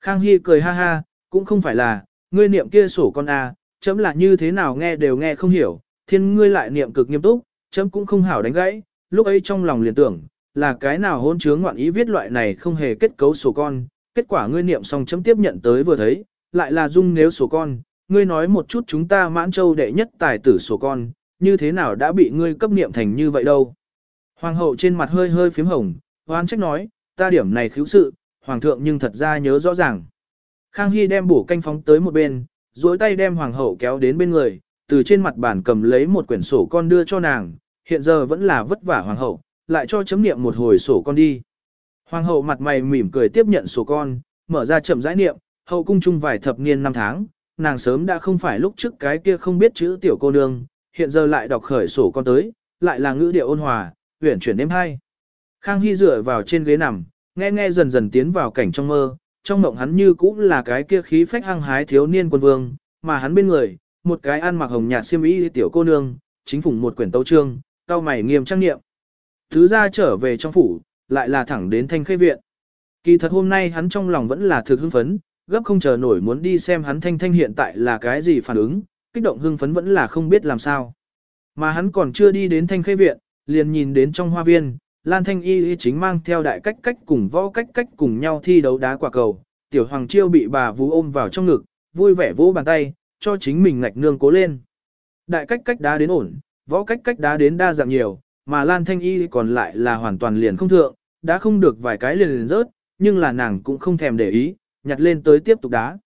Khang Hy cười ha ha, cũng không phải là, ngươi niệm kia sổ con a, à, chấm là như thế nào nghe đều nghe không hiểu, thiên ngươi lại niệm cực nghiêm túc, chấm cũng không hảo đánh gãy, lúc ấy trong lòng liền tưởng, là cái nào hôn chướng ngoạn ý viết loại này không hề kết cấu sổ con, kết quả ngươi niệm xong chấm tiếp nhận tới vừa thấy, lại là dung nếu sổ con, ngươi nói một chút chúng ta mãn châu đệ nhất tài tử sổ con, như thế nào đã bị ngươi cấp niệm thành như vậy đâu. Hoàng hậu trên mặt hơi hơi phím hồng, hoan trách nói, ta điểm này khiếu sự, hoàng thượng nhưng thật ra nhớ rõ ràng. Khang Hy đem bổ canh phóng tới một bên, duỗi tay đem hoàng hậu kéo đến bên người, từ trên mặt bàn cầm lấy một quyển sổ con đưa cho nàng, hiện giờ vẫn là vất vả hoàng hậu, lại cho chấm niệm một hồi sổ con đi. Hoàng hậu mặt mày mỉm cười tiếp nhận sổ con, mở ra chậm rãi niệm, hậu cung chung vài thập niên năm tháng, nàng sớm đã không phải lúc trước cái kia không biết chữ tiểu cô nương, hiện giờ lại đọc khởi sổ con tới, lại là ngữ điệu ôn hòa, uyển chuyển đêm hai. Khang Hy dựa vào trên ghế nằm, nghe nghe dần dần tiến vào cảnh trong mơ, trong mộng hắn như cũng là cái kia khí phách hăng hái thiếu niên quân vương, mà hắn bên người, một cái ăn mặc hồng nhạt xiêm y tiểu cô nương, chính phủ một quyển tấu trương, cao mày nghiêm trang niệm. Thứ ra trở về trong phủ, lại là thẳng đến thanh khê viện. Kỳ thật hôm nay hắn trong lòng vẫn là thực hưng phấn, gấp không chờ nổi muốn đi xem hắn thanh thanh hiện tại là cái gì phản ứng, kích động hưng phấn vẫn là không biết làm sao. Mà hắn còn chưa đi đến thanh khê viện, liền nhìn đến trong hoa viên, Lan Thanh Y chính mang theo đại cách cách cùng võ cách cách cùng nhau thi đấu đá quả cầu, tiểu hoàng chiêu bị bà vú ôm vào trong ngực, vui vẻ vỗ bàn tay, cho chính mình ngạch nương cố lên. Đại cách cách đá đến ổn, võ cách cách đá đến đa dạng nhiều, mà Lan Thanh Y còn lại là hoàn toàn liền không thượng, đã không được vài cái liền liền rớt, nhưng là nàng cũng không thèm để ý, nhặt lên tới tiếp tục đá.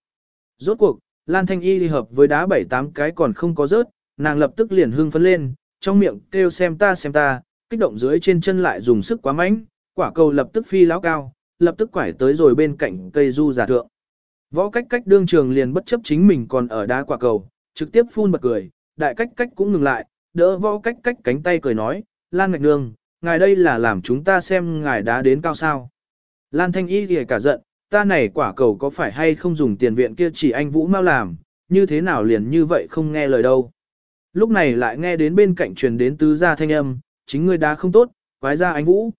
Rốt cuộc, Lan Thanh Y hợp với đá bảy tám cái còn không có rớt, nàng lập tức liền hưng phấn lên, trong miệng kêu xem ta xem ta, kích động dưới trên chân lại dùng sức quá mạnh, quả cầu lập tức phi lão cao, lập tức quải tới rồi bên cạnh cây du giả thượng. Võ cách cách đương trường liền bất chấp chính mình còn ở đá quả cầu, trực tiếp phun bật cười, đại cách cách cũng ngừng lại, đỡ võ cách cách cánh tay cười nói, Lan Ngạch Nương, ngài đây là làm chúng ta xem ngài đá đến cao sao. Lan Thanh Y thì cả giận, ta này quả cầu có phải hay không dùng tiền viện kia chỉ anh Vũ mau làm, như thế nào liền như vậy không nghe lời đâu. Lúc này lại nghe đến bên cạnh truyền đến tứ gia thanh âm, chính ngươi đá không tốt, quái ra anh Vũ.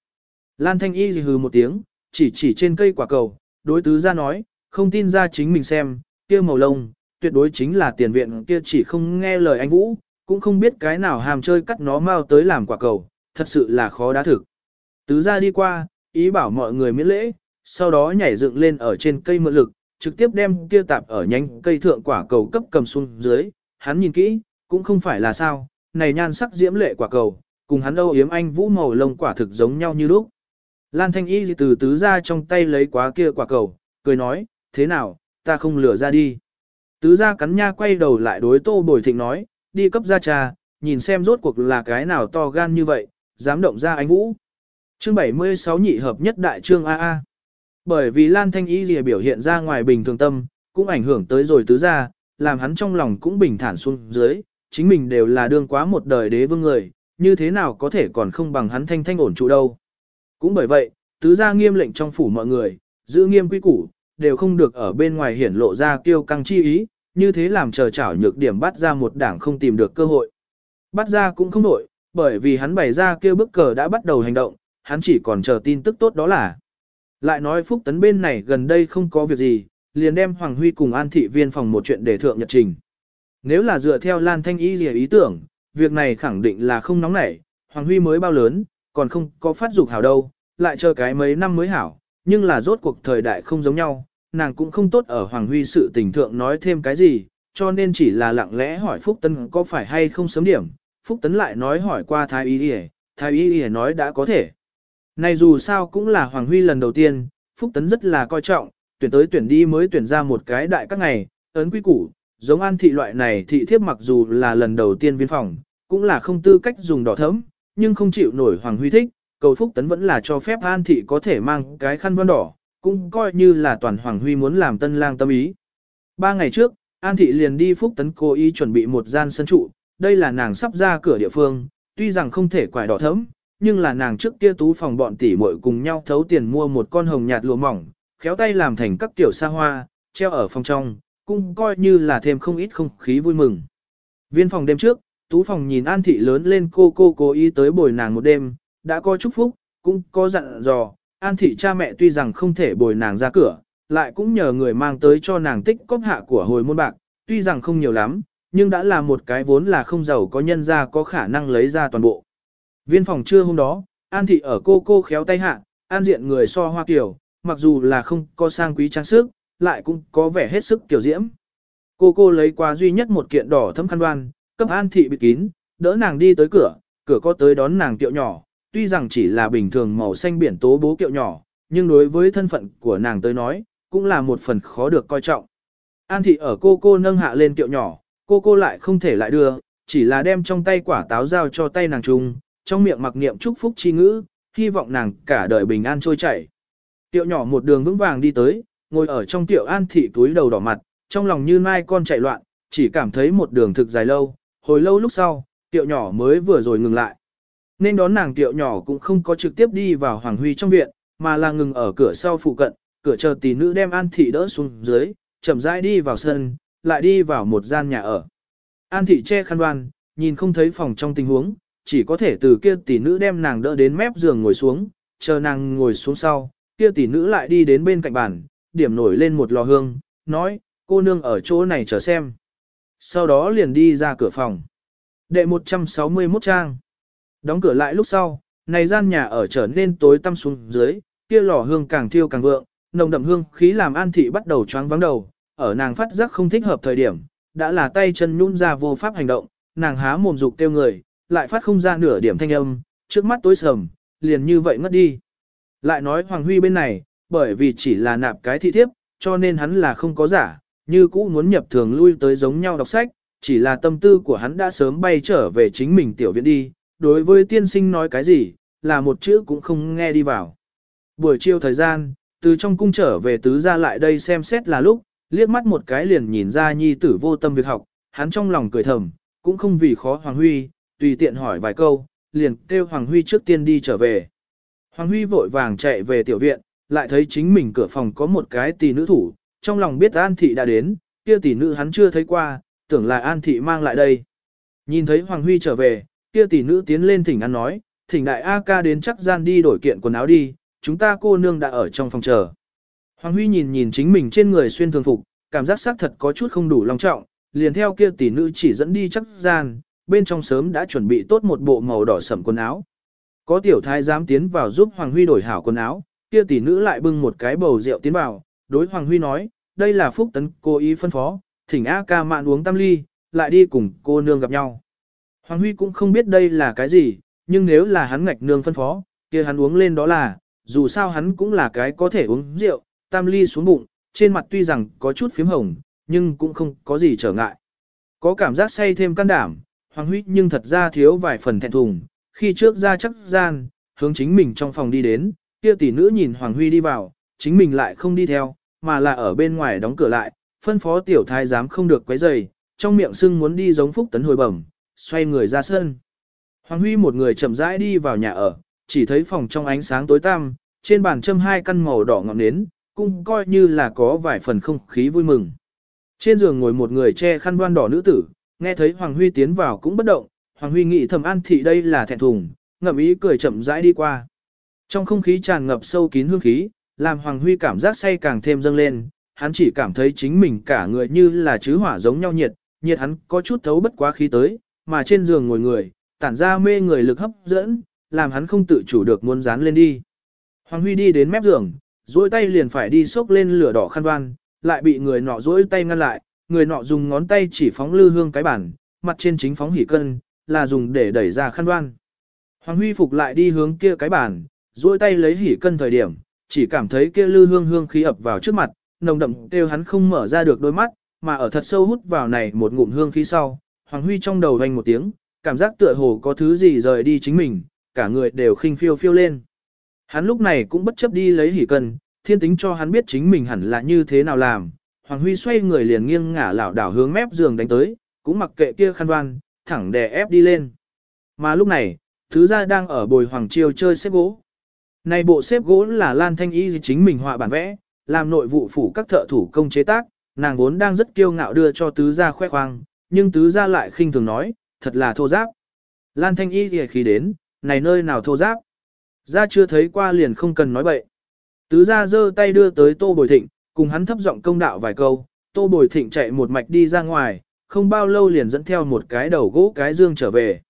Lan Thanh Y thì hừ một tiếng, chỉ chỉ trên cây quả cầu, đối tứ gia nói, không tin ra chính mình xem, kia màu lông, tuyệt đối chính là tiền viện kia chỉ không nghe lời anh Vũ, cũng không biết cái nào hàm chơi cắt nó mau tới làm quả cầu, thật sự là khó đá thực. Tứ gia đi qua, ý bảo mọi người miễn lễ, sau đó nhảy dựng lên ở trên cây mượn lực, trực tiếp đem kia tạp ở nhánh cây thượng quả cầu cấp cầm xuống dưới, hắn nhìn kỹ, cũng không phải là sao, này nhan sắc diễm lệ quả cầu, cùng hắn âu yếm anh vũ màu lông quả thực giống nhau như lúc. Lan Thanh Y từ tứ ra trong tay lấy quá kia quả cầu, cười nói, thế nào, ta không lừa ra đi. Tứ ra cắn nha quay đầu lại đối tô bồi thịnh nói, đi cấp ra trà, nhìn xem rốt cuộc là cái nào to gan như vậy, dám động ra anh vũ. Chương 76 nhị hợp nhất đại trương AA. Bởi vì Lan Thanh Y lìa biểu hiện ra ngoài bình thường tâm, cũng ảnh hưởng tới rồi tứ gia làm hắn trong lòng cũng bình thản xuống dưới, chính mình đều là đương quá một đời đế vương người, như thế nào có thể còn không bằng hắn thanh thanh ổn trụ đâu. Cũng bởi vậy, tứ gia nghiêm lệnh trong phủ mọi người, giữ nghiêm quy củ, đều không được ở bên ngoài hiển lộ ra kiêu căng chi ý, như thế làm chờ chảo nhược điểm bắt ra một đảng không tìm được cơ hội. Bắt ra cũng không nổi, bởi vì hắn bày ra kêu bức cờ đã bắt đầu hành động, hắn chỉ còn chờ tin tức tốt đó là. Lại nói Phúc Tấn bên này gần đây không có việc gì, liền đem Hoàng Huy cùng An Thị Viên phòng một chuyện để thượng nhật trình. Nếu là dựa theo Lan Thanh Y gì ý tưởng, việc này khẳng định là không nóng nảy, Hoàng Huy mới bao lớn, còn không có phát dục hảo đâu, lại chờ cái mấy năm mới hảo, nhưng là rốt cuộc thời đại không giống nhau, nàng cũng không tốt ở Hoàng Huy sự tình thượng nói thêm cái gì, cho nên chỉ là lặng lẽ hỏi Phúc Tấn có phải hay không sớm điểm, Phúc Tấn lại nói hỏi qua Thái Y Y, Thái Y Y nói đã có thể. Này dù sao cũng là Hoàng Huy lần đầu tiên, Phúc Tấn rất là coi trọng, tuyển tới tuyển đi mới tuyển ra một cái đại các ngày, ấn quy củ, giống an thị loại này thị thiếp mặc dù là lần đầu tiên viên phòng, cũng là không tư cách dùng đỏ thấm, nhưng không chịu nổi Hoàng Huy thích, cầu Phúc Tấn vẫn là cho phép an thị có thể mang cái khăn vân đỏ, cũng coi như là toàn Hoàng Huy muốn làm tân lang tâm ý. Ba ngày trước, An thị liền đi Phúc Tấn cố ý chuẩn bị một gian sân trụ, đây là nàng sắp ra cửa địa phương, tuy rằng không thể quải đỏ thấm, nhưng là nàng trước kia tú phòng bọn tỷ muội cùng nhau thấu tiền mua một con hồng nhạt lụa mỏng, khéo tay làm thành các tiểu sa hoa, treo ở phòng trong, cũng coi như là thêm không ít không khí vui mừng. Viên phòng đêm trước, tú phòng nhìn An Thị lớn lên cô cô cố ý tới bồi nàng một đêm, đã có chúc phúc, cũng có dặn dò, An Thị cha mẹ tuy rằng không thể bồi nàng ra cửa, lại cũng nhờ người mang tới cho nàng tích cóp hạ của hồi môn bạc, tuy rằng không nhiều lắm, nhưng đã là một cái vốn là không giàu có nhân ra có khả năng lấy ra toàn bộ. Viên phòng trưa hôm đó, An Thị ở cô cô khéo tay hạ, An diện người so hoa kiểu, mặc dù là không có sang quý trang sức, lại cũng có vẻ hết sức kiểu diễm. Cô cô lấy qua duy nhất một kiện đỏ thấm khăn đoan, cấp An Thị bịt kín, đỡ nàng đi tới cửa, cửa có tới đón nàng tiệu nhỏ, tuy rằng chỉ là bình thường màu xanh biển tố bố kiệu nhỏ, nhưng đối với thân phận của nàng tới nói, cũng là một phần khó được coi trọng. An thị ở cô cô nâng hạ lên kiệu nhỏ, cô cô lại không thể lại đưa, chỉ là đem trong tay quả táo giao cho tay nàng trung, trong miệng mặc niệm chúc phúc chi ngữ, hy vọng nàng cả đời bình an trôi chảy. Tiệu nhỏ một đường vững vàng đi tới, ngồi ở trong tiệu an thị túi đầu đỏ mặt, trong lòng như mai con chạy loạn, chỉ cảm thấy một đường thực dài lâu, hồi lâu lúc sau, tiệu nhỏ mới vừa rồi ngừng lại. Nên đón nàng tiệu nhỏ cũng không có trực tiếp đi vào Hoàng Huy trong viện, mà là ngừng ở cửa sau phụ cận, cửa chờ tỷ nữ đem An Thị đỡ xuống dưới, chậm rãi đi vào sân, lại đi vào một gian nhà ở. An Thị che khăn đoan, nhìn không thấy phòng trong tình huống, chỉ có thể từ kia tỷ nữ đem nàng đỡ đến mép giường ngồi xuống, chờ nàng ngồi xuống sau, kia tỷ nữ lại đi đến bên cạnh bàn, điểm nổi lên một lò hương, nói, cô nương ở chỗ này chờ xem. Sau đó liền đi ra cửa phòng. Đệ 161 trang. Đóng cửa lại lúc sau, này gian nhà ở trở nên tối tăm xuống dưới, kia lò hương càng thiêu càng vượng, nồng đậm hương khí làm An thị bắt đầu choáng vắng đầu, ở nàng phát giác không thích hợp thời điểm, đã là tay chân nhún ra vô pháp hành động, nàng há mồm dục kêu người, lại phát không ra nửa điểm thanh âm, trước mắt tối sầm, liền như vậy ngất đi. Lại nói Hoàng Huy bên này, bởi vì chỉ là nạp cái thị thiếp, cho nên hắn là không có giả, như cũ muốn nhập thường lui tới giống nhau đọc sách, chỉ là tâm tư của hắn đã sớm bay trở về chính mình tiểu viện đi, đối với tiên sinh nói cái gì, là một chữ cũng không nghe đi vào. Buổi chiều thời gian, từ trong cung trở về tứ ra lại đây xem xét là lúc, liếc mắt một cái liền nhìn ra nhi tử vô tâm việc học, hắn trong lòng cười thầm, cũng không vì khó Hoàng Huy, tùy tiện hỏi vài câu, liền kêu Hoàng Huy trước tiên đi trở về. Hoàng Huy vội vàng chạy về tiểu viện, lại thấy chính mình cửa phòng có một cái tỷ nữ thủ, trong lòng biết An Thị đã đến, kia tỷ nữ hắn chưa thấy qua, tưởng là An Thị mang lại đây. Nhìn thấy Hoàng Huy trở về, kia tỷ nữ tiến lên thỉnh ăn nói, thỉnh đại A ca đến chắc gian đi đổi kiện quần áo đi, chúng ta cô nương đã ở trong phòng chờ. Hoàng Huy nhìn nhìn chính mình trên người xuyên thường phục, cảm giác xác thật có chút không đủ long trọng, liền theo kia tỷ nữ chỉ dẫn đi chắc gian, bên trong sớm đã chuẩn bị tốt một bộ màu đỏ sẫm quần áo. Có tiểu thái dám tiến vào giúp Hoàng Huy đổi hảo quần áo, kia tỷ nữ lại bưng một cái bầu rượu tiến vào, đối Hoàng Huy nói, đây là phúc tấn cô ý phân phó, thỉnh A ca mạn uống tam ly, lại đi cùng cô nương gặp nhau. Hoàng Huy cũng không biết đây là cái gì, nhưng nếu là hắn ngạch nương phân phó, kia hắn uống lên đó là, dù sao hắn cũng là cái có thể uống rượu, tam ly xuống bụng, trên mặt tuy rằng có chút phím hồng, nhưng cũng không có gì trở ngại. Có cảm giác say thêm can đảm, Hoàng Huy nhưng thật ra thiếu vài phần thẹn thùng, khi trước ra chắc gian, hướng chính mình trong phòng đi đến, kia tỷ nữ nhìn Hoàng Huy đi vào, chính mình lại không đi theo, mà là ở bên ngoài đóng cửa lại, phân phó tiểu thái giám không được quấy rầy, trong miệng sưng muốn đi giống phúc tấn hồi bẩm, xoay người ra sân. Hoàng Huy một người chậm rãi đi vào nhà ở, chỉ thấy phòng trong ánh sáng tối tăm, trên bàn châm hai căn màu đỏ ngọn nến, cũng coi như là có vài phần không khí vui mừng. Trên giường ngồi một người che khăn đoan đỏ nữ tử, nghe thấy Hoàng Huy tiến vào cũng bất động, Hoàng Huy nghĩ thầm an thị đây là thẹn thùng, ngậm ý cười chậm rãi đi qua. Trong không khí tràn ngập sâu kín hương khí, làm Hoàng Huy cảm giác say càng thêm dâng lên, hắn chỉ cảm thấy chính mình cả người như là chứ hỏa giống nhau nhiệt, nhiệt hắn có chút thấu bất quá khí tới, mà trên giường ngồi người, tản ra mê người lực hấp dẫn, làm hắn không tự chủ được muốn dán lên đi. Hoàng Huy đi đến mép giường, duỗi tay liền phải đi xốc lên lửa đỏ khăn van, lại bị người nọ duỗi tay ngăn lại, người nọ dùng ngón tay chỉ phóng lư hương cái bản, mặt trên chính phóng hỉ cân, là dùng để đẩy ra khăn đoan. Hoàng Huy phục lại đi hướng kia cái bản, duỗi tay lấy hỉ cân thời điểm, chỉ cảm thấy kia lư hương hương khí ập vào trước mặt, nồng đậm kêu hắn không mở ra được đôi mắt, mà ở thật sâu hút vào này một ngụm hương khí sau, Hoàng Huy trong đầu vang một tiếng, cảm giác tựa hồ có thứ gì rời đi chính mình, cả người đều khinh phiêu phiêu lên. Hắn lúc này cũng bất chấp đi lấy hỉ cân, thiên tính cho hắn biết chính mình hẳn là như thế nào làm. Hoàng Huy xoay người liền nghiêng ngả lảo đảo hướng mép giường đánh tới, cũng mặc kệ kia khăn đoan, thẳng đè ép đi lên. Mà lúc này, Thứ gia đang ở bồi Hoàng Chiêu chơi xếp gỗ. Này bộ xếp gỗ là Lan Thanh Y chính mình họa bản vẽ, làm nội vụ phủ các thợ thủ công chế tác, nàng vốn đang rất kiêu ngạo đưa cho tứ gia khoe khoang, nhưng tứ gia lại khinh thường nói, thật là thô giáp. Lan Thanh Y thì khi đến, này nơi nào thô giáp. Gia chưa thấy qua liền không cần nói bậy. Tứ gia giơ tay đưa tới Tô Bồi Thịnh, cùng hắn thấp giọng công đạo vài câu, Tô Bồi Thịnh chạy một mạch đi ra ngoài, không bao lâu liền dẫn theo một cái đầu gỗ cái dương trở về.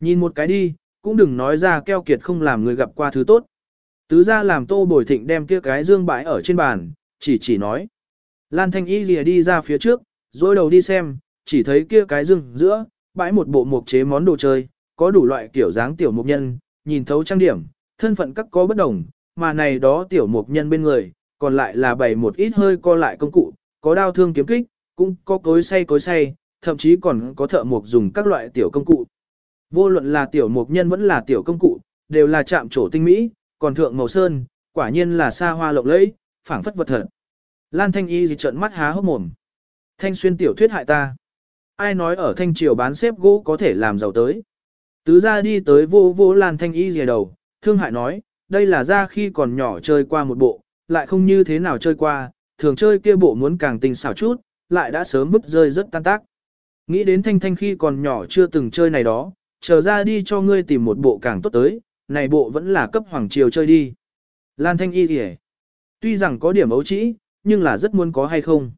Nhìn một cái đi, cũng đừng nói ra keo kiệt không làm người gặp qua thứ tốt. Tứ gia làm Tô Bồi Thịnh đem kia cái dương bãi ở trên bàn, chỉ chỉ nói. Lan Thanh Y lìa đi ra phía trước, rồi đầu đi xem, chỉ thấy kia cái dương giữa, bãi một bộ mộc chế món đồ chơi, có đủ loại kiểu dáng tiểu mục nhân, nhìn thấu trang điểm, thân phận các có bất đồng, mà này đó tiểu mục nhân bên người, còn lại là bày một ít hơi co lại công cụ, có đao thương kiếm kích, cũng có cối xay cối xay, thậm chí còn có thợ mộc dùng các loại tiểu công cụ. Vô luận là tiểu mộc nhân vẫn là tiểu công cụ, đều là chạm trổ tinh mỹ, còn thượng màu sơn, quả nhiên là xa hoa lộng lẫy, phảng phất vật thật. Lan Thanh Y gì trợn mắt há hốc mồm. Thanh xuyên tiểu thuyết hại ta. Ai nói ở Thanh Triều bán xếp gỗ có thể làm giàu tới. Tứ ra đi tới vô vô Lan Thanh Y gì đầu, thương hại nói, đây là ra khi còn nhỏ chơi qua một bộ, lại không như thế nào chơi qua, thường chơi kia bộ muốn càng tình xảo chút, lại đã sớm vứt rơi rất tan tác. Nghĩ đến Thanh Thanh khi còn nhỏ chưa từng chơi này đó, chờ ra đi cho ngươi tìm một bộ càng tốt tới, này bộ vẫn là cấp hoàng triều chơi đi. Lan Thanh Y kìa. Tuy rằng có điểm ấu trĩ, nhưng là rất muốn có hay không.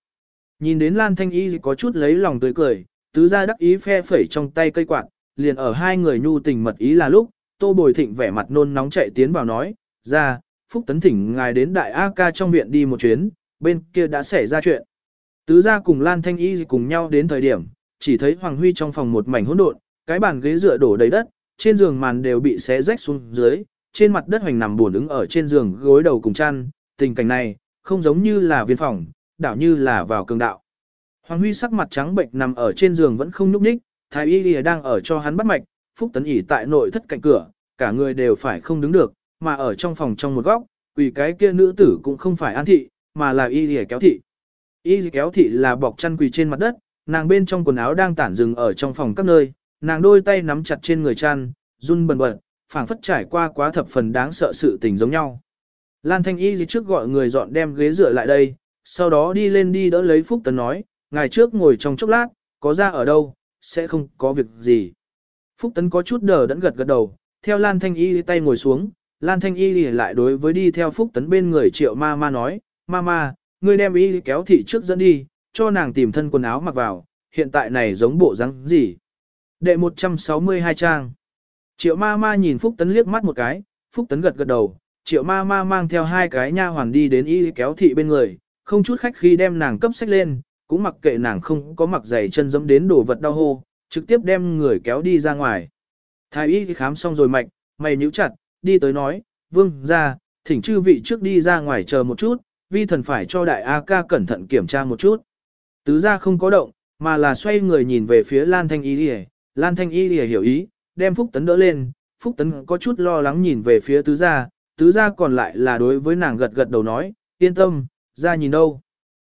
Nhìn đến Lan Thanh Y có chút lấy lòng tươi cười, tứ ra đắc ý phe phẩy trong tay cây quạt, liền ở hai người nhu tình mật ý là lúc, Tô Bồi Thịnh vẻ mặt nôn nóng chạy tiến vào nói, ra, Phúc Tấn Thỉnh ngài đến Đại A Ca trong viện đi một chuyến, bên kia đã xảy ra chuyện. Tứ gia cùng Lan Thanh Y cùng nhau đến thời điểm, chỉ thấy Hoàng Huy trong phòng một mảnh hỗn độn, cái bàn ghế dựa đổ đầy đất, trên giường màn đều bị xé rách xuống dưới, trên mặt đất hoành nằm buồn đứng ở trên giường gối đầu cùng chăn, tình cảnh này, không giống như là viên phòng, đảo như là vào cường đạo. Hoàng Huy sắc mặt trắng bệnh nằm ở trên giường vẫn không nhúc nhích, Thái Y đang ở cho hắn bắt mạch, Phúc Tấn ỉ tại nội thất cạnh cửa, cả người đều phải không đứng được, mà ở trong phòng trong một góc, vì cái kia nữ tử cũng không phải an thị, mà là Y Lìa kéo thị. Y Lìa kéo thị là bọc chăn quỳ trên mặt đất, nàng bên trong quần áo đang tản rừng ở trong phòng các nơi, nàng đôi tay nắm chặt trên người chăn, run bần bật, phảng phất trải qua quá thập phần đáng sợ sự tình giống nhau. Lan Thanh Y trước gọi người dọn đem ghế dựa lại đây, sau đó đi lên đi đỡ lấy Phúc Tấn nói, ngày trước ngồi trong chốc lát, có ra ở đâu, sẽ không có việc gì. Phúc Tấn có chút đờ đẫn gật gật đầu, theo Lan Thanh Y tay ngồi xuống, Lan Thanh Y lại đối với đi theo Phúc Tấn bên người triệu ma ma nói, ma ma, ngươi đem Y kéo thị trước dẫn đi, cho nàng tìm thân quần áo mặc vào, hiện tại này giống bộ rắn gì. Đệ 162 trang. Triệu ma ma nhìn Phúc Tấn liếc mắt một cái, Phúc Tấn gật gật đầu, triệu ma ma mang theo hai cái nha hoàn đi đến y kéo thị bên người, không chút khách khi đem nàng cấp sách lên, cũng mặc kệ nàng không có mặc giày chân dẫm đến đồ vật đau hô, trực tiếp đem người kéo đi ra ngoài. Thái y khám xong rồi mạch, mày nhíu chặt, đi tới nói, vương, ra, thỉnh chư vị trước đi ra ngoài chờ một chút, vi thần phải cho đại A ca cẩn thận kiểm tra một chút. Tứ ra không có động, mà là xoay người nhìn về phía Lan Thanh Y Lìa, Lan Thanh Y Lìa hiểu ý, đem Phúc Tấn đỡ lên, Phúc Tấn có chút lo lắng nhìn về phía tứ gia, tứ gia còn lại là đối với nàng gật gật đầu nói, yên tâm, ra nhìn đâu.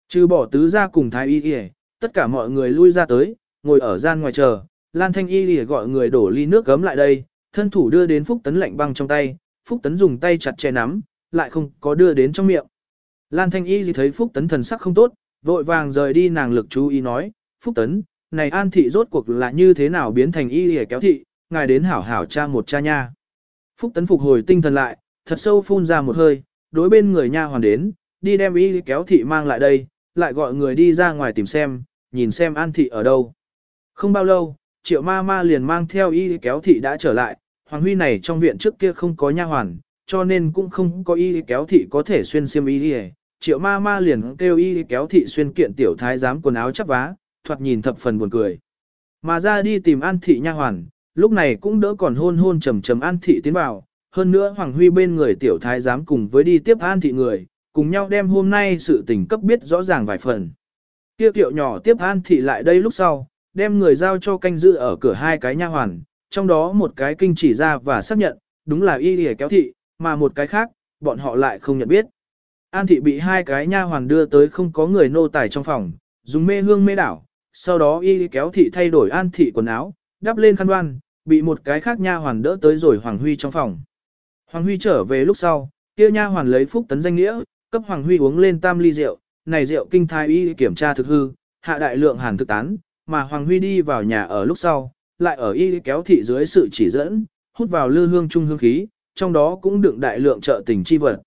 Trừ bỏ tứ gia cùng thái y lìa, tất cả mọi người lui ra tới, ngồi ở gian ngoài chờ, Lan Thanh y lìa gọi người đổ ly nước gấm lại đây, thân thủ đưa đến Phúc Tấn lạnh băng trong tay, Phúc Tấn dùng tay chặt che nắm, lại không có đưa đến trong miệng. Lan Thanh y gì thấy Phúc Tấn thần sắc không tốt, vội vàng rời đi nàng lực chú ý nói, Phúc Tấn, này an thị rốt cuộc là như thế nào biến thành y để kéo thị, ngài đến hảo hảo cha một cha nha. Phúc Tấn phục hồi tinh thần lại, thật sâu phun ra một hơi, đối bên người nha hoàn đến, đi đem y kéo thị mang lại đây, lại gọi người đi ra ngoài tìm xem, nhìn xem an thị ở đâu. Không bao lâu, triệu ma ma liền mang theo y kéo thị đã trở lại, hoàng huy này trong viện trước kia không có nha hoàn, cho nên cũng không có y kéo thị có thể xuyên xiêm y đi Triệu ma ma liền kêu y kéo thị xuyên kiện tiểu thái giám quần áo chắp vá, thoạt nhìn thập phần buồn cười. Mà ra đi tìm an thị nha hoàn, lúc này cũng đỡ còn hôn hôn trầm trầm an thị tiến vào, hơn nữa Hoàng Huy bên người tiểu thái giám cùng với đi tiếp an thị người, cùng nhau đem hôm nay sự tình cấp biết rõ ràng vài phần. Kia tiểu nhỏ tiếp an thị lại đây lúc sau, đem người giao cho canh giữ ở cửa hai cái nha hoàn, trong đó một cái kinh chỉ ra và xác nhận, đúng là y lìa kéo thị, mà một cái khác, bọn họ lại không nhận biết. An thị bị hai cái nha hoàn đưa tới không có người nô tài trong phòng, dùng mê hương mê đảo, sau đó y kéo thị thay đổi an thị quần áo, đắp lên khăn đoan, bị một cái khác nha hoàn đỡ tới rồi Hoàng Huy trong phòng. Hoàng Huy trở về lúc sau, kia nha hoàn lấy phúc tấn danh nghĩa, cấp Hoàng Huy uống lên tam ly rượu, này rượu kinh thái y kiểm tra thực hư, hạ đại lượng hàn thực tán, mà Hoàng Huy đi vào nhà ở lúc sau, lại ở y kéo thị dưới sự chỉ dẫn, hút vào lư hương trung hương khí, trong đó cũng đựng đại lượng trợ tình chi vật.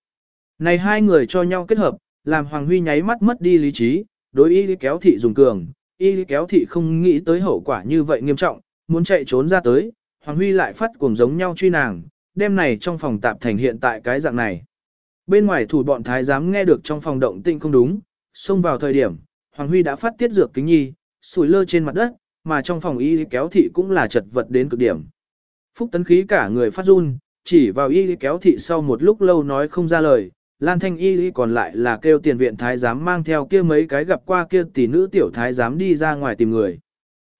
Này hai người cho nhau kết hợp, làm Hoàng Huy nháy mắt mất đi lý trí, đối y kéo thị dùng cường, y kéo thị không nghĩ tới hậu quả như vậy nghiêm trọng, muốn chạy trốn ra tới, Hoàng Huy lại phát cuồng giống nhau truy nàng, đêm này trong phòng tạp thành hiện tại cái dạng này. Bên ngoài thủ bọn thái giám nghe được trong phòng động tinh không đúng, xông vào thời điểm, Hoàng Huy đã phát tiết dược kính nhi, sủi lơ trên mặt đất, mà trong phòng y kéo thị cũng là chật vật đến cực điểm. Phúc tấn khí cả người phát run, chỉ vào y kéo thị sau một lúc lâu nói không ra lời, Lan Thanh y còn lại là kêu tiền viện thái giám mang theo kia mấy cái gặp qua kia tỷ nữ tiểu thái giám đi ra ngoài tìm người.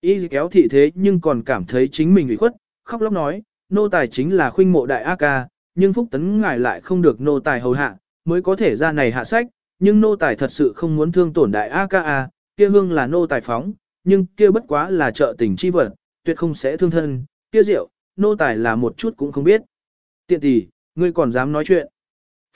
Y kéo thị thế nhưng còn cảm thấy chính mình ủy khuất, khóc lóc nói, nô tài chính là khuynh mộ đại A ca, nhưng Phúc Tấn ngài lại không được nô tài hầu hạ, mới có thể ra này hạ sách, nhưng nô tài thật sự không muốn thương tổn đại A ca a, kia hương là nô tài phóng, nhưng kia bất quá là trợ tình chi vật, tuyệt không sẽ thương thân, kia rượu, nô tài là một chút cũng không biết. Tiện tỷ, ngươi còn dám nói chuyện.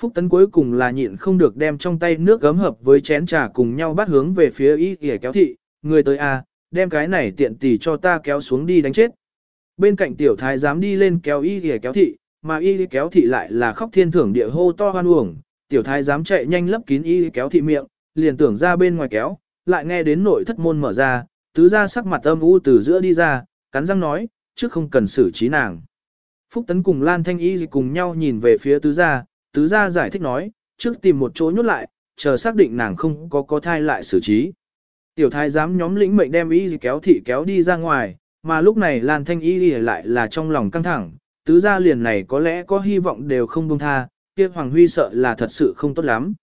Phúc Tấn cuối cùng là nhịn không được đem trong tay nước gấm hợp với chén trà cùng nhau bắt hướng về phía y kìa kéo thị, người tới a, đem cái này tiện tỷ cho ta kéo xuống đi đánh chết. Bên cạnh tiểu thái dám đi lên kéo y kìa kéo thị, mà y kéo thị lại là khóc thiên thưởng địa hô to hoan uổng, tiểu thái dám chạy nhanh lấp kín y kéo thị miệng, liền tưởng ra bên ngoài kéo, lại nghe đến nội thất môn mở ra, tứ ra sắc mặt âm u từ giữa đi ra, cắn răng nói, trước không cần xử trí nàng. Phúc Tấn cùng Lan Thanh Y cùng nhau nhìn về phía tứ gia, tứ gia giải thích nói, trước tìm một chỗ nhốt lại, chờ xác định nàng không có có thai lại xử trí. Tiểu thái giám nhóm lĩnh mệnh đem Y kéo thị kéo đi ra ngoài, mà lúc này Lan Thanh Y lại là trong lòng căng thẳng, tứ gia liền này có lẽ có hy vọng đều không buông tha, kia Hoàng Huy sợ là thật sự không tốt lắm.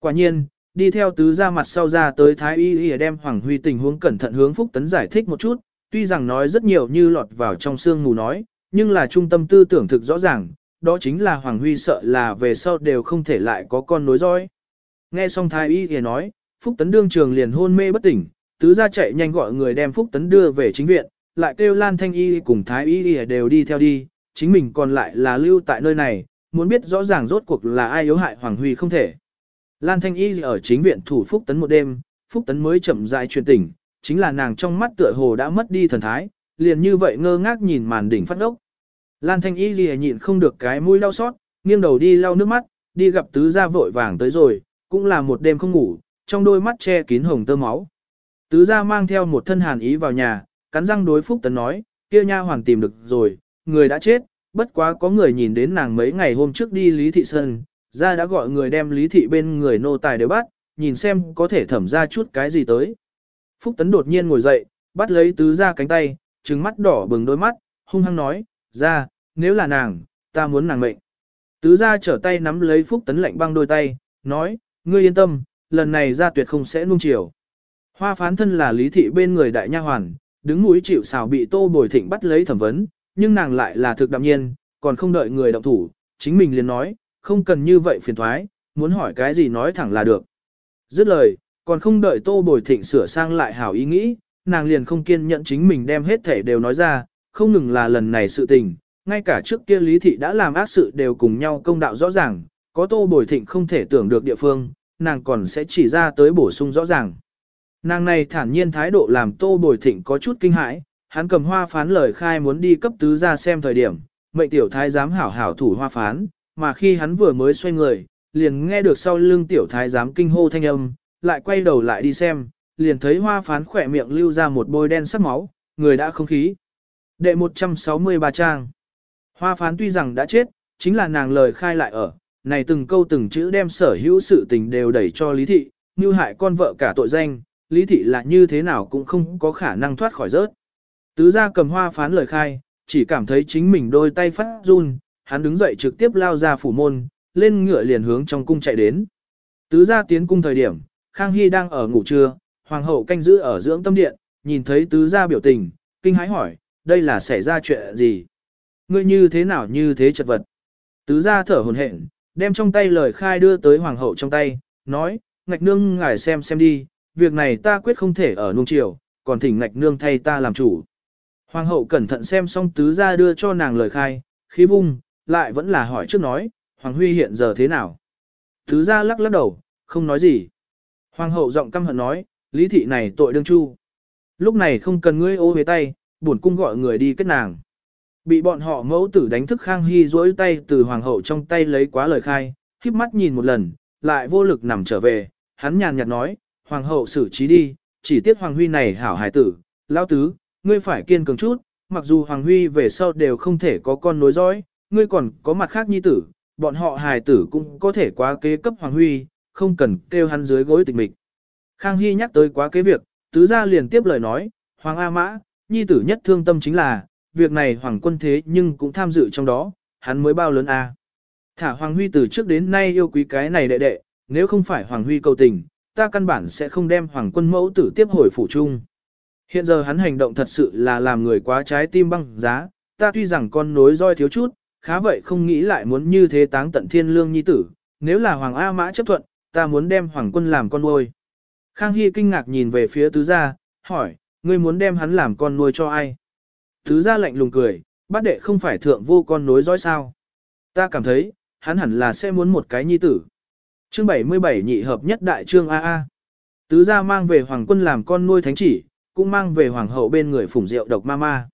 Quả nhiên, đi theo tứ gia mặt sau ra tới Thái Y Y đem Hoàng Huy tình huống cẩn thận hướng Phúc Tấn giải thích một chút, tuy rằng nói rất nhiều như lọt vào trong xương mù nói, nhưng là trung tâm tư tưởng thực rõ ràng, đó chính là Hoàng Huy sợ là về sau đều không thể lại có con nối dõi. Nghe xong Thái Y Y nói, Phúc Tấn đương trường liền hôn mê bất tỉnh, tứ gia chạy nhanh gọi người đem Phúc Tấn đưa về chính viện, lại kêu Lan Thanh Y cùng Thái Y Y đều đi theo đi, chính mình còn lại là lưu tại nơi này, muốn biết rõ ràng rốt cuộc là ai yếu hại Hoàng Huy không thể. Lan Thanh Y ở chính viện thủ Phúc Tấn một đêm, Phúc Tấn mới chậm rãi truyền tỉnh, chính là nàng trong mắt tựa hồ đã mất đi thần thái, liền như vậy ngơ ngác nhìn màn đỉnh phát ốc. Lan Thanh Y lìa nhịn không được cái mũi đau xót, nghiêng đầu đi lau nước mắt, đi gặp tứ gia vội vàng tới rồi, cũng là một đêm không ngủ, trong đôi mắt che kín hồng tơ máu. Tứ gia mang theo một thân hàn ý vào nhà, cắn răng đối Phúc Tấn nói, kia nha hoàn tìm được rồi, người đã chết, bất quá có người nhìn đến nàng mấy ngày hôm trước đi Lý Thị Sơn, ra đã gọi người đem Lý Thị bên người nô tài đều bắt, nhìn xem có thể thẩm ra chút cái gì tới. Phúc Tấn đột nhiên ngồi dậy, bắt lấy tứ ra cánh tay, trừng mắt đỏ bừng đôi mắt, hung hăng nói, ra, nếu là nàng, ta muốn nàng mệnh. Tứ ra trở tay nắm lấy Phúc Tấn lạnh băng đôi tay, nói, ngươi yên tâm, lần này ra tuyệt không sẽ nung chiều. Hoa phán thân là lý thị bên người đại nha hoàn, đứng mũi chịu xào bị tô bồi thịnh bắt lấy thẩm vấn, nhưng nàng lại là thực đạm nhiên, còn không đợi người động thủ, chính mình liền nói, không cần như vậy phiền thoái, muốn hỏi cái gì nói thẳng là được. Dứt lời, còn không đợi tô bồi thịnh sửa sang lại hảo ý nghĩ, nàng liền không kiên nhẫn chính mình đem hết thể đều nói ra, không ngừng là lần này sự tình, ngay cả trước kia lý thị đã làm ác sự đều cùng nhau công đạo rõ ràng, có tô bồi thịnh không thể tưởng được địa phương, nàng còn sẽ chỉ ra tới bổ sung rõ ràng. Nàng này thản nhiên thái độ làm tô bồi thịnh có chút kinh hãi, hắn cầm hoa phán lời khai muốn đi cấp tứ ra xem thời điểm, mệnh tiểu thái giám hảo hảo thủ hoa phán, mà khi hắn vừa mới xoay người, liền nghe được sau lưng tiểu thái giám kinh hô thanh âm, lại quay đầu lại đi xem, liền thấy hoa phán khỏe miệng lưu ra một bôi đen sắc máu, người đã không khí. Đệ 163 trang. Hoa phán tuy rằng đã chết, chính là nàng lời khai lại ở, này từng câu từng chữ đem sở hữu sự tình đều đẩy cho Lý Thị, như hại con vợ cả tội danh, Lý Thị là như thế nào cũng không có khả năng thoát khỏi rớt. Tứ gia cầm hoa phán lời khai, chỉ cảm thấy chính mình đôi tay phát run, hắn đứng dậy trực tiếp lao ra phủ môn, lên ngựa liền hướng trong cung chạy đến. Tứ gia tiến cung thời điểm, Khang Hy đang ở ngủ trưa, hoàng hậu canh giữ ở dưỡng tâm điện, nhìn thấy tứ gia biểu tình, kinh hãi hỏi, đây là xảy ra chuyện gì? Ngươi như thế nào như thế chật vật? Tứ gia thở hồn hển, đem trong tay lời khai đưa tới hoàng hậu trong tay, nói, ngạch nương ngài xem xem đi, việc này ta quyết không thể ở nung chiều, còn thỉnh ngạch nương thay ta làm chủ. Hoàng hậu cẩn thận xem xong tứ gia đưa cho nàng lời khai, khí vung, lại vẫn là hỏi trước nói, Hoàng Huy hiện giờ thế nào? thứ gia lắc lắc đầu, không nói gì. Hoàng hậu giọng căm hận nói, lý thị này tội đương chu. Lúc này không cần ngươi ô về tay, buồn cung gọi người đi kết nàng. Bị bọn họ mẫu tử đánh thức Khang Hy duỗi tay từ hoàng hậu trong tay lấy quá lời khai, khiếp mắt nhìn một lần, lại vô lực nằm trở về, hắn nhàn nhạt nói, hoàng hậu xử trí đi, chỉ tiếc hoàng huy này hảo hài tử, lão tứ, ngươi phải kiên cường chút, mặc dù hoàng huy về sau đều không thể có con nối dõi, ngươi còn có mặt khác nhi tử, bọn họ hài tử cũng có thể quá kế cấp hoàng huy, không cần kêu hắn dưới gối tịch mịch. Khang Hy nhắc tới quá kế việc, tứ gia liền tiếp lời nói, hoàng A Mã, nhi tử nhất thương tâm chính là, việc này hoàng quân thế nhưng cũng tham dự trong đó, hắn mới bao lớn a. Thả Hoàng Huy từ trước đến nay yêu quý cái này đệ đệ, nếu không phải Hoàng Huy cầu tình, ta căn bản sẽ không đem Hoàng quân mẫu tử tiếp hồi phủ chung. Hiện giờ hắn hành động thật sự là làm người quá trái tim băng giá, ta tuy rằng con nối roi thiếu chút, khá vậy không nghĩ lại muốn như thế táng tận thiên lương nhi tử, nếu là Hoàng A Mã chấp thuận, ta muốn đem Hoàng quân làm con nuôi. Khang Hy kinh ngạc nhìn về phía tứ gia, hỏi, ngươi muốn đem hắn làm con nuôi cho ai? Tứ gia lạnh lùng cười, bát đệ không phải thượng vô con nối dõi sao. Ta cảm thấy, hắn hẳn là sẽ muốn một cái nhi tử. Chương 77 nhị hợp nhất đại trương AA. Tứ gia mang về hoàng quân làm con nuôi thánh chỉ, cũng mang về hoàng hậu bên người phủng rượu độc ma ma.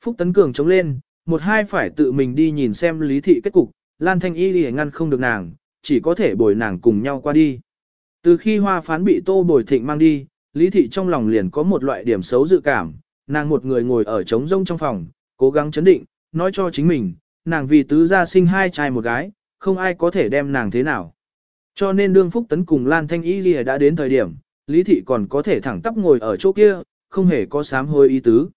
Phúc Tấn Cường chống lên, một hai phải tự mình đi nhìn xem lý thị kết cục, Lan Thanh Y lìa ngăn không được nàng, chỉ có thể bồi nàng cùng nhau qua đi. Từ khi hoa phán bị tô bồi thịnh mang đi, lý thị trong lòng liền có một loại điểm xấu dự cảm, nàng một người ngồi ở trống rông trong phòng, cố gắng chấn định, nói cho chính mình, nàng vì tứ gia sinh hai trai một gái, không ai có thể đem nàng thế nào. Cho nên đương Phúc Tấn cùng Lan Thanh Y lìa đã đến thời điểm, Lý Thị còn có thể thẳng tắp ngồi ở chỗ kia, không hề có sám hôi ý tứ.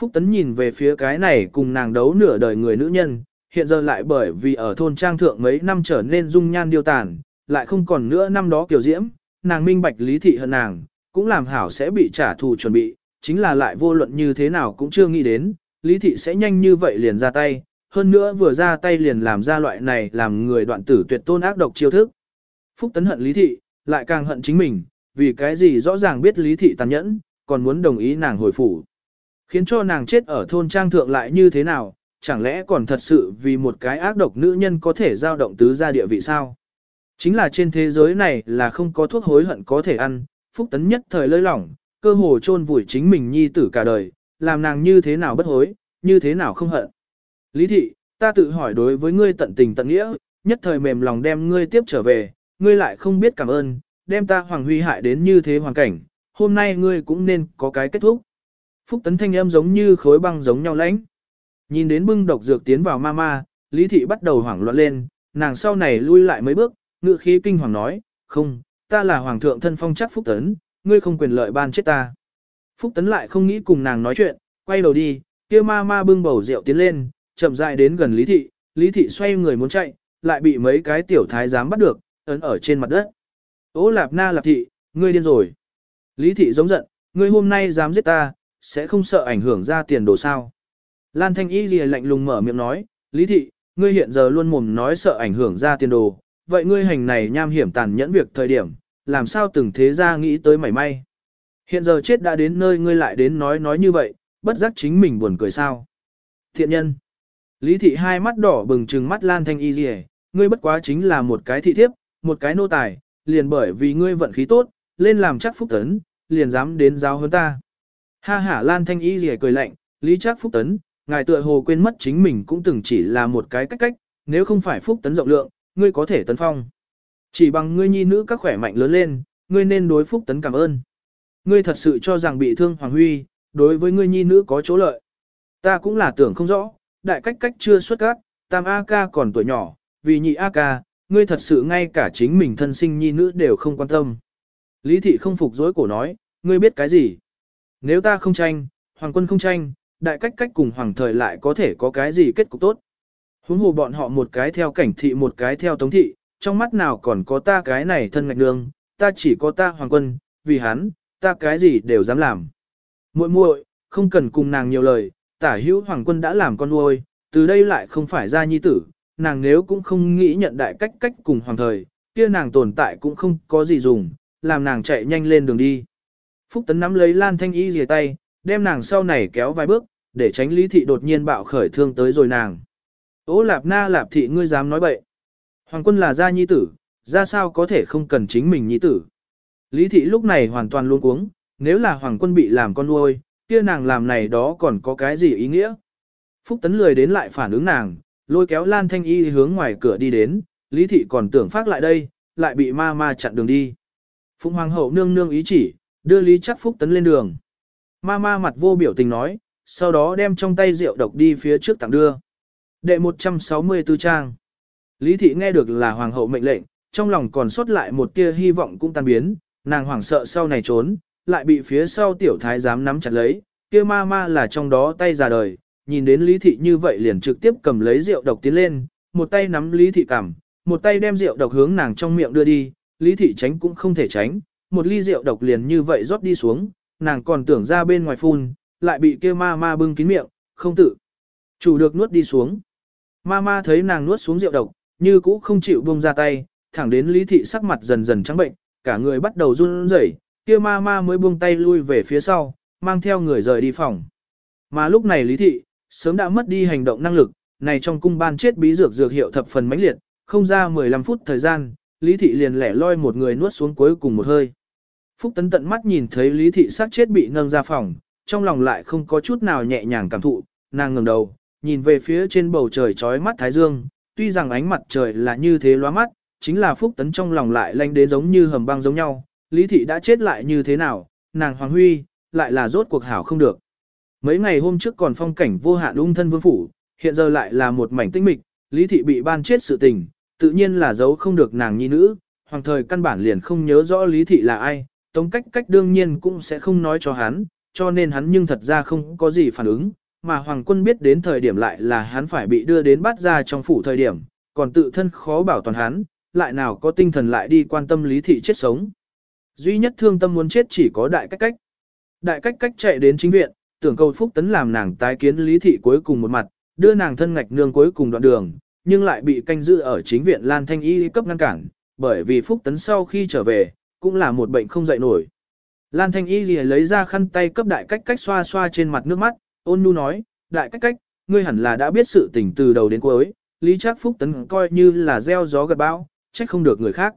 Phúc Tấn nhìn về phía cái này cùng nàng đấu nửa đời người nữ nhân, hiện giờ lại bởi vì ở thôn trang thượng mấy năm trở nên dung nhan điêu tàn, lại không còn nữa năm đó kiểu diễm, nàng minh bạch Lý Thị hơn nàng, cũng làm hảo sẽ bị trả thù chuẩn bị, chính là lại vô luận như thế nào cũng chưa nghĩ đến, Lý Thị sẽ nhanh như vậy liền ra tay, hơn nữa vừa ra tay liền làm ra loại này làm người đoạn tử tuyệt tôn ác độc chiêu thức. Phúc Tấn hận Lý Thị, lại càng hận chính mình, vì cái gì rõ ràng biết Lý Thị tàn nhẫn, còn muốn đồng ý nàng hồi phủ. Khiến cho nàng chết ở thôn trang thượng lại như thế nào, chẳng lẽ còn thật sự vì một cái ác độc nữ nhân có thể giao động tứ gia địa vị sao? Chính là trên thế giới này là không có thuốc hối hận có thể ăn, Phúc Tấn nhất thời lơi lỏng, cơ hồ chôn vùi chính mình nhi tử cả đời, làm nàng như thế nào bất hối, như thế nào không hận. Lý thị, ta tự hỏi đối với ngươi tận tình tận nghĩa, nhất thời mềm lòng đem ngươi tiếp trở về, ngươi lại không biết cảm ơn, đem ta hoàng huy hại đến như thế hoàn cảnh, hôm nay ngươi cũng nên có cái kết thúc. Phúc tấn thanh âm giống như khối băng giống nhau lãnh. Nhìn đến bưng độc dược tiến vào ma ma, Lý thị bắt đầu hoảng loạn lên, nàng sau này lui lại mấy bước, ngự khí kinh hoàng nói, không, ta là hoàng thượng thân phong chắc Phúc tấn, ngươi không quyền lợi ban chết ta. Phúc tấn lại không nghĩ cùng nàng nói chuyện, quay đầu đi, kia ma ma bưng bầu rượu tiến lên, chậm rãi đến gần Lý Thị, Lý Thị xoay người muốn chạy, lại bị mấy cái tiểu thái giám bắt được, ấn ở trên mặt đất. Ô lạp na lạp thị, ngươi điên rồi. Lý Thị giống giận, ngươi hôm nay dám giết ta, sẽ không sợ ảnh hưởng ra tiền đồ sao. Lan Thanh Y lìa lạnh lùng mở miệng nói, Lý Thị, ngươi hiện giờ luôn mồm nói sợ ảnh hưởng ra tiền đồ, vậy ngươi hành này nham hiểm tàn nhẫn việc thời điểm, làm sao từng thế ra nghĩ tới mảy may. Hiện giờ chết đã đến nơi ngươi lại đến nói nói như vậy, bất giác chính mình buồn cười sao. Thiện nhân. Lý thị hai mắt đỏ bừng trừng mắt Lan Thanh Y lìa, ngươi bất quá chính là một cái thị thiếp, một cái nô tài, liền bởi vì ngươi vận khí tốt, lên làm chắc phúc tấn, liền dám đến giáo hơn ta. Ha ha Lan Thanh Y rìa cười lạnh, Lý Trác phúc tấn, ngài tựa hồ quên mất chính mình cũng từng chỉ là một cái cách cách, nếu không phải phúc tấn rộng lượng, ngươi có thể tấn phong. Chỉ bằng ngươi nhi nữ các khỏe mạnh lớn lên, ngươi nên đối phúc tấn cảm ơn. Ngươi thật sự cho rằng bị thương Hoàng Huy, đối với ngươi nhi nữ có chỗ lợi. Ta cũng là tưởng không rõ, đại cách cách chưa xuất các, tam A ca còn tuổi nhỏ, vì nhị A ca, ngươi thật sự ngay cả chính mình thân sinh nhi nữ đều không quan tâm. Lý thị không phục dối cổ nói, ngươi biết cái gì? Nếu ta không tranh, hoàng quân không tranh, đại cách cách cùng hoàng thời lại có thể có cái gì kết cục tốt. Huống hồ bọn họ một cái theo cảnh thị một cái theo tống thị, trong mắt nào còn có ta cái này thân ngạch đường, ta chỉ có ta hoàng quân, vì hắn, ta cái gì đều dám làm. muội muội không cần cùng nàng nhiều lời, tả hữu hoàng quân đã làm con nuôi, từ đây lại không phải ra nhi tử, nàng nếu cũng không nghĩ nhận đại cách cách cùng hoàng thời, kia nàng tồn tại cũng không có gì dùng, làm nàng chạy nhanh lên đường đi. Phúc Tấn nắm lấy Lan Thanh Y rìa tay, đem nàng sau này kéo vài bước, để tránh Lý Thị đột nhiên bạo khởi thương tới rồi nàng. Ô Lạp Na Lạp Thị ngươi dám nói bậy. Hoàng quân là gia nhi tử, ra sao có thể không cần chính mình nhi tử. Lý Thị lúc này hoàn toàn luôn cuống, nếu là Hoàng quân bị làm con nuôi, kia nàng làm này đó còn có cái gì ý nghĩa. Phúc Tấn lười đến lại phản ứng nàng, lôi kéo Lan Thanh Y hướng ngoài cửa đi đến, Lý Thị còn tưởng phát lại đây, lại bị ma ma chặn đường đi. Phụng Hoàng hậu nương nương ý chỉ, đưa Lý chắc Phúc Tấn lên đường. Ma ma mặt vô biểu tình nói, sau đó đem trong tay rượu độc đi phía trước tặng đưa. Đệ 164 trang. Lý Thị nghe được là Hoàng hậu mệnh lệnh, trong lòng còn sót lại một tia hy vọng cũng tan biến, nàng hoảng sợ sau này trốn, lại bị phía sau tiểu thái giám nắm chặt lấy, kia ma ma là trong đó tay già đời, nhìn đến Lý Thị như vậy liền trực tiếp cầm lấy rượu độc tiến lên, một tay nắm Lý Thị cằm, một tay đem rượu độc hướng nàng trong miệng đưa đi, Lý Thị tránh cũng không thể tránh, một ly rượu độc liền như vậy rót đi xuống, nàng còn tưởng ra bên ngoài phun, lại bị kia ma ma bưng kín miệng, không tự chủ được nuốt đi xuống. Ma ma thấy nàng nuốt xuống rượu độc, như cũ không chịu buông ra tay, thẳng đến Lý Thị sắc mặt dần dần trắng bệnh, cả người bắt đầu run rẩy, kia ma ma mới buông tay lui về phía sau, mang theo người rời đi phòng. Mà lúc này Lý Thị, sớm đã mất đi hành động năng lực, này trong cung ban chết bí dược dược hiệu thập phần mãnh liệt, không ra 15 phút thời gian, Lý Thị liền lẻ loi một người nuốt xuống cuối cùng một hơi. Phúc Tấn tận mắt nhìn thấy Lý Thị sát chết bị nâng ra phòng, trong lòng lại không có chút nào nhẹ nhàng cảm thụ, nàng ngẩng đầu, nhìn về phía trên bầu trời trói mắt Thái Dương, tuy rằng ánh mặt trời là như thế loa mắt, chính là Phúc Tấn trong lòng lại lanh đến giống như hầm băng giống nhau, Lý Thị đã chết lại như thế nào, nàng Hoàng Huy, lại là rốt cuộc hảo không được. Mấy ngày hôm trước còn phong cảnh vô hạn ung thân vương phủ, hiện giờ lại là một mảnh tinh mịch, Lý Thị bị ban chết sự tình, tự nhiên là giấu không được nàng nhi nữ, hoàng thời căn bản liền không nhớ rõ Lý Thị là ai, tống cách cách đương nhiên cũng sẽ không nói cho hắn, cho nên hắn nhưng thật ra không có gì phản ứng, mà hoàng quân biết đến thời điểm lại là hắn phải bị đưa đến bắt ra trong phủ thời điểm, còn tự thân khó bảo toàn hắn, lại nào có tinh thần lại đi quan tâm Lý Thị chết sống. Duy nhất thương tâm muốn chết chỉ có đại cách cách. Đại cách cách chạy đến chính viện, tưởng cầu Phúc Tấn làm nàng tái kiến Lý Thị cuối cùng một mặt, đưa nàng thân ngạch nương cuối cùng đoạn đường, nhưng lại bị canh giữ ở chính viện Lan Thanh Y cấp ngăn cản, bởi vì Phúc Tấn sau khi trở về, cũng là một bệnh không dậy nổi. Lan Thanh Y lấy ra khăn tay cấp đại cách cách xoa xoa trên mặt nước mắt, ôn nhu nói, đại cách cách, ngươi hẳn là đã biết sự tình từ đầu đến cuối, Lý Trác Phúc Tấn coi như là gieo gió gặt bão, trách không được người khác.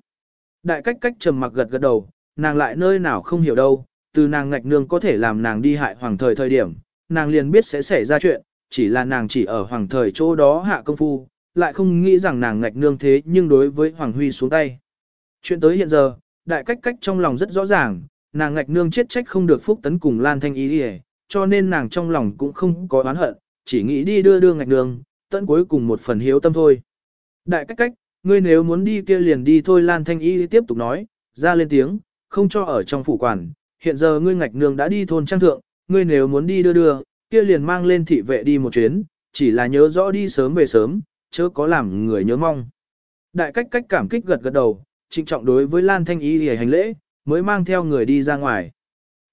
Đại cách cách trầm mặc gật gật đầu, nàng lại nơi nào không hiểu đâu, từ nàng ngạch nương có thể làm nàng đi hại hoàng thời thời điểm, nàng liền biết sẽ xảy ra chuyện, chỉ là nàng chỉ ở hoàng thời chỗ đó hạ công phu, lại không nghĩ rằng nàng ngạch nương thế nhưng đối với Hoàng Huy xuống tay. Chuyện tới hiện giờ, đại cách cách trong lòng rất rõ ràng, nàng ngạch nương chết trách không được phúc tấn cùng Lan Thanh Y, đi cho nên nàng trong lòng cũng không có oán hận, chỉ nghĩ đi đưa đưa ngạch nương, tận cuối cùng một phần hiếu tâm thôi. Đại cách cách, ngươi nếu muốn đi kia liền đi thôi Lan Thanh Y tiếp tục nói, ra lên tiếng, không cho ở trong phủ quản, hiện giờ ngươi ngạch nương đã đi thôn trang thượng, ngươi nếu muốn đi đưa đưa, kia liền mang lên thị vệ đi một chuyến, chỉ là nhớ rõ đi sớm về sớm, chớ có làm người nhớ mong. Đại cách cách cảm kích gật gật đầu, trịnh trọng đối với Lan Thanh Y để hành lễ, mới mang theo người đi ra ngoài.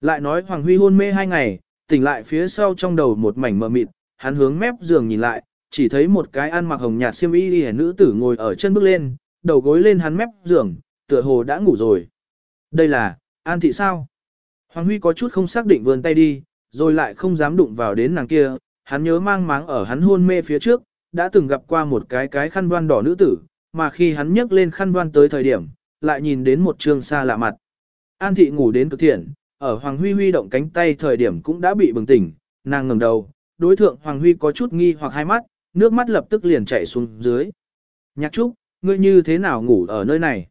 Lại nói Hoàng Huy hôn mê hai ngày, tỉnh lại phía sau trong đầu một mảnh mờ mịt, hắn hướng mép giường nhìn lại, chỉ thấy một cái ăn mặc hồng nhạt xiêm y lìa nữ tử ngồi ở chân bước lên, đầu gối lên hắn mép giường, tựa hồ đã ngủ rồi. Đây là, An Thị sao? Hoàng Huy có chút không xác định vươn tay đi, rồi lại không dám đụng vào đến nàng kia, hắn nhớ mang máng ở hắn hôn mê phía trước, đã từng gặp qua một cái cái khăn đoan đỏ nữ tử, mà khi hắn nhấc lên khăn đoan tới thời điểm, lại nhìn đến một trương xa lạ mặt. An thị ngủ đến cực thiện, ở Hoàng Huy huy động cánh tay thời điểm cũng đã bị bừng tỉnh, nàng ngẩng đầu, đối thượng Hoàng Huy có chút nghi hoặc hai mắt, nước mắt lập tức liền chảy xuống dưới. Nhạc Trúc, ngươi như thế nào ngủ ở nơi này?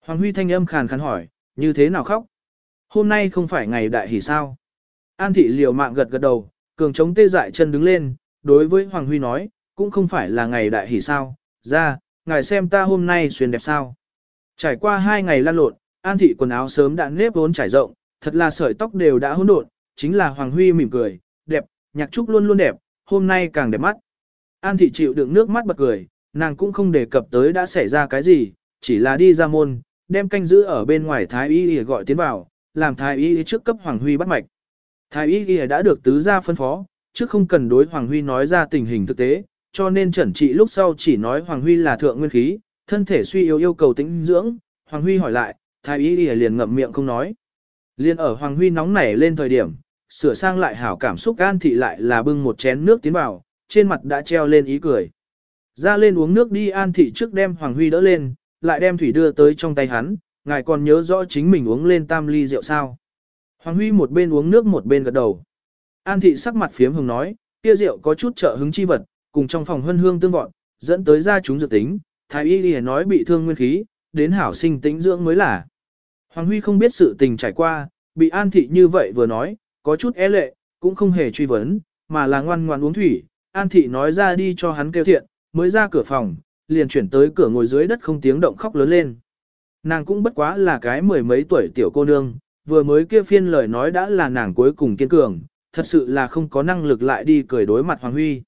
Hoàng Huy thanh âm khàn khàn hỏi, như thế nào khóc? Hôm nay không phải ngày đại hỷ sao? An thị liều mạng gật gật đầu, cường chống tê dại chân đứng lên, đối với Hoàng Huy nói, cũng không phải là ngày đại hỷ sao, ra, ngài xem ta hôm nay xuyên đẹp sao. Trải qua hai ngày lan lộn, An thị quần áo sớm đã nếp vốn trải rộng, thật là sợi tóc đều đã hỗn độn, chính là Hoàng Huy mỉm cười, đẹp, nhạc trúc luôn luôn đẹp, hôm nay càng đẹp mắt. An thị chịu đựng nước mắt bật cười, nàng cũng không đề cập tới đã xảy ra cái gì, chỉ là đi ra môn, đem canh giữ ở bên ngoài Thái Y Y gọi tiến vào, làm Thái Y trước cấp Hoàng Huy bắt mạch. Thái Y đã được tứ gia phân phó, trước không cần đối Hoàng Huy nói ra tình hình thực tế, cho nên chẩn trị lúc sau chỉ nói Hoàng Huy là thượng nguyên khí, thân thể suy yếu yêu cầu tĩnh dưỡng, Hoàng Huy hỏi lại, thái y liền ngậm miệng không nói. Liên ở Hoàng Huy nóng nảy lên thời điểm, sửa sang lại hảo cảm xúc An Thị lại là bưng một chén nước tiến vào, trên mặt đã treo lên ý cười. Ra lên uống nước đi An Thị trước đem Hoàng Huy đỡ lên, lại đem thủy đưa tới trong tay hắn, ngài còn nhớ rõ chính mình uống lên tam ly rượu sao. Hoàng Huy một bên uống nước một bên gật đầu. An Thị sắc mặt phiếm hồng nói, kia rượu có chút trợ hứng chi vật, cùng trong phòng huân hương tương vọn, dẫn tới ra chúng dự tính, thái y liền nói bị thương nguyên khí, đến hảo sinh tĩnh dưỡng mới là. Hoàng Huy không biết sự tình trải qua, bị An Thị như vậy vừa nói, có chút e lệ, cũng không hề truy vấn, mà là ngoan ngoan uống thủy. An Thị nói ra đi cho hắn kêu thiện, mới ra cửa phòng, liền chuyển tới cửa ngồi dưới đất không tiếng động khóc lớn lên. Nàng cũng bất quá là cái mười mấy tuổi tiểu cô nương, vừa mới kia phiên lời nói đã là nàng cuối cùng kiên cường, thật sự là không có năng lực lại đi cười đối mặt Hoàng Huy.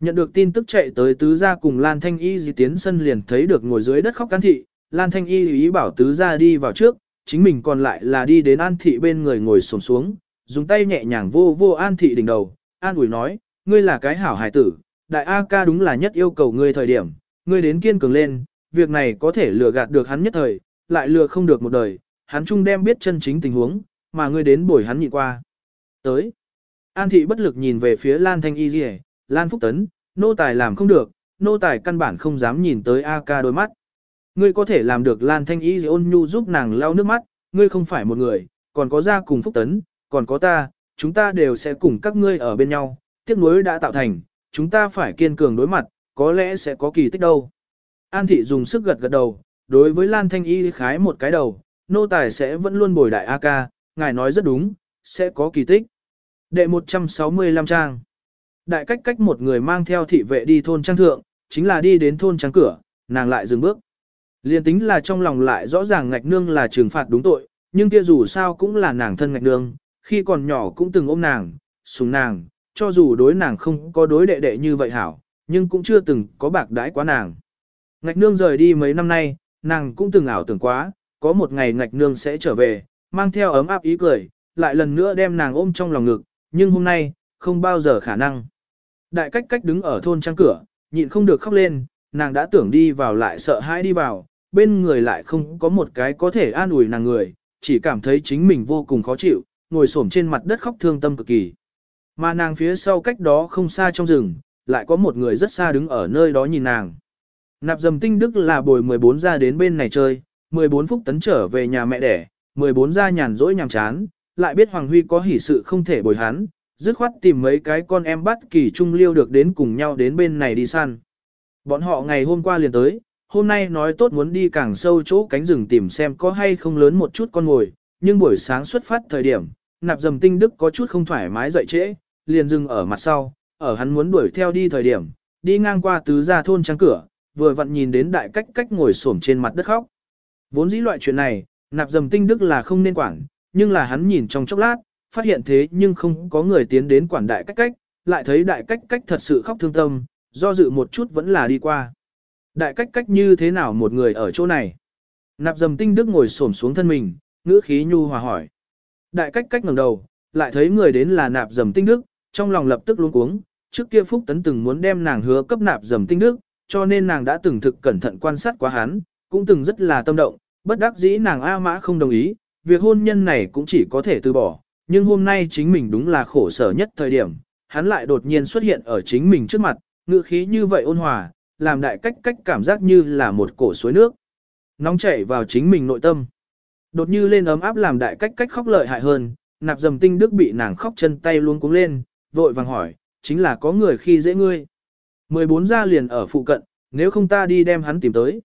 Nhận được tin tức chạy tới tứ gia cùng Lan Thanh Y dì tiến sân liền thấy được ngồi dưới đất khóc can Thị, Lan Thanh Y ý bảo tứ gia đi vào trước, chính mình còn lại là đi đến An Thị bên người ngồi xổm xuống, dùng tay nhẹ nhàng vô vô An Thị đỉnh đầu, An ủi nói, ngươi là cái hảo hài tử, đại A ca đúng là nhất yêu cầu ngươi thời điểm, ngươi đến kiên cường lên, việc này có thể lừa gạt được hắn nhất thời, lại lừa không được một đời, hắn chung đem biết chân chính tình huống, mà ngươi đến bồi hắn nhịn qua. Tới, An Thị bất lực nhìn về phía Lan Thanh Y Dì Lan Phúc Tấn, nô tài làm không được, nô tài căn bản không dám nhìn tới A ca đôi mắt. Ngươi có thể làm được Lan Thanh Y ôn nhu giúp nàng lau nước mắt, ngươi không phải một người, còn có gia cùng Phúc Tấn, còn có ta, chúng ta đều sẽ cùng các ngươi ở bên nhau, tiếc nuối đã tạo thành, chúng ta phải kiên cường đối mặt, có lẽ sẽ có kỳ tích đâu. An thị dùng sức gật gật đầu, đối với Lan Thanh Y khái một cái đầu, nô tài sẽ vẫn luôn bồi đại A ca, ngài nói rất đúng, sẽ có kỳ tích. Đệ 165 trang Đại cách cách một người mang theo thị vệ đi thôn trang thượng, chính là đi đến thôn trang cửa, nàng lại dừng bước. Liên tính là trong lòng lại rõ ràng ngạch nương là trừng phạt đúng tội, nhưng kia dù sao cũng là nàng thân ngạch nương, khi còn nhỏ cũng từng ôm nàng, sùng nàng, cho dù đối nàng không có đối đệ đệ như vậy hảo, nhưng cũng chưa từng có bạc đãi quá nàng. Ngạch nương rời đi mấy năm nay, nàng cũng từng ảo tưởng quá, có một ngày ngạch nương sẽ trở về, mang theo ấm áp ý cười, lại lần nữa đem nàng ôm trong lòng ngực, nhưng hôm nay, không bao giờ khả năng. Đại cách cách đứng ở thôn trang cửa, nhịn không được khóc lên, nàng đã tưởng đi vào lại sợ hãi đi vào, bên người lại không có một cái có thể an ủi nàng người, chỉ cảm thấy chính mình vô cùng khó chịu, ngồi xổm trên mặt đất khóc thương tâm cực kỳ. Mà nàng phía sau cách đó không xa trong rừng, lại có một người rất xa đứng ở nơi đó nhìn nàng. Nạp dầm tinh đức là bồi 14 ra đến bên này chơi, 14 phút tấn trở về nhà mẹ đẻ, 14 ra nhàn rỗi nhàm chán, lại biết Hoàng Huy có hỷ sự không thể bồi hắn, dứt khoát tìm mấy cái con em bắt kỳ trung liêu được đến cùng nhau đến bên này đi săn. Bọn họ ngày hôm qua liền tới, hôm nay nói tốt muốn đi càng sâu chỗ cánh rừng tìm xem có hay không lớn một chút con ngồi, nhưng buổi sáng xuất phát thời điểm, nạp dầm tinh đức có chút không thoải mái dậy trễ, liền dừng ở mặt sau, ở hắn muốn đuổi theo đi thời điểm, đi ngang qua tứ gia thôn trắng cửa, vừa vặn nhìn đến đại cách cách ngồi xổm trên mặt đất khóc. Vốn dĩ loại chuyện này, nạp dầm tinh đức là không nên quản, nhưng là hắn nhìn trong chốc lát, phát hiện thế nhưng không có người tiến đến quản đại cách cách, lại thấy đại cách cách thật sự khóc thương tâm, do dự một chút vẫn là đi qua. Đại cách cách như thế nào một người ở chỗ này? Nạp dầm tinh đức ngồi xổm xuống thân mình, ngữ khí nhu hòa hỏi. Đại cách cách ngẩng đầu, lại thấy người đến là nạp dầm tinh đức, trong lòng lập tức luống cuống, trước kia Phúc Tấn từng muốn đem nàng hứa cấp nạp dầm tinh đức, cho nên nàng đã từng thực cẩn thận quan sát quá hắn, cũng từng rất là tâm động, bất đắc dĩ nàng A Mã không đồng ý, việc hôn nhân này cũng chỉ có thể từ bỏ, nhưng hôm nay chính mình đúng là khổ sở nhất thời điểm, hắn lại đột nhiên xuất hiện ở chính mình trước mặt, ngựa khí như vậy ôn hòa, làm đại cách cách cảm giác như là một cổ suối nước. Nóng chảy vào chính mình nội tâm. Đột như lên ấm áp làm đại cách cách khóc lợi hại hơn, nạp dầm tinh đức bị nàng khóc chân tay luôn cuống lên, vội vàng hỏi, chính là có người khi dễ ngươi. 14 gia liền ở phụ cận, nếu không ta đi đem hắn tìm tới.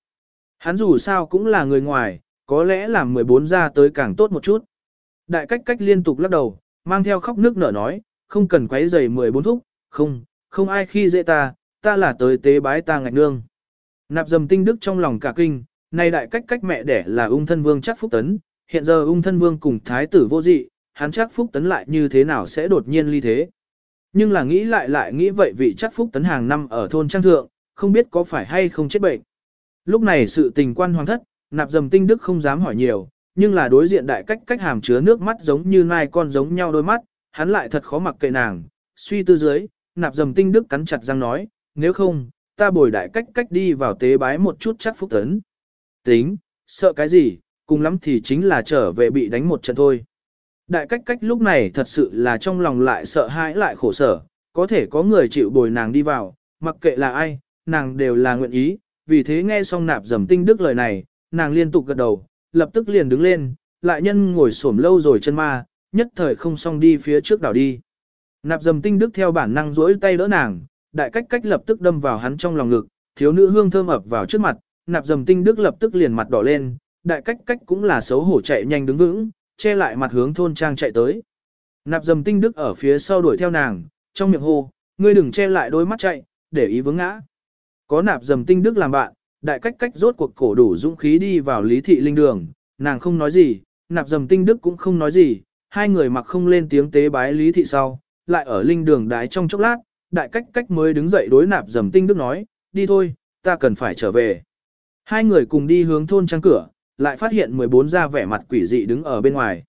Hắn dù sao cũng là người ngoài, có lẽ làm 14 gia tới càng tốt một chút. Đại cách cách liên tục lắc đầu, mang theo khóc nước nở nói, không cần quấy giày 14 thúc, không, không ai khi dễ ta, ta là tới tế bái ta ngạch nương. Nạp dầm tinh đức trong lòng cả kinh, nay đại cách cách mẹ đẻ là ung thân vương chắc phúc tấn, hiện giờ ung thân vương cùng thái tử vô dị, hắn chắc phúc tấn lại như thế nào sẽ đột nhiên ly thế. Nhưng là nghĩ lại lại nghĩ vậy vị chắc phúc tấn hàng năm ở thôn trang thượng, không biết có phải hay không chết bệnh. Lúc này sự tình quan hoàng thất, nạp dầm tinh đức không dám hỏi nhiều, nhưng là đối diện đại cách cách hàm chứa nước mắt giống như nai con giống nhau đôi mắt, hắn lại thật khó mặc kệ nàng, suy tư dưới, nạp dầm tinh đức cắn chặt răng nói, nếu không, ta bồi đại cách cách đi vào tế bái một chút chắc phúc tấn. Tính, sợ cái gì, cùng lắm thì chính là trở về bị đánh một trận thôi. Đại cách cách lúc này thật sự là trong lòng lại sợ hãi lại khổ sở, có thể có người chịu bồi nàng đi vào, mặc kệ là ai, nàng đều là nguyện ý, vì thế nghe xong nạp dầm tinh đức lời này, nàng liên tục gật đầu, lập tức liền đứng lên, lại nhân ngồi xổm lâu rồi chân ma, nhất thời không xong đi phía trước đảo đi. Nạp dầm tinh đức theo bản năng duỗi tay đỡ nàng, đại cách cách lập tức đâm vào hắn trong lòng ngực, thiếu nữ hương thơm ập vào trước mặt, nạp dầm tinh đức lập tức liền mặt đỏ lên, đại cách cách cũng là xấu hổ chạy nhanh đứng vững, che lại mặt hướng thôn trang chạy tới. Nạp dầm tinh đức ở phía sau đuổi theo nàng, trong miệng hô, ngươi đừng che lại đôi mắt chạy, để ý vướng ngã. Có nạp dầm tinh đức làm bạn, đại cách cách rốt cuộc cổ đủ dũng khí đi vào lý thị linh đường, nàng không nói gì, nạp dầm tinh đức cũng không nói gì, hai người mặc không lên tiếng tế bái lý thị sau, lại ở linh đường đái trong chốc lát, đại cách cách mới đứng dậy đối nạp dầm tinh đức nói, đi thôi, ta cần phải trở về. Hai người cùng đi hướng thôn trang cửa, lại phát hiện 14 gia vẻ mặt quỷ dị đứng ở bên ngoài.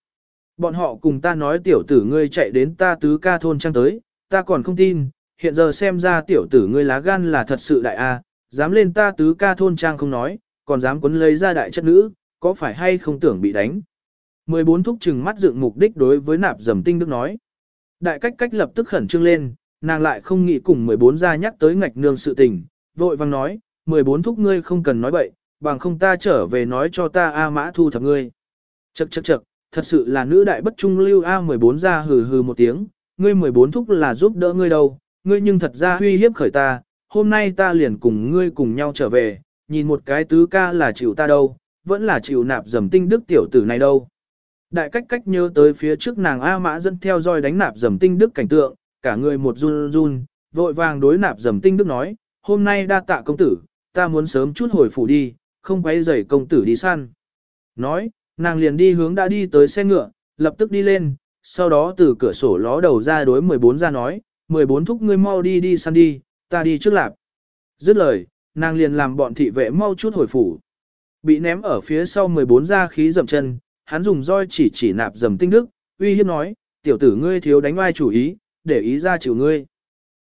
Bọn họ cùng ta nói tiểu tử ngươi chạy đến ta tứ ca thôn trang tới, ta còn không tin, hiện giờ xem ra tiểu tử ngươi lá gan là thật sự đại a, dám lên ta tứ ca thôn trang không nói, còn dám quấn lấy ra đại chất nữ, có phải hay không tưởng bị đánh. 14 thúc trừng mắt dựng mục đích đối với nạp dầm tinh đức nói. Đại cách cách lập tức khẩn trương lên, nàng lại không nghĩ cùng 14 gia nhắc tới ngạch nương sự tình, vội vang nói, 14 thúc ngươi không cần nói bậy, bằng không ta trở về nói cho ta A mã thu thập ngươi. Chậc chậc chậc, thật sự là nữ đại bất trung lưu A14 ra hừ hừ một tiếng, ngươi 14 thúc là giúp đỡ ngươi đâu, ngươi nhưng thật ra uy hiếp khởi ta, hôm nay ta liền cùng ngươi cùng nhau trở về, nhìn một cái tứ ca là chịu ta đâu, vẫn là chịu nạp dầm tinh đức tiểu tử này đâu. Đại cách cách nhớ tới phía trước nàng A mã dẫn theo roi đánh nạp dầm tinh đức cảnh tượng, cả người một run run, vội vàng đối nạp dầm tinh đức nói, hôm nay đa tạ công tử, ta muốn sớm chút hồi phủ đi, không quấy rầy công tử đi săn. Nói, nàng liền đi hướng đã đi tới xe ngựa, lập tức đi lên, sau đó từ cửa sổ ló đầu ra đối 14 ra nói, 14 thúc ngươi mau đi đi săn đi, ta đi trước lạp. Dứt lời, nàng liền làm bọn thị vệ mau chút hồi phủ. Bị ném ở phía sau 14 ra khí dầm chân, hắn dùng roi chỉ chỉ nạp dầm tinh đức, uy hiếp nói, tiểu tử ngươi thiếu đánh ai chủ ý, để ý ra chịu ngươi.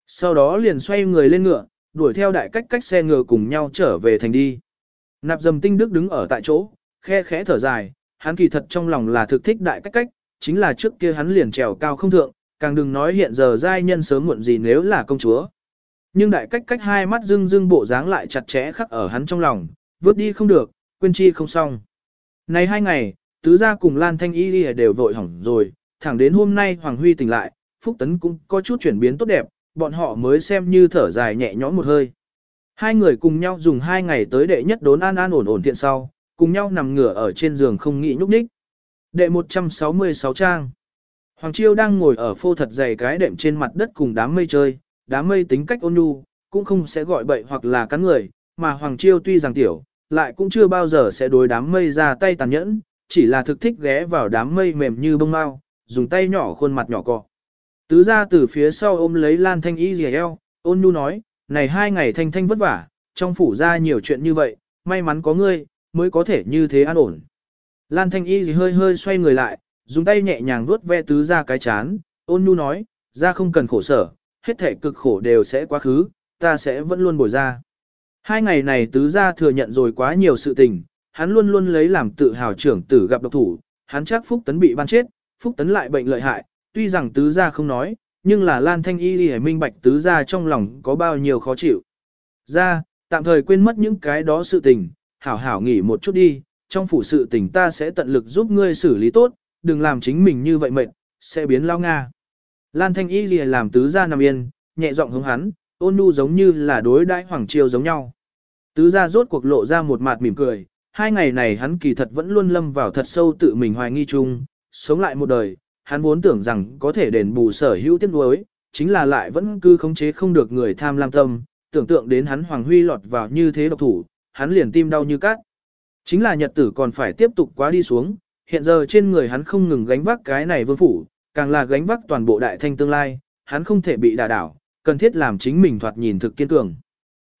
Sau đó liền xoay người lên ngựa, đuổi theo đại cách cách xe ngựa cùng nhau trở về thành đi. Nạp dầm tinh đức đứng ở tại chỗ, khe khẽ thở dài, hắn kỳ thật trong lòng là thực thích đại cách cách, chính là trước kia hắn liền trèo cao không thượng, càng đừng nói hiện giờ giai nhân sớm muộn gì nếu là công chúa. Nhưng đại cách cách hai mắt dưng dưng bộ dáng lại chặt chẽ khắc ở hắn trong lòng, vứt đi không được, quên chi không xong. Này hai ngày, tứ gia cùng Lan Thanh Y đều vội hỏng rồi, thẳng đến hôm nay Hoàng Huy tỉnh lại, Phúc Tấn cũng có chút chuyển biến tốt đẹp, bọn họ mới xem như thở dài nhẹ nhõm một hơi. Hai người cùng nhau dùng hai ngày tới đệ nhất đốn an an ổn ổn thiện sau, cùng nhau nằm ngửa ở trên giường không nghĩ nhúc nhích. Đệ 166 trang. Hoàng Chiêu đang ngồi ở phô thật dày cái đệm trên mặt đất cùng đám mây chơi, đám mây tính cách ôn nhu, cũng không sẽ gọi bậy hoặc là cắn người, mà Hoàng Chiêu tuy rằng tiểu, lại cũng chưa bao giờ sẽ đối đám mây ra tay tàn nhẫn, chỉ là thực thích ghé vào đám mây mềm như bông mau, dùng tay nhỏ khuôn mặt nhỏ cọ. Tứ ra từ phía sau ôm lấy Lan Thanh Y dì eo, ôn nhu nói, này hai ngày Thanh Thanh vất vả, trong phủ ra nhiều chuyện như vậy, may mắn có ngươi, mới có thể như thế an ổn. Lan Thanh Y dì hơi hơi xoay người lại, dùng tay nhẹ nhàng vuốt ve tứ ra cái chán, ôn nhu nói, ra không cần khổ sở, hết thể cực khổ đều sẽ quá khứ, ta sẽ vẫn luôn bồi ra. Hai ngày này tứ gia thừa nhận rồi quá nhiều sự tình, hắn luôn luôn lấy làm tự hào trưởng tử gặp độc thủ, hắn chắc Phúc Tấn bị ban chết, Phúc Tấn lại bệnh lợi hại, tuy rằng tứ gia không nói, nhưng là Lan Thanh Y đi minh bạch tứ gia trong lòng có bao nhiêu khó chịu. Ra, tạm thời quên mất những cái đó sự tình, hảo hảo nghỉ một chút đi, trong phủ sự tình ta sẽ tận lực giúp ngươi xử lý tốt, đừng làm chính mình như vậy mệt, sẽ biến lao Nga. Lan Thanh Y lìa làm tứ gia nằm yên, nhẹ giọng hướng hắn, ôn nhu giống như là đối đãi hoàng triều giống nhau. Tứ gia rốt cuộc lộ ra một mặt mỉm cười, hai ngày này hắn kỳ thật vẫn luôn lâm vào thật sâu tự mình hoài nghi chung, sống lại một đời, hắn vốn tưởng rằng có thể đền bù sở hữu tiếc nuối, chính là lại vẫn cứ khống chế không được người tham lam tâm, tưởng tượng đến hắn Hoàng Huy lọt vào như thế độc thủ, hắn liền tim đau như cát. Chính là nhật tử còn phải tiếp tục quá đi xuống, hiện giờ trên người hắn không ngừng gánh vác cái này vương phủ, càng là gánh vác toàn bộ đại thanh tương lai, hắn không thể bị đả đảo, cần thiết làm chính mình thoạt nhìn thực kiên cường.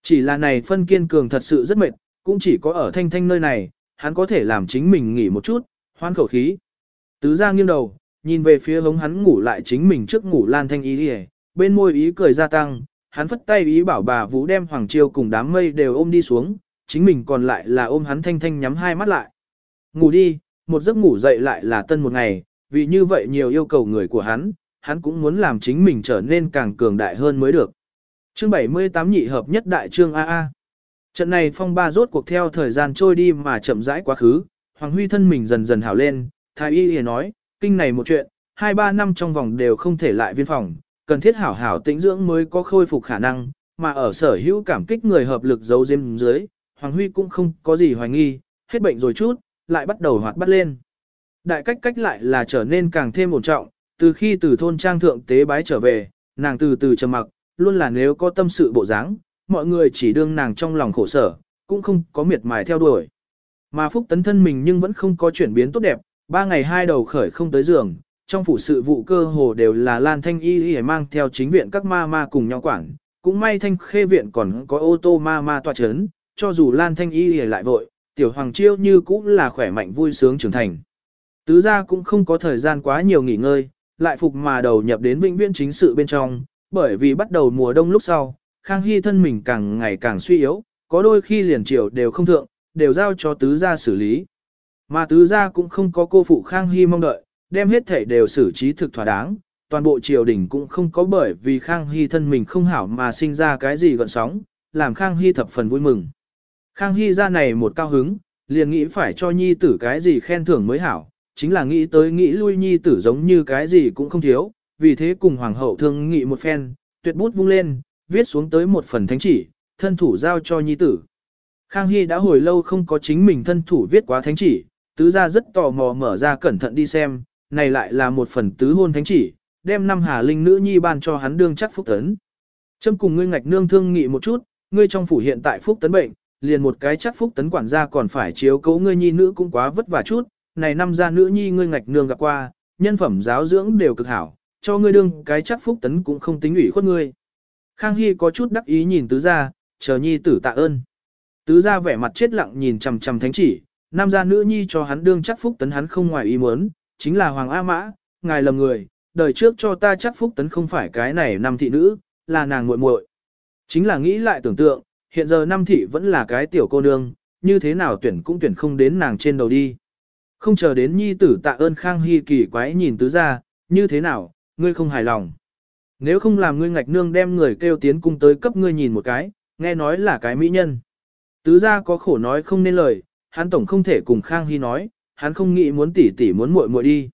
Chỉ là này phân kiên cường thật sự rất mệt, cũng chỉ có ở thanh thanh nơi này, hắn có thể làm chính mình nghỉ một chút, hoan khẩu khí. Tứ ra nghiêng đầu, nhìn về phía hống hắn ngủ lại chính mình trước ngủ lan thanh ý đi bên môi ý cười gia tăng, hắn phất tay ý bảo bà Vũ đem Hoàng Chiêu cùng đám mây đều ôm đi xuống, chính mình còn lại là ôm hắn thanh thanh nhắm hai mắt lại. Ngủ đi, một giấc ngủ dậy lại là tân một ngày, vì như vậy nhiều yêu cầu người của hắn, hắn cũng muốn làm chính mình trở nên càng cường đại hơn mới được. Chương 78 nhị hợp nhất đại trương AA. Trận này phong ba rốt cuộc theo thời gian trôi đi mà chậm rãi quá khứ, Hoàng Huy thân mình dần dần hảo lên, thái y liền nói, kinh này một chuyện, 2-3 năm trong vòng đều không thể lại viên phòng, cần thiết hảo hảo tĩnh dưỡng mới có khôi phục khả năng, mà ở sở hữu cảm kích người hợp lực giấu diêm dưới, Hoàng Huy cũng không có gì hoài nghi, hết bệnh rồi chút, lại bắt đầu hoạt bắt lên. Đại cách cách lại là trở nên càng thêm ổn trọng, từ khi từ thôn trang thượng tế bái trở về, nàng từ từ trầm mặc, luôn là nếu có tâm sự bộ dáng, mọi người chỉ đương nàng trong lòng khổ sở, cũng không có miệt mài theo đuổi. Mà Phúc Tấn thân mình nhưng vẫn không có chuyển biến tốt đẹp, ba ngày hai đầu khởi không tới giường, trong phủ sự vụ cơ hồ đều là Lan Thanh Y Y mang theo chính viện các ma ma cùng nhau quản, cũng may Thanh Khê viện còn có ô tô ma ma tọa chấn, cho dù Lan Thanh Y Y lại vội, tiểu hoàng chiêu như cũng là khỏe mạnh vui sướng trưởng thành. Tứ gia cũng không có thời gian quá nhiều nghỉ ngơi, lại phục mà đầu nhập đến vĩnh viễn chính sự bên trong, bởi vì bắt đầu mùa đông lúc sau, Khang Hy thân mình càng ngày càng suy yếu, có đôi khi liền chiều đều không thượng, đều giao cho tứ gia xử lý. Mà tứ gia cũng không có cô phụ Khang Hy mong đợi, đem hết thể đều xử trí thực thỏa đáng, toàn bộ triều đình cũng không có bởi vì Khang Hy thân mình không hảo mà sinh ra cái gì gợn sóng, làm Khang Hy thập phần vui mừng. Khang Hy ra này một cao hứng, liền nghĩ phải cho nhi tử cái gì khen thưởng mới hảo, chính là nghĩ tới nghĩ lui nhi tử giống như cái gì cũng không thiếu, vì thế cùng hoàng hậu thương nghị một phen, tuyệt bút vung lên, viết xuống tới một phần thánh chỉ, thân thủ giao cho nhi tử. Khang Hy đã hồi lâu không có chính mình thân thủ viết quá thánh chỉ, tứ gia rất tò mò mở ra cẩn thận đi xem, này lại là một phần tứ hôn thánh chỉ, đem năm hà linh nữ nhi ban cho hắn đương chắc phúc tấn. châm cùng ngươi ngạch nương thương nghị một chút, ngươi trong phủ hiện tại phúc tấn bệnh, liền một cái chắc phúc tấn quản gia còn phải chiếu cố ngươi nhi nữ cũng quá vất vả chút, này năm gia nữ nhi ngươi ngạch nương gặp qua, nhân phẩm giáo dưỡng đều cực hảo, cho ngươi đương cái chắc phúc tấn cũng không tính ủy khuất ngươi. Khang Hy có chút đắc ý nhìn tứ gia, chờ nhi tử tạ ơn. Tứ gia vẻ mặt chết lặng nhìn chằm chằm thánh chỉ, nam gia nữ nhi cho hắn đương chắc phúc tấn hắn không ngoài ý muốn, chính là Hoàng A Mã, ngài lầm người, đời trước cho ta chắc phúc tấn không phải cái này năm thị nữ, là nàng muội muội. Chính là nghĩ lại tưởng tượng, hiện giờ năm thị vẫn là cái tiểu cô nương, như thế nào tuyển cũng tuyển không đến nàng trên đầu đi. Không chờ đến nhi tử tạ ơn Khang Hy kỳ quái nhìn tứ gia, như thế nào, ngươi không hài lòng. Nếu không làm ngươi ngạch nương đem người kêu tiến cung tới cấp ngươi nhìn một cái, nghe nói là cái mỹ nhân. Tứ gia có khổ nói không nên lời, hắn tổng không thể cùng Khang Hy nói, hắn không nghĩ muốn tỉ tỉ muốn muội muội đi.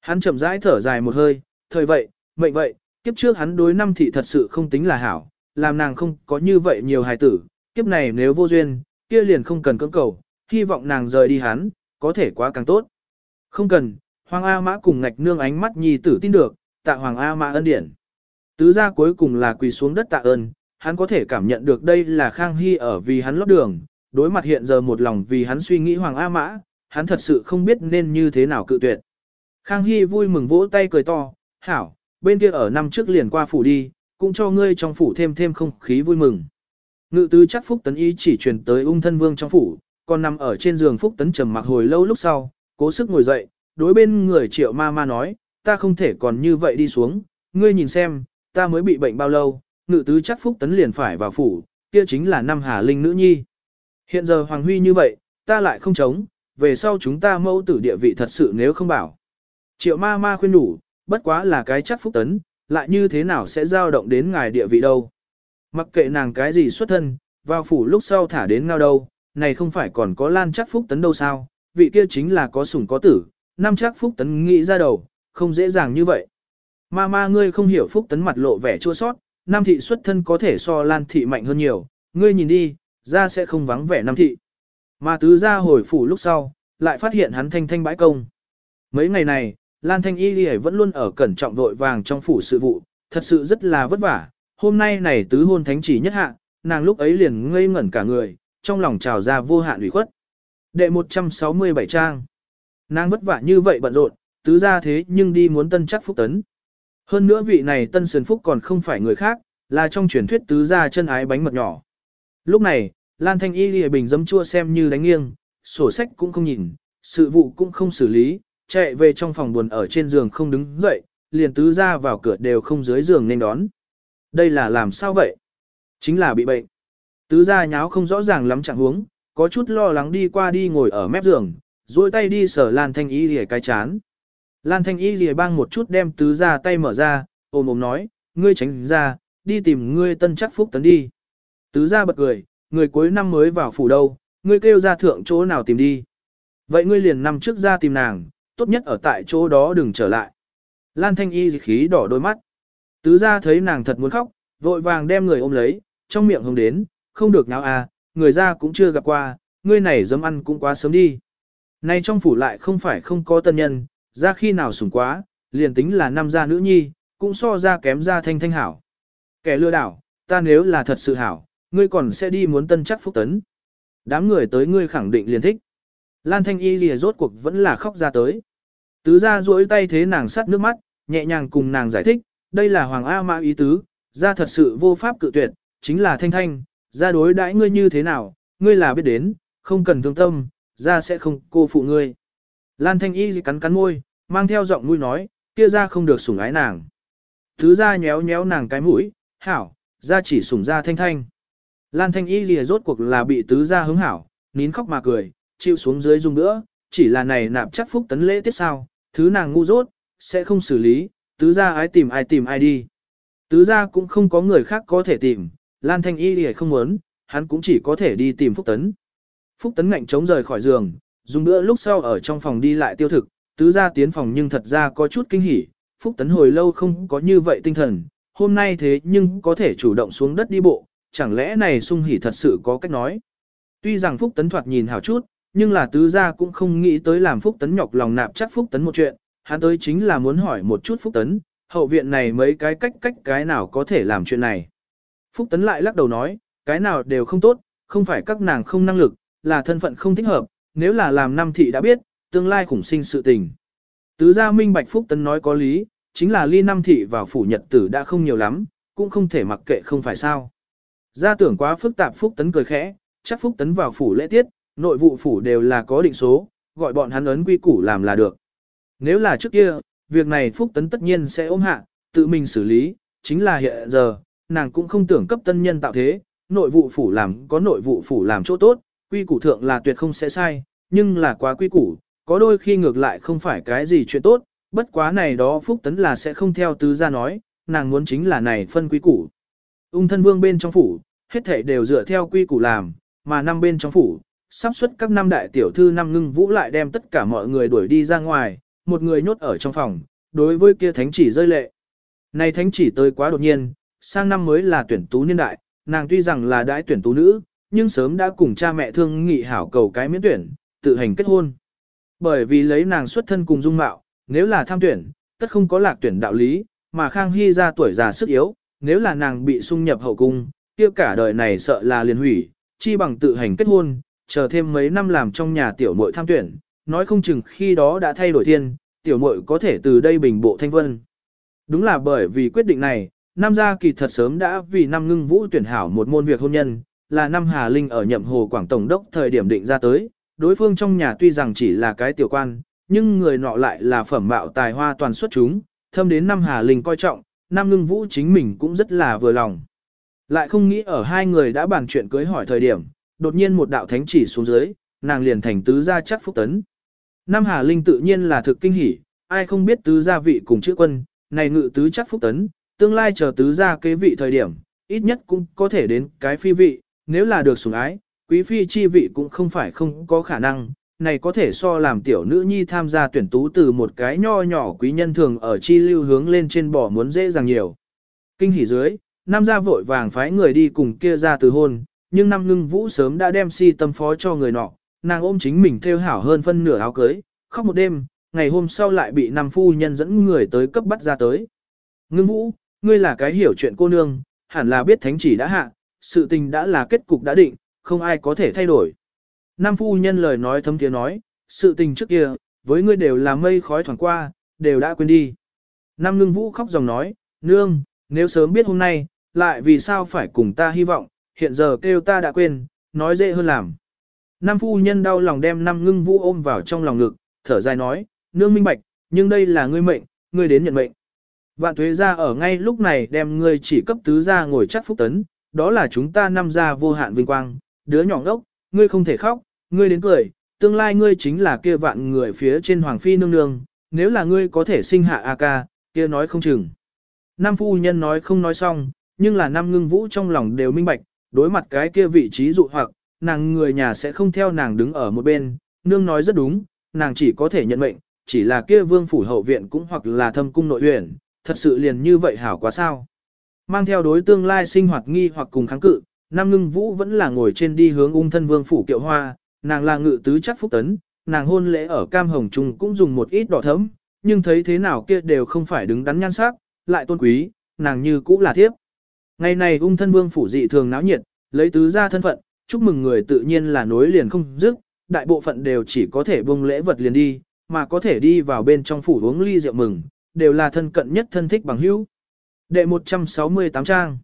Hắn chậm rãi thở dài một hơi, thời vậy, mệnh vậy, kiếp trước hắn đối năm thị thật sự không tính là hảo, làm nàng không có như vậy nhiều hài tử, kiếp này nếu vô duyên, kia liền không cần cưỡng cầu, hy vọng nàng rời đi hắn, có thể quá càng tốt. Không cần, Hoàng A Mã cùng ngạch nương ánh mắt nhi tử tin được, tạ Hoàng A Mã ân điển. Tứ gia cuối cùng là quỳ xuống đất tạ ơn, hắn có thể cảm nhận được đây là Khang Hy ở vì hắn lót đường, đối mặt hiện giờ một lòng vì hắn suy nghĩ Hoàng A Mã, hắn thật sự không biết nên như thế nào cự tuyệt. Khang Hy vui mừng vỗ tay cười to, hảo, bên kia ở năm trước liền qua phủ đi, cũng cho ngươi trong phủ thêm thêm không khí vui mừng. Ngự tứ chắc Phúc Tấn ý chỉ truyền tới ung thân vương trong phủ, còn nằm ở trên giường Phúc Tấn trầm mặc hồi lâu lúc sau, cố sức ngồi dậy, đối bên người triệu ma ma nói, ta không thể còn như vậy đi xuống, ngươi nhìn xem, ta mới bị bệnh bao lâu, ngự tứ chắc Phúc Tấn liền phải vào phủ, kia chính là năm Hà Linh nữ nhi. Hiện giờ Hoàng Huy như vậy, ta lại không chống, về sau chúng ta mẫu tử địa vị thật sự nếu không bảo. Triệu ma ma khuyên đủ, bất quá là cái chắc Phúc Tấn, lại như thế nào sẽ dao động đến ngài địa vị đâu. Mặc kệ nàng cái gì xuất thân, vào phủ lúc sau thả đến ngao đâu, này không phải còn có lan chắc Phúc Tấn đâu sao, vị kia chính là có sủng có tử, năm chắc Phúc Tấn nghĩ ra đầu, không dễ dàng như vậy. Ma ma ngươi không hiểu Phúc Tấn mặt lộ vẻ chua sót, Nam thị xuất thân có thể so Lan thị mạnh hơn nhiều, ngươi nhìn đi, ra sẽ không vắng vẻ Nam thị. Mà tứ ra hồi phủ lúc sau, lại phát hiện hắn thanh thanh bãi công. Mấy ngày này, Lan Thanh Y Ghi vẫn luôn ở cẩn trọng vội vàng trong phủ sự vụ, thật sự rất là vất vả. Hôm nay này tứ hôn thánh chỉ nhất hạ, nàng lúc ấy liền ngây ngẩn cả người, trong lòng trào ra vô hạn ủy khuất. Đệ 167 trang. Nàng vất vả như vậy bận rộn, tứ ra thế nhưng đi muốn tân chắc phúc tấn. Hơn nữa vị này tân sườn phúc còn không phải người khác, là trong truyền thuyết tứ gia chân ái bánh mật nhỏ. Lúc này, Lan Thanh Y lì bình dấm chua xem như đánh nghiêng, sổ sách cũng không nhìn, sự vụ cũng không xử lý, chạy về trong phòng buồn ở trên giường không đứng dậy, liền tứ ra vào cửa đều không dưới giường nên đón. Đây là làm sao vậy? Chính là bị bệnh. Tứ gia nháo không rõ ràng lắm chẳng huống, có chút lo lắng đi qua đi ngồi ở mép giường, duỗi tay đi sở Lan Thanh Y lìa cái chán. Lan Thanh Y lìa bang một chút đem tứ gia tay mở ra, ôm ôm nói, ngươi tránh ra, đi tìm ngươi tân chắc phúc tấn đi. Tứ gia bật cười, người cuối năm mới vào phủ đâu, ngươi kêu ra thượng chỗ nào tìm đi. Vậy ngươi liền năm trước ra tìm nàng, tốt nhất ở tại chỗ đó đừng trở lại. Lan Thanh Y khí đỏ đôi mắt. Tứ gia thấy nàng thật muốn khóc, vội vàng đem người ôm lấy, trong miệng hồng đến, không được nào à, người ra cũng chưa gặp qua, ngươi này dấm ăn cũng quá sớm đi. Nay trong phủ lại không phải không có tân nhân, ra khi nào sủng quá, liền tính là năm gia nữ nhi, cũng so ra kém ra thanh thanh hảo. Kẻ lừa đảo, ta nếu là thật sự hảo, ngươi còn sẽ đi muốn tân chắc phúc tấn. Đám người tới ngươi khẳng định liền thích. Lan thanh y lìa rốt cuộc vẫn là khóc ra tới. Tứ ra duỗi tay thế nàng sắt nước mắt, nhẹ nhàng cùng nàng giải thích, đây là Hoàng A Mã ý tứ, ra thật sự vô pháp cự tuyệt, chính là thanh thanh, ra đối đãi ngươi như thế nào, ngươi là biết đến, không cần thương tâm, ra sẽ không cô phụ ngươi. Lan thanh y cắn cắn môi, mang theo giọng mũi nói, kia ra không được sủng ái nàng. Thứ ra nhéo nhéo nàng cái mũi, hảo, ra chỉ sủng ra thanh thanh. Lan thanh y lìa rốt cuộc là bị tứ ra hứng hảo, nín khóc mà cười, chịu xuống dưới dùng nữa, chỉ là này nạp chắc phúc tấn lễ tiết sao, thứ nàng ngu dốt, sẽ không xử lý, tứ ra ai tìm ai tìm ai đi. Tứ ra cũng không có người khác có thể tìm, Lan thanh y thì không muốn, hắn cũng chỉ có thể đi tìm phúc tấn. Phúc tấn ngạnh chống rời khỏi giường, dùng nữa lúc sau ở trong phòng đi lại tiêu thực, tứ ra tiến phòng nhưng thật ra có chút kinh hỉ, Phúc Tấn hồi lâu không có như vậy tinh thần, hôm nay thế nhưng có thể chủ động xuống đất đi bộ, chẳng lẽ này sung hỉ thật sự có cách nói. Tuy rằng Phúc Tấn thoạt nhìn hào chút, nhưng là tứ gia cũng không nghĩ tới làm Phúc Tấn nhọc lòng nạp chắc Phúc Tấn một chuyện, hắn tới chính là muốn hỏi một chút Phúc Tấn, hậu viện này mấy cái cách cách cái nào có thể làm chuyện này. Phúc Tấn lại lắc đầu nói, cái nào đều không tốt, không phải các nàng không năng lực, là thân phận không thích hợp, nếu là làm năm thị đã biết, tương lai khủng sinh sự tình. Tứ gia minh bạch Phúc Tấn nói có lý, chính là ly năm thị vào phủ nhật tử đã không nhiều lắm, cũng không thể mặc kệ không phải sao. Gia tưởng quá phức tạp Phúc Tấn cười khẽ, chắc Phúc Tấn vào phủ lễ tiết, nội vụ phủ đều là có định số, gọi bọn hắn ấn quy củ làm là được. Nếu là trước kia, việc này Phúc Tấn tất nhiên sẽ ôm hạ, tự mình xử lý, chính là hiện giờ, nàng cũng không tưởng cấp tân nhân tạo thế, nội vụ phủ làm có nội vụ phủ làm chỗ tốt, quy củ thượng là tuyệt không sẽ sai, nhưng là quá quy củ, có đôi khi ngược lại không phải cái gì chuyện tốt, bất quá này đó Phúc Tấn là sẽ không theo tứ gia nói, nàng muốn chính là này phân quy củ. Ung thân vương bên trong phủ, hết thể đều dựa theo quy củ làm, mà năm bên trong phủ, sắp xuất các năm đại tiểu thư năm ngưng vũ lại đem tất cả mọi người đuổi đi ra ngoài, một người nhốt ở trong phòng, đối với kia thánh chỉ rơi lệ. Này thánh chỉ tới quá đột nhiên, sang năm mới là tuyển tú niên đại, nàng tuy rằng là đại tuyển tú nữ, nhưng sớm đã cùng cha mẹ thương nghị hảo cầu cái miễn tuyển, tự hành kết hôn. Bởi vì lấy nàng xuất thân cùng dung mạo, nếu là tham tuyển, tất không có lạc tuyển đạo lý, mà Khang Hy ra tuổi già sức yếu, nếu là nàng bị xung nhập hậu cung, kia cả đời này sợ là liền hủy, chi bằng tự hành kết hôn, chờ thêm mấy năm làm trong nhà tiểu muội tham tuyển, nói không chừng khi đó đã thay đổi thiên, tiểu muội có thể từ đây bình bộ thanh vân. Đúng là bởi vì quyết định này, Nam gia kỳ thật sớm đã vì năm ngưng vũ tuyển hảo một môn việc hôn nhân, là năm Hà Linh ở nhậm hồ Quảng Tổng đốc thời điểm định ra tới, đối phương trong nhà tuy rằng chỉ là cái tiểu quan, nhưng người nọ lại là phẩm mạo tài hoa toàn xuất chúng, thâm đến năm Hà Linh coi trọng, năm ngưng vũ chính mình cũng rất là vừa lòng. Lại không nghĩ ở hai người đã bàn chuyện cưới hỏi thời điểm, đột nhiên một đạo thánh chỉ xuống dưới, nàng liền thành tứ gia chắc phúc tấn. Năm Hà Linh tự nhiên là thực kinh hỉ, ai không biết tứ gia vị cùng chữ quân, này ngự tứ chắc phúc tấn, tương lai chờ tứ gia kế vị thời điểm, ít nhất cũng có thể đến cái phi vị, nếu là được sủng ái, quý phi chi vị cũng không phải không có khả năng, này có thể so làm tiểu nữ nhi tham gia tuyển tú từ một cái nho nhỏ quý nhân thường ở chi lưu hướng lên trên bỏ muốn dễ dàng nhiều. Kinh hỉ dưới, nam gia vội vàng phái người đi cùng kia ra từ hôn, nhưng năm ngưng vũ sớm đã đem si tâm phó cho người nọ, nàng ôm chính mình theo hảo hơn phân nửa áo cưới, khóc một đêm, ngày hôm sau lại bị năm phu nhân dẫn người tới cấp bắt ra tới. Ngưng vũ, ngươi là cái hiểu chuyện cô nương, hẳn là biết thánh chỉ đã hạ, sự tình đã là kết cục đã định, không ai có thể thay đổi. Nam phu nhân lời nói thấm tiếng nói, sự tình trước kia, với ngươi đều là mây khói thoảng qua, đều đã quên đi. Nam ngưng vũ khóc dòng nói, nương, nếu sớm biết hôm nay, lại vì sao phải cùng ta hy vọng, hiện giờ kêu ta đã quên, nói dễ hơn làm. Nam phu nhân đau lòng đem Nam ngưng vũ ôm vào trong lòng ngực, thở dài nói, nương minh bạch, nhưng đây là ngươi mệnh, ngươi đến nhận mệnh. Vạn tuế ra ở ngay lúc này đem ngươi chỉ cấp tứ ra ngồi chắc phúc tấn, đó là chúng ta năm ra vô hạn vinh quang, đứa nhỏ ngốc, ngươi không thể khóc, ngươi đến cười, tương lai ngươi chính là kia vạn người phía trên hoàng phi nương nương, nếu là ngươi có thể sinh hạ A ca, kia nói không chừng. Nam phu nhân nói không nói xong, nhưng là Nam ngưng vũ trong lòng đều minh bạch, đối mặt cái kia vị trí dụ hoặc, nàng người nhà sẽ không theo nàng đứng ở một bên, nương nói rất đúng, nàng chỉ có thể nhận mệnh, chỉ là kia vương phủ hậu viện cũng hoặc là thâm cung nội huyện, thật sự liền như vậy hảo quá sao. Mang theo đối tương lai sinh hoạt nghi hoặc cùng kháng cự, Nam ngưng vũ vẫn là ngồi trên đi hướng ung thân vương phủ kiệu hoa, nàng là ngự tứ chắc phúc tấn, nàng hôn lễ ở cam hồng trung cũng dùng một ít đỏ thấm, nhưng thấy thế nào kia đều không phải đứng đắn nhan sắc, lại tôn quý, nàng như cũ là thiếp. Ngày này ung thân vương phủ dị thường náo nhiệt, lấy tứ ra thân phận, chúc mừng người tự nhiên là nối liền không dứt, đại bộ phận đều chỉ có thể buông lễ vật liền đi, mà có thể đi vào bên trong phủ uống ly rượu mừng, đều là thân cận nhất thân thích bằng hữu. Đệ 168 trang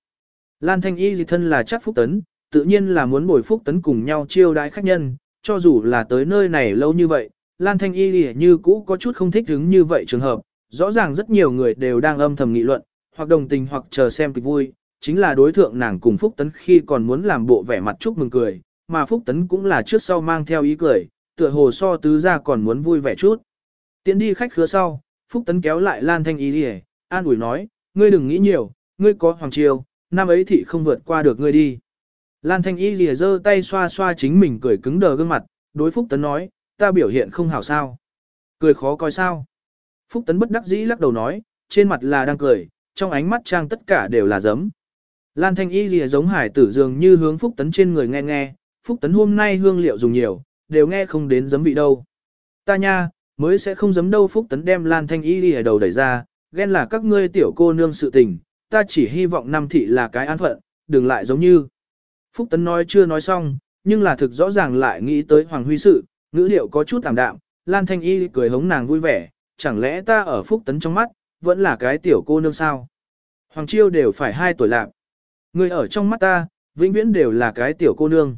Lan Thanh Y dị thân là chắc phúc tấn, tự nhiên là muốn bồi phúc tấn cùng nhau chiêu đãi khách nhân, cho dù là tới nơi này lâu như vậy, Lan Thanh Y như cũ có chút không thích đứng như vậy trường hợp, rõ ràng rất nhiều người đều đang âm thầm nghị luận, hoặc đồng tình hoặc chờ xem kịch vui, chính là đối thượng nàng cùng Phúc Tấn khi còn muốn làm bộ vẻ mặt chúc mừng cười, mà Phúc Tấn cũng là trước sau mang theo ý cười, tựa hồ so tứ ra còn muốn vui vẻ chút. Tiến đi khách khứa sau, Phúc Tấn kéo lại Lan Thanh Y đi an ủi nói, ngươi đừng nghĩ nhiều, ngươi có hoàng triều, năm ấy thị không vượt qua được ngươi đi. Lan Thanh Y lìa giơ tay xoa xoa chính mình cười cứng đờ gương mặt, đối Phúc Tấn nói, ta biểu hiện không hảo sao. Cười khó coi sao. Phúc Tấn bất đắc dĩ lắc đầu nói, trên mặt là đang cười, trong ánh mắt trang tất cả đều là giấm. Lan Thanh Y lìa giống hải tử dường như hướng Phúc Tấn trên người nghe nghe, Phúc Tấn hôm nay hương liệu dùng nhiều, đều nghe không đến giấm vị đâu. Ta nha, mới sẽ không dám đâu Phúc Tấn đem Lan Thanh Y lìa đầu đẩy ra, ghen là các ngươi tiểu cô nương sự tình, ta chỉ hy vọng năm thị là cái an phận, đừng lại giống như. Phúc Tấn nói chưa nói xong, nhưng là thực rõ ràng lại nghĩ tới Hoàng Huy sự, ngữ điệu có chút tạm đạm, Lan Thanh Y cười hống nàng vui vẻ, chẳng lẽ ta ở Phúc Tấn trong mắt, vẫn là cái tiểu cô nương sao? Hoàng Chiêu đều phải hai tuổi lạc. Người ở trong mắt ta, vĩnh viễn đều là cái tiểu cô nương.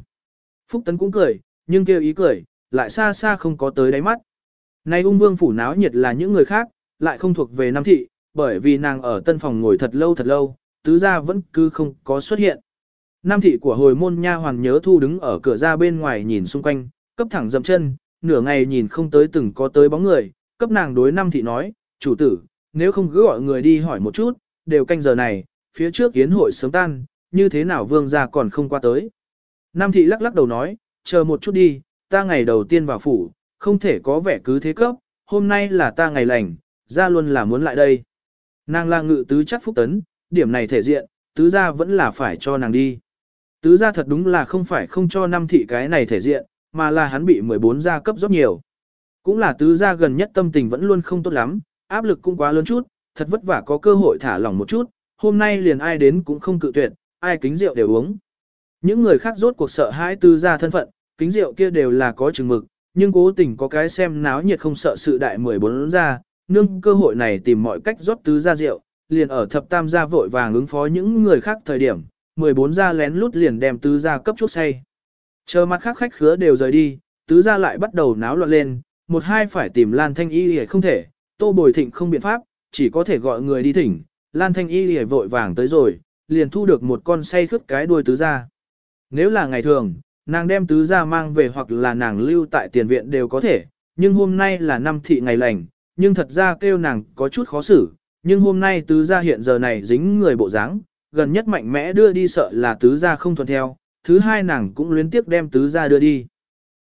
Phúc Tấn cũng cười, nhưng kêu ý cười, lại xa xa không có tới đáy mắt. Nay ung vương phủ náo nhiệt là những người khác, lại không thuộc về Nam Thị, bởi vì nàng ở tân phòng ngồi thật lâu thật lâu, tứ gia vẫn cứ không có xuất hiện. Nam thị của hồi môn nha hoàng nhớ thu đứng ở cửa ra bên ngoài nhìn xung quanh, cấp thẳng dậm chân, nửa ngày nhìn không tới từng có tới bóng người, cấp nàng đối Nam thị nói, chủ tử, nếu không cứ gọi người đi hỏi một chút, đều canh giờ này, phía trước yến hội sớm tan, như thế nào vương gia còn không qua tới. Nam thị lắc lắc đầu nói, chờ một chút đi, ta ngày đầu tiên vào phủ, không thể có vẻ cứ thế cấp, hôm nay là ta ngày lành, ra luôn là muốn lại đây. Nàng là ngự tứ chắc phúc tấn, điểm này thể diện, tứ gia vẫn là phải cho nàng đi. Tứ gia thật đúng là không phải không cho năm thị cái này thể diện, mà là hắn bị 14 gia cấp rất nhiều. Cũng là tứ gia gần nhất tâm tình vẫn luôn không tốt lắm, áp lực cũng quá lớn chút, thật vất vả có cơ hội thả lỏng một chút, hôm nay liền ai đến cũng không cự tuyệt, ai kính rượu đều uống. Những người khác rốt cuộc sợ hãi tứ gia thân phận, kính rượu kia đều là có chừng mực, nhưng cố tình có cái xem náo nhiệt không sợ sự đại 14 gia, nương cơ hội này tìm mọi cách rót tứ gia rượu, liền ở thập tam gia vội vàng ứng phó những người khác thời điểm, 14 gia lén lút liền đem tứ gia cấp chút say. Chờ mặt khác khách khứa đều rời đi, tứ gia lại bắt đầu náo loạn lên, một hai phải tìm Lan Thanh Y thì không thể, tô bồi thịnh không biện pháp, chỉ có thể gọi người đi thỉnh, Lan Thanh Y thì vội vàng tới rồi, liền thu được một con say khướt cái đuôi tứ gia. Nếu là ngày thường, nàng đem tứ gia mang về hoặc là nàng lưu tại tiền viện đều có thể, nhưng hôm nay là năm thị ngày lành, nhưng thật ra kêu nàng có chút khó xử, nhưng hôm nay tứ gia hiện giờ này dính người bộ dáng, gần nhất mạnh mẽ đưa đi sợ là tứ gia không thuận theo, thứ hai nàng cũng luyến tiếc đem tứ gia đưa đi.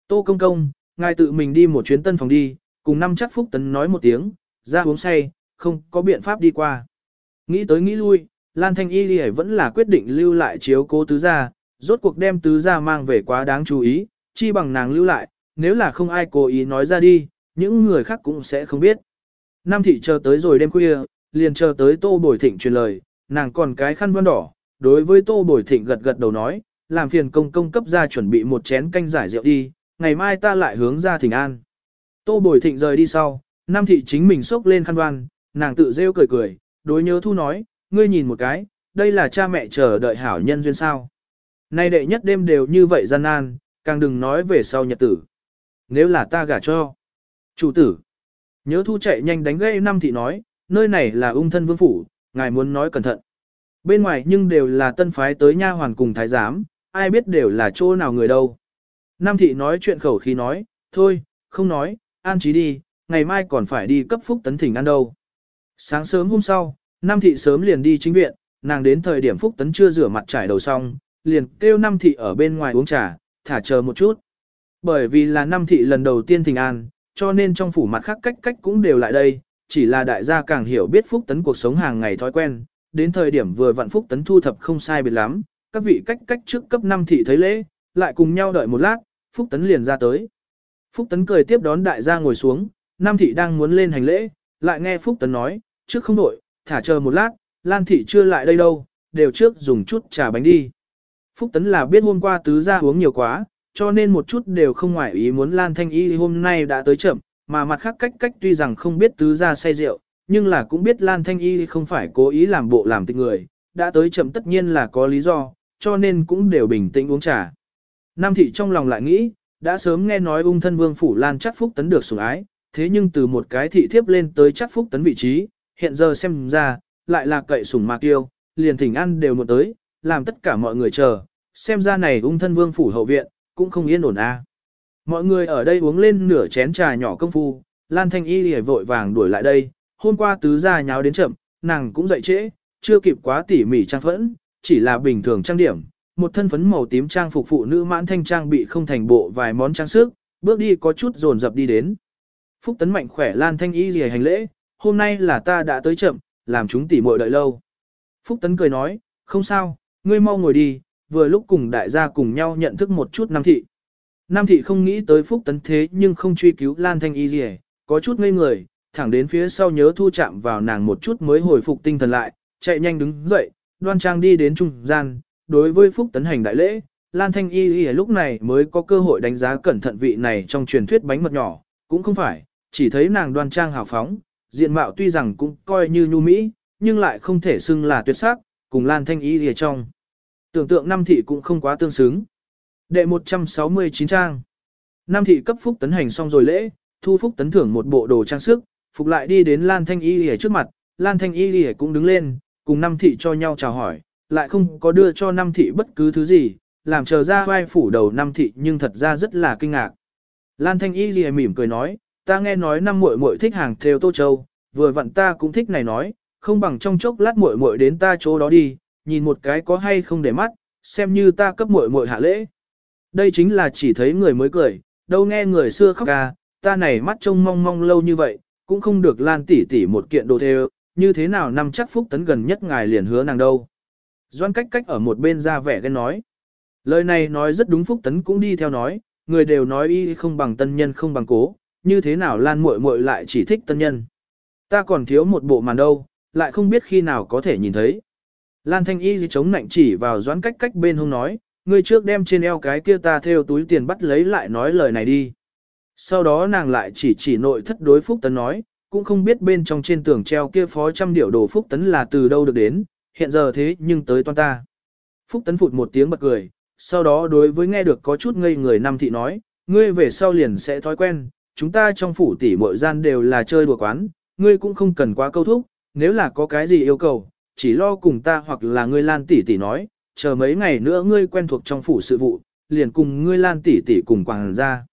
Tô công công, ngài tự mình đi một chuyến tân phòng đi, cùng năm chắc phúc tấn nói một tiếng, ra uống say, không có biện pháp đi qua. Nghĩ tới nghĩ lui, Lan Thanh Y Lì vẫn là quyết định lưu lại chiếu cố tứ gia, rốt cuộc đem tứ gia mang về quá đáng chú ý, chi bằng nàng lưu lại, nếu là không ai cố ý nói ra đi, những người khác cũng sẽ không biết. Nam thị chờ tới rồi đêm khuya, liền chờ tới Tô Bồi Thịnh truyền lời, nàng còn cái khăn vân đỏ, đối với Tô Bồi Thịnh gật gật đầu nói, làm phiền công công cấp ra chuẩn bị một chén canh giải rượu đi, ngày mai ta lại hướng ra thỉnh an. Tô Bồi Thịnh rời đi sau, Nam thị chính mình xốc lên khăn đoan, nàng tự rêu cười cười, đối nhớ thu nói, ngươi nhìn một cái, đây là cha mẹ chờ đợi hảo nhân duyên sao. Nay đệ nhất đêm đều như vậy gian nan, càng đừng nói về sau nhật tử. Nếu là ta gả cho. Chủ tử. Nhớ thu chạy nhanh đánh gây năm thị nói, nơi này là ung thân vương phủ, ngài muốn nói cẩn thận. Bên ngoài nhưng đều là tân phái tới nha hoàn cùng thái giám, ai biết đều là chỗ nào người đâu. Nam thị nói chuyện khẩu khí nói, thôi, không nói, an trí đi, ngày mai còn phải đi cấp Phúc Tấn thỉnh ăn đâu. Sáng sớm hôm sau, Nam Thị sớm liền đi chính viện, nàng đến thời điểm Phúc Tấn chưa rửa mặt trải đầu xong, liền kêu Nam Thị ở bên ngoài uống trà, thả chờ một chút. Bởi vì là Nam Thị lần đầu tiên thỉnh an, cho nên trong phủ mặt khác cách cách cũng đều lại đây, chỉ là đại gia càng hiểu biết Phúc Tấn cuộc sống hàng ngày thói quen, đến thời điểm vừa vặn Phúc Tấn thu thập không sai biệt lắm, các vị cách cách trước cấp Nam Thị thấy lễ, lại cùng nhau đợi một lát, Phúc Tấn liền ra tới. Phúc Tấn cười tiếp đón đại gia ngồi xuống, Nam Thị đang muốn lên hành lễ, lại nghe Phúc Tấn nói, trước không đổi, thả chờ một lát, Lan Thị chưa lại đây đâu, đều trước dùng chút trà bánh đi. Phúc Tấn là biết hôm qua tứ gia uống nhiều quá, cho nên một chút đều không ngoại ý muốn Lan Thanh Y hôm nay đã tới chậm, mà mặt khác cách cách tuy rằng không biết tứ gia say rượu, nhưng là cũng biết Lan Thanh Y không phải cố ý làm bộ làm tịch người, đã tới chậm tất nhiên là có lý do, cho nên cũng đều bình tĩnh uống trà. Nam thị trong lòng lại nghĩ, đã sớm nghe nói ung thân vương phủ Lan chắc phúc tấn được sủng ái, thế nhưng từ một cái thị thiếp lên tới chắc phúc tấn vị trí, hiện giờ xem ra, lại là cậy sủng mạc tiêu, liền thỉnh ăn đều một tới, làm tất cả mọi người chờ, xem ra này ung thân vương phủ hậu viện, cũng không yên ổn a. Mọi người ở đây uống lên nửa chén trà nhỏ công phu, Lan Thanh Y lìa vội vàng đuổi lại đây, hôm qua tứ gia nháo đến chậm, nàng cũng dậy trễ, chưa kịp quá tỉ mỉ trang phẫn, chỉ là bình thường trang điểm, một thân phấn màu tím trang phục phụ nữ mãn thanh trang bị không thành bộ vài món trang sức, bước đi có chút dồn dập đi đến. Phúc Tấn mạnh khỏe Lan Thanh Y lìa hành lễ, hôm nay là ta đã tới chậm, làm chúng tỉ muội đợi lâu. Phúc Tấn cười nói, không sao, ngươi mau ngồi đi, vừa lúc cùng đại gia cùng nhau nhận thức một chút Nam Thị. Nam Thị không nghĩ tới Phúc Tấn thế nhưng không truy cứu Lan Thanh Y gì có chút ngây người, thẳng đến phía sau nhớ thu chạm vào nàng một chút mới hồi phục tinh thần lại, chạy nhanh đứng dậy, đoan trang đi đến trung gian, đối với Phúc Tấn hành đại lễ. Lan Thanh Y Y lúc này mới có cơ hội đánh giá cẩn thận vị này trong truyền thuyết bánh mật nhỏ, cũng không phải, chỉ thấy nàng đoan trang hào phóng, diện mạo tuy rằng cũng coi như nhu mỹ, nhưng lại không thể xưng là tuyệt sắc, cùng Lan Thanh Y Y trong. Tưởng tượng năm thị cũng không quá tương xứng. Đệ 169 trang. Nam thị cấp Phúc Tấn hành xong rồi lễ, thu Phúc Tấn thưởng một bộ đồ trang sức, phục lại đi đến Lan Thanh Y Lì trước mặt, Lan Thanh Y Lì cũng đứng lên, cùng Nam thị cho nhau chào hỏi, lại không có đưa cho Nam thị bất cứ thứ gì, làm chờ ra vai phủ đầu Nam thị nhưng thật ra rất là kinh ngạc. Lan Thanh Y Lì mỉm cười nói, ta nghe nói năm muội muội thích hàng theo Tô Châu, vừa vặn ta cũng thích này nói, không bằng trong chốc lát muội muội đến ta chỗ đó đi, nhìn một cái có hay không để mắt, xem như ta cấp muội muội hạ lễ. Đây chính là chỉ thấy người mới cười, đâu nghe người xưa khóc ca, ta này mắt trông mong mong lâu như vậy, cũng không được lan tỉ tỉ một kiện đồ theo, như thế nào năm chắc phúc tấn gần nhất ngài liền hứa nàng đâu. Doan cách cách ở một bên ra vẻ ghen nói. Lời này nói rất đúng phúc tấn cũng đi theo nói, người đều nói y không bằng tân nhân không bằng cố, như thế nào lan muội muội lại chỉ thích tân nhân. Ta còn thiếu một bộ màn đâu, lại không biết khi nào có thể nhìn thấy. Lan Thanh Y chống nạnh chỉ vào doãn cách cách bên hông nói, ngươi trước đem trên eo cái kia ta theo túi tiền bắt lấy lại nói lời này đi. Sau đó nàng lại chỉ chỉ nội thất đối Phúc Tấn nói, cũng không biết bên trong trên tường treo kia phó trăm điểu đồ Phúc Tấn là từ đâu được đến, hiện giờ thế nhưng tới toan ta. Phúc Tấn phụt một tiếng bật cười, sau đó đối với nghe được có chút ngây người Nam thị nói, ngươi về sau liền sẽ thói quen, chúng ta trong phủ tỷ mọi gian đều là chơi đùa quán, ngươi cũng không cần quá câu thúc, nếu là có cái gì yêu cầu, chỉ lo cùng ta hoặc là ngươi Lan tỷ tỷ nói, chờ mấy ngày nữa ngươi quen thuộc trong phủ sự vụ, liền cùng ngươi Lan tỷ tỷ cùng quàng ra.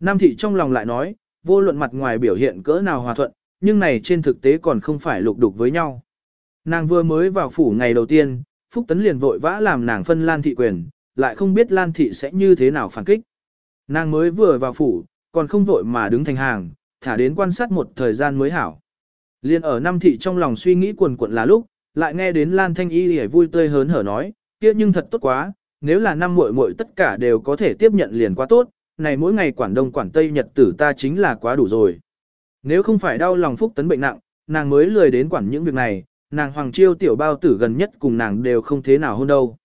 Nam thị trong lòng lại nói, vô luận mặt ngoài biểu hiện cỡ nào hòa thuận, nhưng này trên thực tế còn không phải lục đục với nhau. Nàng vừa mới vào phủ ngày đầu tiên, Phúc Tấn liền vội vã làm nàng phân Lan thị quyền, lại không biết Lan thị sẽ như thế nào phản kích. Nàng mới vừa vào phủ, còn không vội mà đứng thành hàng, thả đến quan sát một thời gian mới hảo. Liên ở Nam thị trong lòng suy nghĩ quần quận là lúc, lại nghe đến Lan Thanh Y hề vui tươi hớn hở nói, kia nhưng thật tốt quá, nếu là năm muội muội tất cả đều có thể tiếp nhận liền quá tốt, này mỗi ngày quản đông quản tây nhật tử ta chính là quá đủ rồi. Nếu không phải đau lòng phúc tấn bệnh nặng, nàng mới lười đến quản những việc này, nàng hoàng chiêu tiểu bao tử gần nhất cùng nàng đều không thế nào hôn đâu.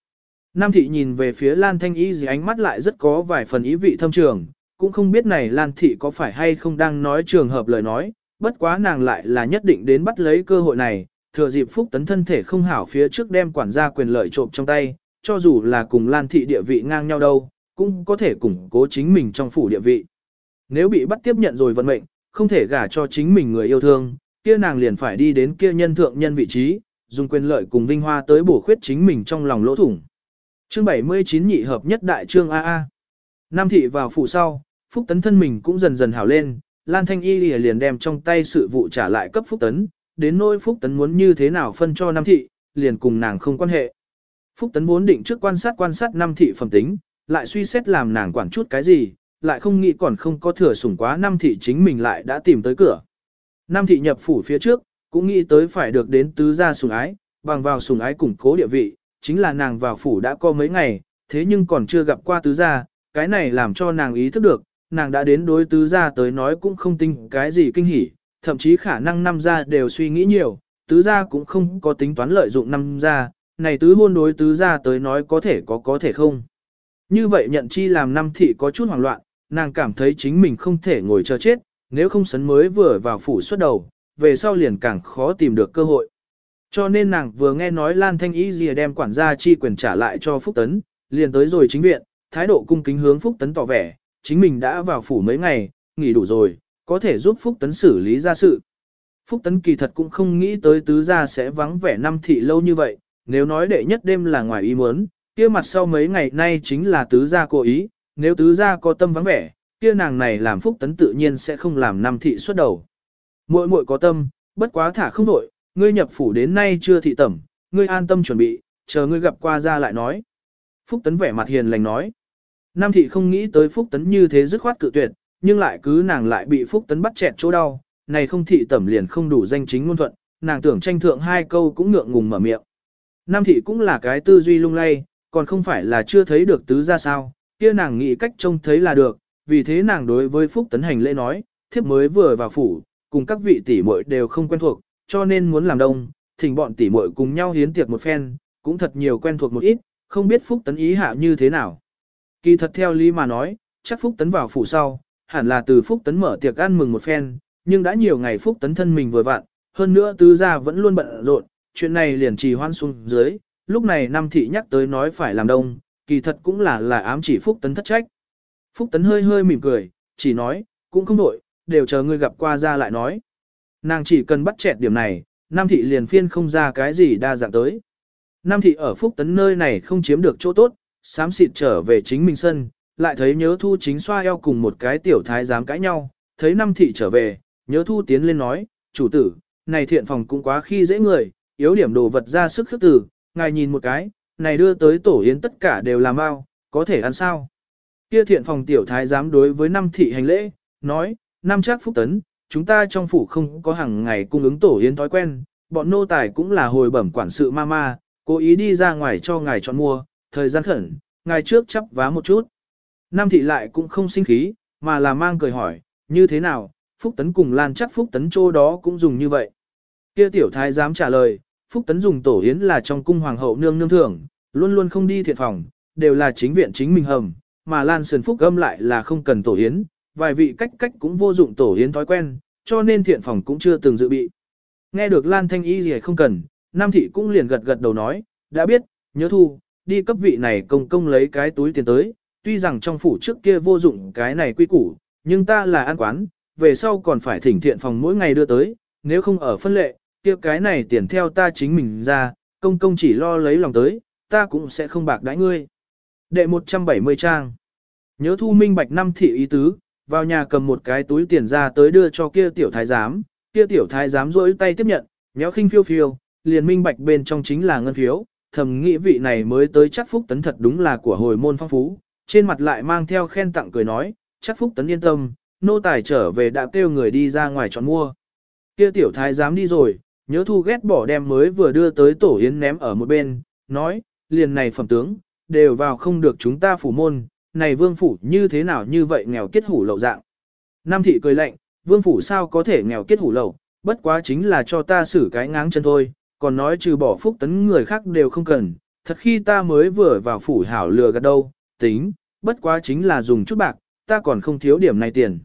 Nam thị nhìn về phía Lan Thanh Y gì ánh mắt lại rất có vài phần ý vị thâm trường, cũng không biết này Lan thị có phải hay không đang nói trường hợp lời nói, bất quá nàng lại là nhất định đến bắt lấy cơ hội này, thừa dịp phúc tấn thân thể không hảo phía trước đem quản gia quyền lợi trộm trong tay, cho dù là cùng Lan thị địa vị ngang nhau đâu, cũng có thể củng cố chính mình trong phủ địa vị. Nếu bị bắt tiếp nhận rồi vận mệnh, không thể gả cho chính mình người yêu thương, kia nàng liền phải đi đến kia nhân thượng nhân vị trí, dùng quyền lợi cùng vinh hoa tới bổ khuyết chính mình trong lòng lỗ thủng. Chương 79 nhị hợp nhất đại trương AA. Nam thị vào phủ sau, Phúc Tấn thân mình cũng dần dần hảo lên, Lan Thanh Y liền đem trong tay sự vụ trả lại cấp Phúc Tấn, đến nỗi Phúc Tấn muốn như thế nào phân cho Nam Thị, liền cùng nàng không quan hệ. Phúc Tấn vốn định trước quan sát quan sát Nam Thị phẩm tính, lại suy xét làm nàng quản chút cái gì, lại không nghĩ còn không có thừa sủng quá Nam Thị chính mình lại đã tìm tới cửa. Nam Thị nhập phủ phía trước, cũng nghĩ tới phải được đến tứ gia sủng ái, bằng vào sủng ái củng cố địa vị, chính là nàng vào phủ đã có mấy ngày, thế nhưng còn chưa gặp qua tứ gia, cái này làm cho nàng ý thức được, nàng đã đến đối tứ gia tới nói cũng không tin cái gì kinh hỉ, thậm chí khả năng năm gia đều suy nghĩ nhiều, tứ gia cũng không có tính toán lợi dụng năm gia, này tứ hôn đối tứ gia tới nói có thể có có thể không. Như vậy nhận chi làm năm thị có chút hoảng loạn, nàng cảm thấy chính mình không thể ngồi chờ chết, nếu không sấn mới vừa vào phủ xuất đầu, về sau liền càng khó tìm được cơ hội. Cho nên nàng vừa nghe nói Lan Thanh Y gì đem quản gia chi quyền trả lại cho Phúc Tấn, liền tới rồi chính viện, thái độ cung kính hướng Phúc Tấn tỏ vẻ, chính mình đã vào phủ mấy ngày, nghỉ đủ rồi, có thể giúp Phúc Tấn xử lý ra sự. Phúc Tấn kỳ thật cũng không nghĩ tới tứ gia sẽ vắng vẻ năm thị lâu như vậy, nếu nói đệ nhất đêm là ngoài ý muốn, kia mặt sau mấy ngày nay chính là tứ gia cố ý, nếu tứ gia có tâm vắng vẻ, kia nàng này làm Phúc Tấn tự nhiên sẽ không làm năm thị xuất đầu. Muội muội có tâm, bất quá thả không đổi, ngươi nhập phủ đến nay chưa thị tẩm, ngươi an tâm chuẩn bị, chờ ngươi gặp qua ra lại nói. Phúc Tấn vẻ mặt hiền lành nói. Nam thị không nghĩ tới Phúc Tấn như thế dứt khoát cự tuyệt, nhưng lại cứ nàng lại bị Phúc Tấn bắt chẹt chỗ đau, này không thị tẩm liền không đủ danh chính ngôn thuận, nàng tưởng tranh thượng hai câu cũng ngượng ngùng mở miệng. Nam thị cũng là cái tư duy lung lay, còn không phải là chưa thấy được tứ ra sao, kia nàng nghĩ cách trông thấy là được, vì thế nàng đối với Phúc Tấn hành lễ nói, thiếp mới vừa vào phủ, cùng các vị tỷ muội đều không quen thuộc, cho nên muốn làm đông, thỉnh bọn tỷ muội cùng nhau hiến tiệc một phen, cũng thật nhiều quen thuộc một ít, không biết Phúc Tấn ý hạ như thế nào. Kỳ thật theo lý mà nói, chắc Phúc Tấn vào phủ sau, hẳn là từ Phúc Tấn mở tiệc ăn mừng một phen, nhưng đã nhiều ngày Phúc Tấn thân mình vừa vặn, hơn nữa tứ gia vẫn luôn bận rộn, chuyện này liền trì hoan xuống dưới, lúc này Nam Thị nhắc tới nói phải làm đông, kỳ thật cũng là là ám chỉ Phúc Tấn thất trách. Phúc Tấn hơi hơi mỉm cười, chỉ nói, cũng không đổi, đều chờ ngươi gặp qua ra lại nói. Nàng chỉ cần bắt chẹt điểm này, Nam Thị liền phiên không ra cái gì đa dạng tới. Nam Thị ở Phúc Tấn nơi này không chiếm được chỗ tốt, sám xịt trở về chính mình sân, lại thấy nhớ thu chính xoa eo cùng một cái tiểu thái giám cãi nhau, thấy năm Thị trở về, nhớ thu tiến lên nói, chủ tử, này thiện phòng cũng quá khi dễ người, yếu điểm đồ vật ra sức khước tử, ngài nhìn một cái, này đưa tới tổ yến tất cả đều làm bao, có thể ăn sao. Kia thiện phòng tiểu thái giám đối với năm Thị hành lễ, nói, năm chắc phúc tấn, chúng ta trong phủ không có hàng ngày cung ứng tổ yến thói quen, bọn nô tài cũng là hồi bẩm quản sự ma ma cố ý đi ra ngoài cho ngài chọn mua, thời gian khẩn, ngài trước chấp vá một chút. Nam thị lại cũng không sinh khí, mà là mang cười hỏi, như thế nào, Phúc Tấn cùng Lan chắc Phúc Tấn chỗ đó cũng dùng như vậy. Kia tiểu thái dám trả lời, Phúc Tấn dùng tổ yến là trong cung hoàng hậu nương nương thưởng, luôn luôn không đi thiện phòng, đều là chính viện chính mình hầm, mà Lan Sơn Phúc âm lại là không cần tổ yến, vài vị cách cách cũng vô dụng tổ yến thói quen, cho nên thiện phòng cũng chưa từng dự bị. Nghe được Lan Thanh Y gì không cần, Nam Thị cũng liền gật gật đầu nói, đã biết, nhớ thu, đi cấp vị này công công lấy cái túi tiền tới, tuy rằng trong phủ trước kia vô dụng cái này quy củ, nhưng ta là ăn quán, về sau còn phải thỉnh thiện phòng mỗi ngày đưa tới, nếu không ở phân lệ, kia cái này tiền theo ta chính mình ra, công công chỉ lo lấy lòng tới, ta cũng sẽ không bạc đãi ngươi. Đệ 170 trang Nhớ thu minh bạch năm thị ý tứ, vào nhà cầm một cái túi tiền ra tới đưa cho kia tiểu thái giám, kia tiểu thái giám rỗi tay tiếp nhận, méo khinh phiêu phiêu, liền minh bạch bên trong chính là ngân phiếu, thầm nghĩ vị này mới tới chắc phúc tấn thật đúng là của hồi môn phong phú, trên mặt lại mang theo khen tặng cười nói, chắc phúc tấn yên tâm, nô tài trở về đã kêu người đi ra ngoài chọn mua. Kia tiểu thái giám đi rồi, nhớ thu ghét bỏ đem mới vừa đưa tới tổ yến ném ở một bên, nói, liền này phẩm tướng, đều vào không được chúng ta phủ môn, này vương phủ như thế nào như vậy nghèo kết hủ lậu dạng. Nam thị cười lạnh, vương phủ sao có thể nghèo kết hủ lậu, bất quá chính là cho ta xử cái ngáng chân thôi, còn nói trừ bỏ phúc tấn người khác đều không cần, thật khi ta mới vừa vào phủ hảo lừa gạt đâu, tính, bất quá chính là dùng chút bạc, ta còn không thiếu điểm này tiền.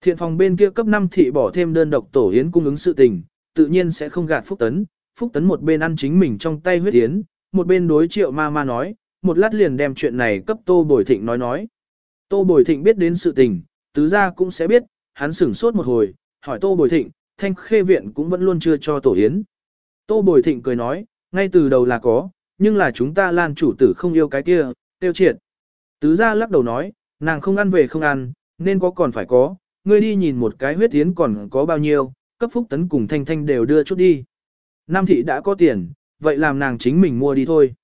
Thiện phòng bên kia cấp 5 thị bỏ thêm đơn độc tổ hiến cung ứng sự tình, tự nhiên sẽ không gạt phúc tấn, phúc tấn một bên ăn chính mình trong tay huyết yến, một bên đối triệu ma ma nói, một lát liền đem chuyện này cấp tô bồi thịnh nói nói. Tô bồi thịnh biết đến sự tình, tứ gia cũng sẽ biết, hắn sửng sốt một hồi, hỏi tô bồi thịnh, thanh khê viện cũng vẫn luôn chưa cho tổ hiến. Tô Bồi Thịnh cười nói, ngay từ đầu là có, nhưng là chúng ta lan chủ tử không yêu cái kia, tiêu triệt. Tứ gia lắc đầu nói, nàng không ăn về không ăn, nên có còn phải có, ngươi đi nhìn một cái huyết tiến còn có bao nhiêu, cấp phúc tấn cùng thanh thanh đều đưa chút đi. Nam thị đã có tiền, vậy làm nàng chính mình mua đi thôi.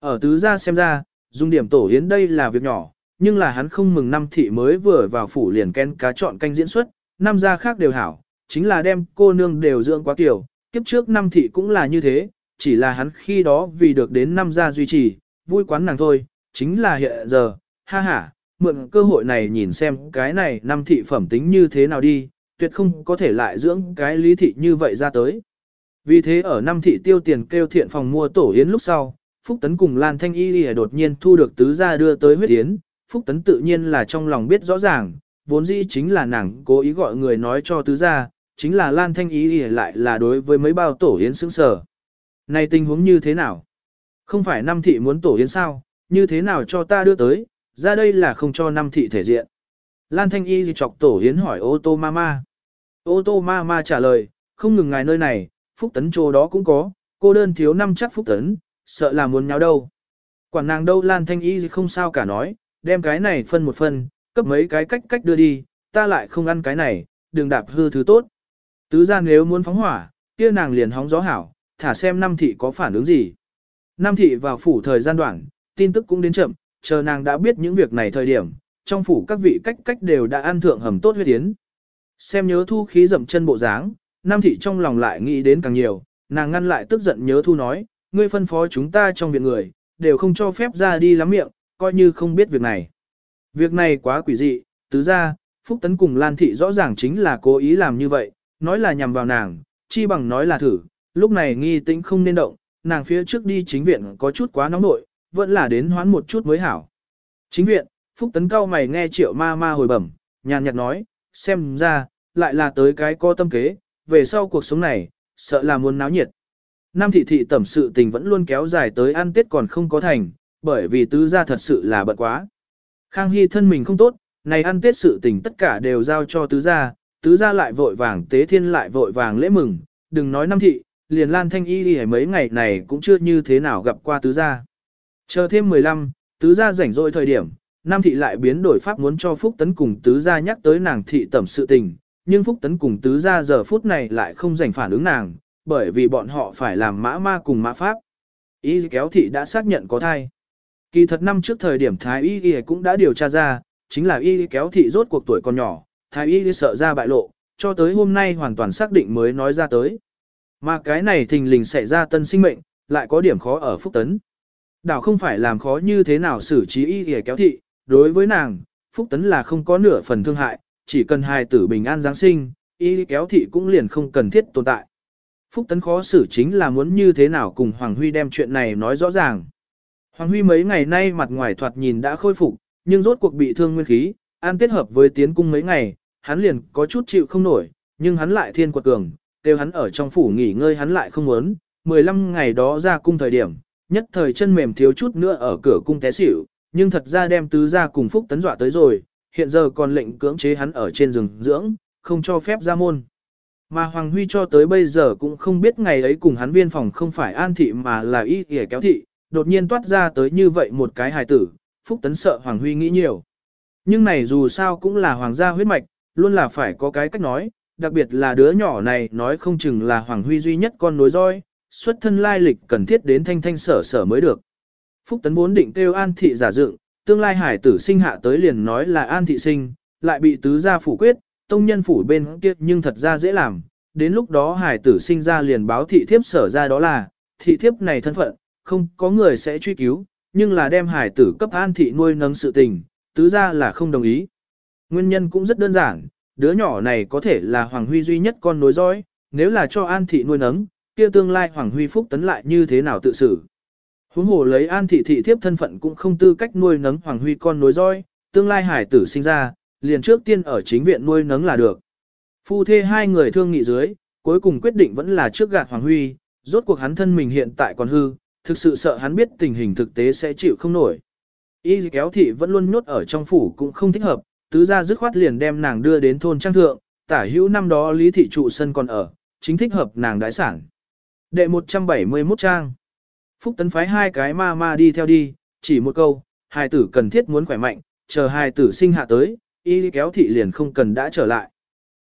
Ở tứ gia xem ra, dùng điểm tổ hiến đây là việc nhỏ, nhưng là hắn không mừng Nam thị mới vừa vào phủ liền ken cá chọn canh diễn xuất, năm gia khác đều hảo, chính là đem cô nương đều dưỡng quá tiểu, kiếp trước Nam thị cũng là như thế, chỉ là hắn khi đó vì được đến năm gia duy trì, vui quán nàng thôi, chính là hiện giờ, ha ha, mượn cơ hội này nhìn xem cái này năm thị phẩm tính như thế nào đi, tuyệt không có thể lại dưỡng cái lý thị như vậy ra tới. Vì thế ở năm thị tiêu tiền kêu thiện phòng mua tổ yến lúc sau, Phúc Tấn cùng Lan Thanh Y lìa đột nhiên thu được tứ gia đưa tới huyết yến, Phúc Tấn tự nhiên là trong lòng biết rõ ràng, vốn dĩ chính là nàng cố ý gọi người nói cho tứ gia, chính là Lan Thanh Y lìa lại là đối với mấy bao tổ yến sững sờ. Này tình huống như thế nào? Không phải năm thị muốn tổ yến sao, như thế nào cho ta đưa tới, ra đây là không cho năm thị thể diện. Lan Thanh Y chọc tổ hiến hỏi ô tô mama. Ô tô mama trả lời, không ngừng ngài nơi này, phúc tấn chỗ đó cũng có, cô đơn thiếu năm chắc phúc tấn, sợ là muốn nháo đâu. Quản nàng đâu Lan Thanh Y không sao cả nói, đem cái này phân một phân, cấp mấy cái cách cách đưa đi, ta lại không ăn cái này, đừng đạp hư thứ tốt. Tứ ra nếu muốn phóng hỏa, kia nàng liền hóng gió hảo, thả xem năm thị có phản ứng gì. Năm thị vào phủ thời gian đoạn, tin tức cũng đến chậm, chờ nàng đã biết những việc này thời điểm, trong phủ các vị cách cách đều đã ăn thượng hầm tốt huyết tiến. Xem nhớ thu khí dậm chân bộ dáng, Nam thị trong lòng lại nghĩ đến càng nhiều, nàng ngăn lại tức giận nhớ thu nói, ngươi phân phó chúng ta trong viện người, đều không cho phép ra đi lắm miệng, coi như không biết việc này. Việc này quá quỷ dị, tứ ra, Phúc Tấn cùng Lan thị rõ ràng chính là cố ý làm như vậy, nói là nhằm vào nàng, chi bằng nói là thử, lúc này nghi tĩnh không nên động, nàng phía trước đi chính viện có chút quá nóng nội, vẫn là đến hoán một chút mới hảo. Chính viện, Phúc Tấn cao mày nghe triệu ma ma hồi bẩm, nhàn nhạt nói, xem ra, lại là tới cái co tâm kế, về sau cuộc sống này, sợ là muốn náo nhiệt. Nam thị thị tẩm sự tình vẫn luôn kéo dài tới ăn tết còn không có thành, bởi vì tứ gia thật sự là bận quá. Khang Hy thân mình không tốt, này ăn tết sự tình tất cả đều giao cho tứ gia, tứ gia lại vội vàng tế thiên lại vội vàng lễ mừng, đừng nói Nam thị, liền Lan Thanh Y đi mấy ngày này cũng chưa như thế nào gặp qua tứ gia. Chờ thêm 15, tứ gia rảnh rỗi thời điểm, Nam thị lại biến đổi pháp muốn cho Phúc Tấn cùng tứ gia nhắc tới nàng thị tẩm sự tình, nhưng Phúc Tấn cùng tứ gia giờ phút này lại không rảnh phản ứng nàng, bởi vì bọn họ phải làm mã ma cùng mã pháp. Y kéo thị đã xác nhận có thai. Kỳ thật năm trước thời điểm Thái Y Y cũng đã điều tra ra, chính là Y kéo thị rốt cuộc tuổi còn nhỏ, Thái Y sợ ra bại lộ, cho tới hôm nay hoàn toàn xác định mới nói ra tới. Mà cái này thình lình xảy ra tân sinh mệnh, lại có điểm khó ở Phúc Tấn. Đảo không phải làm khó như thế nào xử trí Y Y kéo thị, đối với nàng, Phúc Tấn là không có nửa phần thương hại, chỉ cần hài tử bình an Giáng sinh, y kéo thị cũng liền không cần thiết tồn tại. Phúc Tấn khó xử chính là muốn như thế nào cùng Hoàng Huy đem chuyện này nói rõ ràng. Hoàng Huy mấy ngày nay mặt ngoài thoạt nhìn đã khôi phục, nhưng rốt cuộc bị thương nguyên khí, an kết hợp với tiến cung mấy ngày, hắn liền có chút chịu không nổi, nhưng hắn lại thiên quật cường, kêu hắn ở trong phủ nghỉ ngơi hắn lại không muốn, 15 ngày đó ra cung thời điểm, nhất thời chân mềm thiếu chút nữa ở cửa cung té xỉu, nhưng thật ra đem tứ ra cùng Phúc Tấn dọa tới rồi, hiện giờ còn lệnh cưỡng chế hắn ở trên rừng dưỡng, không cho phép ra môn. Mà Hoàng Huy cho tới bây giờ cũng không biết ngày ấy cùng hắn viên phòng không phải an thị mà là y kẻ kéo thị, đột nhiên toát ra tới như vậy một cái hài tử, Phúc Tấn sợ Hoàng Huy nghĩ nhiều. Nhưng này dù sao cũng là hoàng gia huyết mạch, luôn là phải có cái cách nói, đặc biệt là đứa nhỏ này nói không chừng là Hoàng Huy duy nhất con nối roi, xuất thân lai lịch cần thiết đến thanh thanh sở sở mới được. Phúc Tấn vốn định kêu an thị giả dựng, tương lai hải tử sinh hạ tới liền nói là an thị sinh, lại bị tứ gia phủ quyết, tông nhân phủ bên kia nhưng thật ra dễ làm, đến lúc đó hải tử sinh ra liền báo thị thiếp sở ra đó là, thị thiếp này thân phận, không có người sẽ truy cứu, nhưng là đem hải tử cấp an thị nuôi nấng sự tình, tứ gia là không đồng ý. Nguyên nhân cũng rất đơn giản, đứa nhỏ này có thể là Hoàng Huy duy nhất con nối dõi, nếu là cho an thị nuôi nấng, kia tương lai Hoàng Huy phúc tấn lại như thế nào tự xử. Huống hồ lấy an thị thị thiếp thân phận cũng không tư cách nuôi nấng Hoàng Huy con nối roi, tương lai hải tử sinh ra, liền trước tiên ở chính viện nuôi nấng là được. Phu thê hai người thương nghị dưới, cuối cùng quyết định vẫn là trước gạt Hoàng Huy, rốt cuộc hắn thân mình hiện tại còn hư, thực sự sợ hắn biết tình hình thực tế sẽ chịu không nổi. Y kéo thị vẫn luôn nhốt ở trong phủ cũng không thích hợp, tứ gia dứt khoát liền đem nàng đưa đến thôn trang thượng, tả hữu năm đó lý thị trụ sân còn ở, chính thích hợp nàng đái sản. Đệ 171 trang Phúc Tấn phái hai cái ma ma đi theo đi, chỉ một câu, hài tử cần thiết muốn khỏe mạnh, chờ hài tử sinh hạ tới, y kéo thị liền không cần đã trở lại.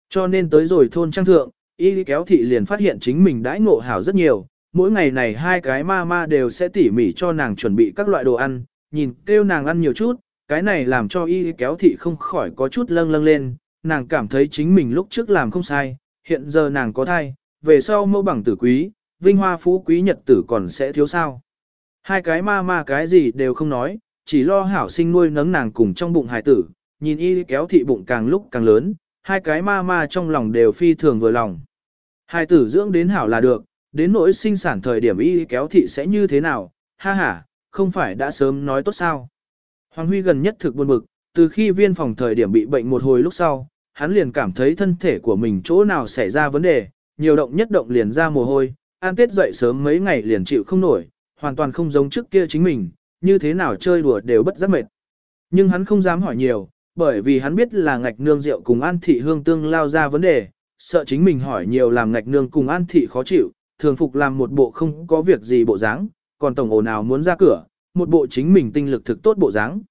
Cho nên tới rồi thôn trang thượng, y kéo thị liền phát hiện chính mình đãi ngộ hảo rất nhiều, mỗi ngày này hai cái ma ma đều sẽ tỉ mỉ cho nàng chuẩn bị các loại đồ ăn, nhìn kêu nàng ăn nhiều chút, cái này làm cho y kéo thị không khỏi có chút lâng lâng lên, nàng cảm thấy chính mình lúc trước làm không sai, hiện giờ nàng có thai, về sau mẫu bằng tử quý, vinh hoa phú quý nhật tử còn sẽ thiếu sao. Hai cái ma ma cái gì đều không nói, chỉ lo hảo sinh nuôi nấng nàng cùng trong bụng hài tử, nhìn y kéo thị bụng càng lúc càng lớn, hai cái ma ma trong lòng đều phi thường vừa lòng. Hài tử dưỡng đến hảo là được, đến nỗi sinh sản thời điểm y kéo thị sẽ như thế nào, ha ha, không phải đã sớm nói tốt sao. Hoàng Huy gần nhất thực buồn bực, từ khi viên phòng thời điểm bị bệnh một hồi lúc sau, hắn liền cảm thấy thân thể của mình chỗ nào xảy ra vấn đề, nhiều động nhất động liền ra mồ hôi, an tết dậy sớm mấy ngày liền chịu không nổi, hoàn toàn không giống trước kia chính mình, như thế nào chơi đùa đều bất giác mệt. Nhưng hắn không dám hỏi nhiều, bởi vì hắn biết là ngạch nương rượu cùng an thị hương tương lao ra vấn đề, sợ chính mình hỏi nhiều làm ngạch nương cùng an thị khó chịu, thường phục làm một bộ không có việc gì bộ dáng, còn tổng ổ nào muốn ra cửa, một bộ chính mình tinh lực thực tốt bộ dáng.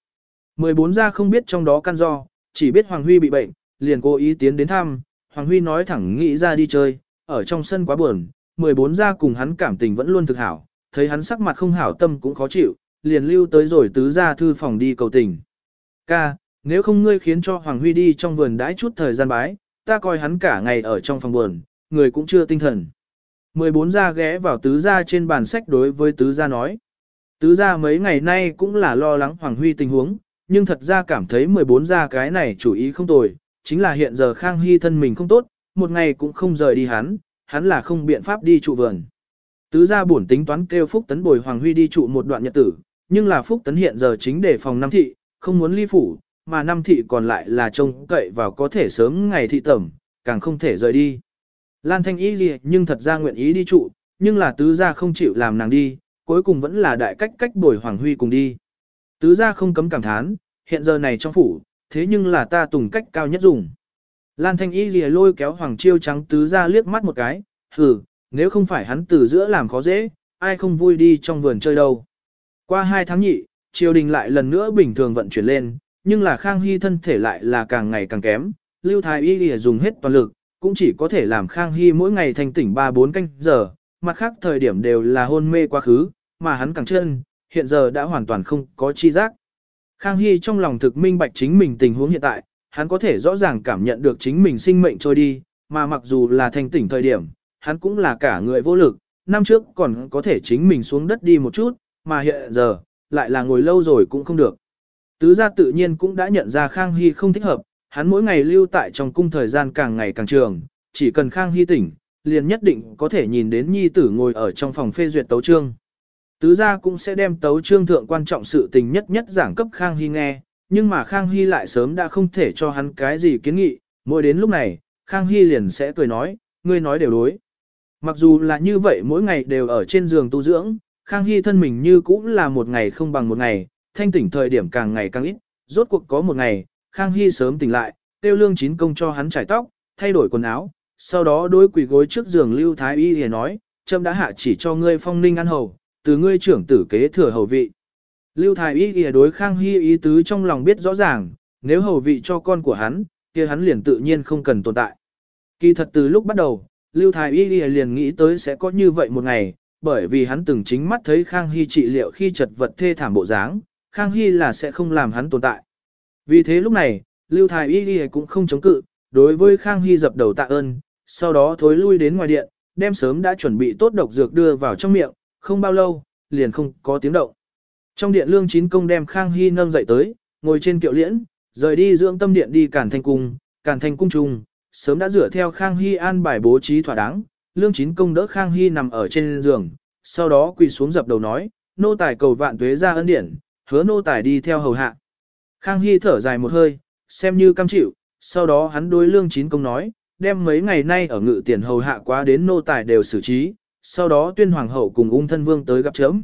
14 gia không biết trong đó căn do, chỉ biết Hoàng Huy bị bệnh, liền cố ý tiến đến thăm, Hoàng Huy nói thẳng nghĩ ra đi chơi, ở trong sân quá buồn, 14 gia cùng hắn cảm tình vẫn luôn thực hảo, thấy hắn sắc mặt không hảo tâm cũng khó chịu, liền lưu tới rồi tứ gia thư phòng đi cầu tình. Ca, nếu không ngươi khiến cho Hoàng Huy đi trong vườn đãi chút thời gian bái, ta coi hắn cả ngày ở trong phòng buồn, người cũng chưa tinh thần. 14 gia ghé vào tứ gia trên bàn sách đối với tứ gia nói. Tứ gia mấy ngày nay cũng là lo lắng Hoàng Huy tình huống, nhưng thật ra cảm thấy 14 gia cái này chủ ý không tồi, chính là hiện giờ Khang Hy thân mình không tốt, một ngày cũng không rời đi hắn, hắn là không biện pháp đi trụ vườn. Tứ gia buồn tính toán kêu Phúc Tấn bồi Hoàng Huy đi trụ một đoạn nhật tử, nhưng là Phúc Tấn hiện giờ chính để phòng năm thị, không muốn ly phủ, mà năm thị còn lại là trông cậy vào có thể sớm ngày thị tẩm, càng không thể rời đi. Lan Thanh ý gì nhưng thật ra nguyện ý đi trụ, nhưng là tứ gia không chịu làm nàng đi, cuối cùng vẫn là đại cách cách bồi Hoàng Huy cùng đi. Tứ gia không cấm cảm thán, hiện giờ này trong phủ, thế nhưng là ta tùng cách cao nhất dùng. Lan Thanh Y lìa lôi kéo Hoàng Chiêu trắng tứ ra liếc mắt một cái, hừ, nếu không phải hắn từ giữa làm khó dễ, ai không vui đi trong vườn chơi đâu. Qua hai tháng nhị, triều đình lại lần nữa bình thường vận chuyển lên, nhưng là Khang Hy thân thể lại là càng ngày càng kém, Lưu Thái Y lìa dùng hết toàn lực, cũng chỉ có thể làm Khang Hy mỗi ngày thành tỉnh 3-4 canh giờ, mặt khác thời điểm đều là hôn mê quá khứ, mà hắn càng chân, hiện giờ đã hoàn toàn không có chi giác. Khang Hy trong lòng thực minh bạch chính mình tình huống hiện tại, hắn có thể rõ ràng cảm nhận được chính mình sinh mệnh trôi đi, mà mặc dù là thành tỉnh thời điểm, hắn cũng là cả người vô lực, năm trước còn có thể chính mình xuống đất đi một chút, mà hiện giờ, lại là ngồi lâu rồi cũng không được. Tứ gia tự nhiên cũng đã nhận ra Khang Hy không thích hợp, hắn mỗi ngày lưu tại trong cung thời gian càng ngày càng trường, chỉ cần Khang Hy tỉnh, liền nhất định có thể nhìn đến nhi tử ngồi ở trong phòng phê duyệt tấu trương. Tứ gia cũng sẽ đem tấu trương thượng quan trọng sự tình nhất nhất giảng cấp Khang Hy nghe, nhưng mà Khang Hy lại sớm đã không thể cho hắn cái gì kiến nghị, mỗi đến lúc này, Khang Hy liền sẽ cười nói, ngươi nói đều đối. Mặc dù là như vậy mỗi ngày đều ở trên giường tu dưỡng, Khang Hy thân mình như cũng là một ngày không bằng một ngày, thanh tỉnh thời điểm càng ngày càng ít, rốt cuộc có một ngày, Khang Hy sớm tỉnh lại, tiêu lương chín công cho hắn trải tóc, thay đổi quần áo, sau đó đối quỳ gối trước giường Lưu Thái Y thì nói, trâm đã hạ chỉ cho ngươi phong ninh ăn hầu, từ ngươi trưởng tử kế thừa hầu vị. Lưu Thái Y Ý đối Khang Hy ý tứ trong lòng biết rõ ràng, nếu hầu vị cho con của hắn, kia hắn liền tự nhiên không cần tồn tại. Kỳ thật từ lúc bắt đầu, Lưu Thái Y liền nghĩ tới sẽ có như vậy một ngày, bởi vì hắn từng chính mắt thấy Khang Hy trị liệu khi chật vật thê thảm bộ dáng, Khang Hy là sẽ không làm hắn tồn tại. Vì thế lúc này, Lưu Thái Y cũng không chống cự, đối với Khang Hy dập đầu tạ ơn, sau đó thối lui đến ngoài điện, đem sớm đã chuẩn bị tốt độc dược đưa vào trong miệng, không bao lâu, liền không có tiếng động. Trong điện lương chín công đem Khang Hy nâng dậy tới, ngồi trên kiệu liễn, rời đi dưỡng tâm điện đi Cản thành Cung, Cản thành Cung Trung, sớm đã dựa theo Khang Hy an bài bố trí thỏa đáng, lương chín công đỡ Khang Hy nằm ở trên giường, sau đó quỳ xuống dập đầu nói, nô tài cầu vạn tuế ra ân điển, hứa nô tài đi theo hầu hạ. Khang Hy thở dài một hơi, xem như cam chịu, sau đó hắn đối lương chín công nói, đem mấy ngày nay ở ngự tiền hầu hạ quá đến nô tài đều xử trí, sau đó tuyên hoàng hậu cùng ung thân vương tới gặp chấm.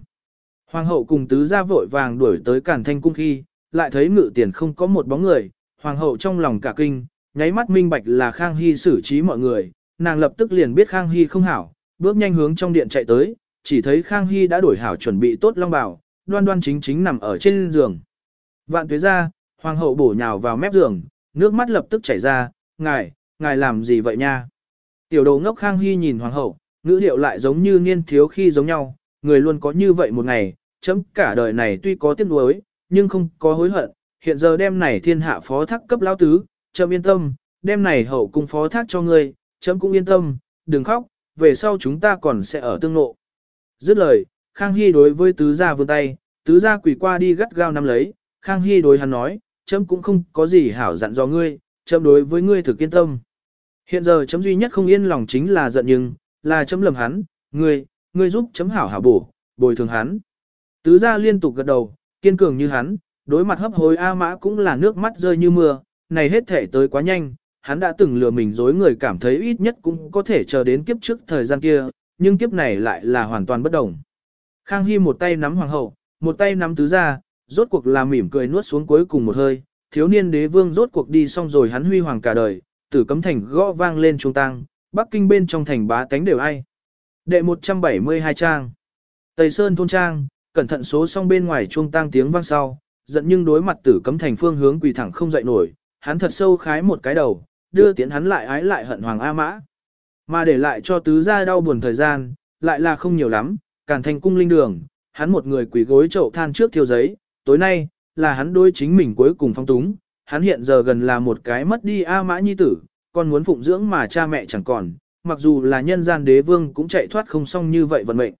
Hoàng hậu cùng tứ gia vội vàng đuổi tới cản thanh cung khi, lại thấy ngự tiền không có một bóng người, hoàng hậu trong lòng cả kinh, nháy mắt minh bạch là Khang Hy xử trí mọi người, nàng lập tức liền biết Khang Hy không hảo, bước nhanh hướng trong điện chạy tới, chỉ thấy Khang Hy đã đổi hảo chuẩn bị tốt long bào, đoan đoan chính chính nằm ở trên giường. Vạn tuế ra, hoàng hậu bổ nhào vào mép giường, nước mắt lập tức chảy ra, ngài, ngài làm gì vậy nha? Tiểu đồ ngốc Khang Hy nhìn hoàng hậu, ngữ điệu lại giống như niên thiếu khi giống nhau, người luôn có như vậy một ngày, chấm cả đời này tuy có tiếc nuối, nhưng không có hối hận, hiện giờ đem này thiên hạ phó thác cấp lão tứ, chấm yên tâm, đem này hậu cung phó thác cho ngươi, chấm cũng yên tâm, đừng khóc, về sau chúng ta còn sẽ ở tương nộ. Dứt lời, Khang Hy đối với tứ gia vươn tay, tứ gia quỳ qua đi gắt gao nắm lấy, Khang Hy đối hắn nói, chấm cũng không có gì hảo dặn do ngươi, chấm đối với ngươi thực yên tâm. Hiện giờ chấm duy nhất không yên lòng chính là giận nhưng, là chấm lầm hắn, ngươi, ngươi giúp chấm hảo hảo bổ, bồi thường hắn. Tứ gia liên tục gật đầu, kiên cường như hắn, đối mặt hấp hối A mã cũng là nước mắt rơi như mưa, này hết thể tới quá nhanh, hắn đã từng lừa mình dối người cảm thấy ít nhất cũng có thể chờ đến kiếp trước thời gian kia, nhưng kiếp này lại là hoàn toàn bất đồng. Khang Hy một tay nắm hoàng hậu, một tay nắm tứ gia, rốt cuộc là mỉm cười nuốt xuống cuối cùng một hơi, thiếu niên đế vương rốt cuộc đi xong rồi hắn huy hoàng cả đời, tử cấm thành gõ vang lên trung tăng, Bắc Kinh bên trong thành bá tánh đều ai. Đệ 172 trang. Tây Sơn thôn trang, cẩn thận số xong bên ngoài chuông tang tiếng vang sau, giận nhưng đối mặt tử cấm thành phương hướng quỳ thẳng không dậy nổi, hắn thật sâu khái một cái đầu, đưa tiến hắn lại ái lại hận hoàng A mã. Mà để lại cho tứ gia đau buồn thời gian, lại là không nhiều lắm, càn thành cung linh đường, hắn một người quỳ gối chậu than trước thiêu giấy, tối nay, là hắn đối chính mình cuối cùng phong túng, hắn hiện giờ gần là một cái mất đi A mã nhi tử, còn muốn phụng dưỡng mà cha mẹ chẳng còn, mặc dù là nhân gian đế vương cũng chạy thoát không xong như vậy vận mệnh.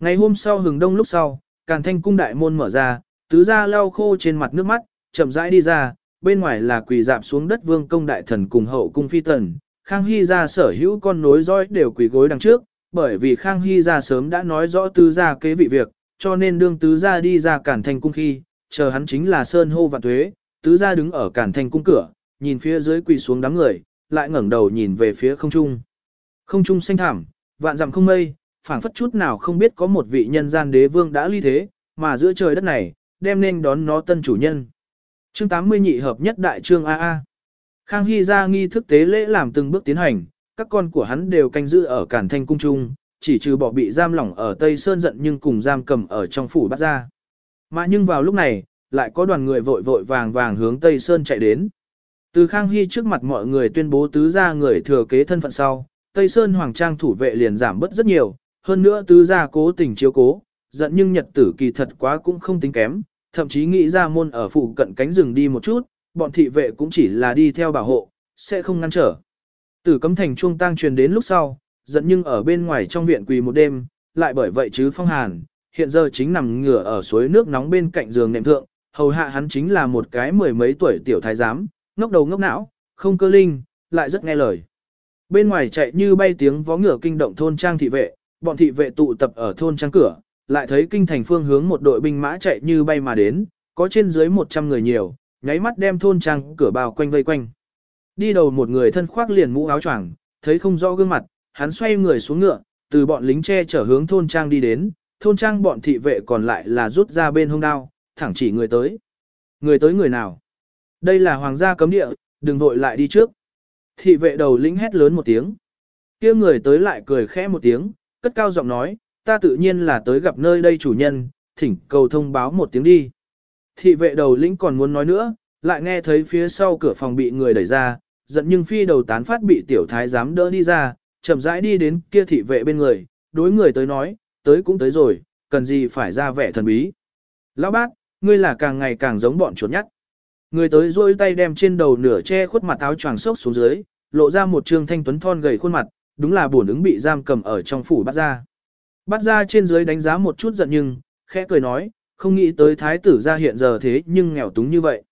Ngày hôm sau hừng đông lúc sau, càn thanh cung đại môn mở ra, tứ gia lau khô trên mặt nước mắt, chậm rãi đi ra, bên ngoài là quỳ dạp xuống đất vương công đại thần cùng hậu cung phi tần. Khang Hy gia sở hữu con nối dõi đều quỳ gối đằng trước, bởi vì Khang Hy gia sớm đã nói rõ tứ gia kế vị việc, cho nên đương tứ gia đi ra Càn Thanh cung khi, chờ hắn chính là Sơn Hô và thuế, tứ gia đứng ở Càn Thanh cung cửa, nhìn phía dưới quỳ xuống đám người, lại ngẩng đầu nhìn về phía không trung. Không trung xanh thảm, vạn dặm không mây, phảng phất chút nào không biết có một vị nhân gian đế vương đã ly thế, mà giữa trời đất này, đem nên đón nó tân chủ nhân. Chương 80 nhị hợp nhất đại trương AA. Khang Hy ra nghi thức tế lễ làm từng bước tiến hành, các con của hắn đều canh giữ ở Cản Thanh cung trung, chỉ trừ bỏ bị giam lỏng ở Tây Sơn giận nhưng cùng giam cầm ở trong phủ bắt ra. Mà nhưng vào lúc này, lại có đoàn người vội vội vàng vàng hướng Tây Sơn chạy đến. Từ Khang Hy trước mặt mọi người tuyên bố tứ gia người thừa kế thân phận sau, Tây Sơn Hoàng Trang thủ vệ liền giảm bớt rất nhiều, hơn nữa tứ gia cố tình chiếu cố, giận nhưng nhật tử kỳ thật quá cũng không tính kém, thậm chí nghĩ ra môn ở phụ cận cánh rừng đi một chút, bọn thị vệ cũng chỉ là đi theo bảo hộ, sẽ không ngăn trở. Tử cấm thành chuông tang truyền đến lúc sau, giận nhưng ở bên ngoài trong viện quỳ một đêm, lại bởi vậy chứ phong hàn, hiện giờ chính nằm ngửa ở suối nước nóng bên cạnh giường nệm thượng, hầu hạ hắn chính là một cái mười mấy tuổi tiểu thái giám, ngốc đầu ngốc não, không cơ linh, lại rất nghe lời. Bên ngoài chạy như bay tiếng vó ngựa kinh động thôn trang thị vệ, bọn thị vệ tụ tập ở thôn trang cửa, lại thấy kinh thành phương hướng một đội binh mã chạy như bay mà đến, có trên dưới 100 người nhiều, nháy mắt đem thôn trang cửa bao quanh vây quanh. Đi đầu một người thân khoác liền mũ áo choàng, thấy không rõ gương mặt, hắn xoay người xuống ngựa, từ bọn lính che chở hướng thôn trang đi đến, thôn trang bọn thị vệ còn lại là rút ra bên hông đao, thẳng chỉ người tới. Người tới người nào? Đây là hoàng gia cấm địa, đừng vội lại đi trước. Thị vệ đầu lĩnh hét lớn một tiếng. kia người tới lại cười khẽ một tiếng, cất cao giọng nói, ta tự nhiên là tới gặp nơi đây chủ nhân, thỉnh cầu thông báo một tiếng đi. Thị vệ đầu lĩnh còn muốn nói nữa, lại nghe thấy phía sau cửa phòng bị người đẩy ra, giận nhưng phi đầu tán phát bị tiểu thái giám đỡ đi ra, chậm rãi đi đến kia thị vệ bên người, đối người tới nói, tới cũng tới rồi, cần gì phải ra vẻ thần bí. Lão bác, ngươi là càng ngày càng giống bọn chuột nhắt. Người tới rôi tay đem trên đầu nửa che khuất mặt áo choàng sốc xuống dưới, lộ ra một trương thanh tuấn thon gầy khuôn mặt, đúng là bổn ứng bị giam cầm ở trong phủ bắt ra. Bắt ra trên dưới đánh giá một chút giận nhưng, khẽ cười nói, không nghĩ tới thái tử ra hiện giờ thế nhưng nghèo túng như vậy.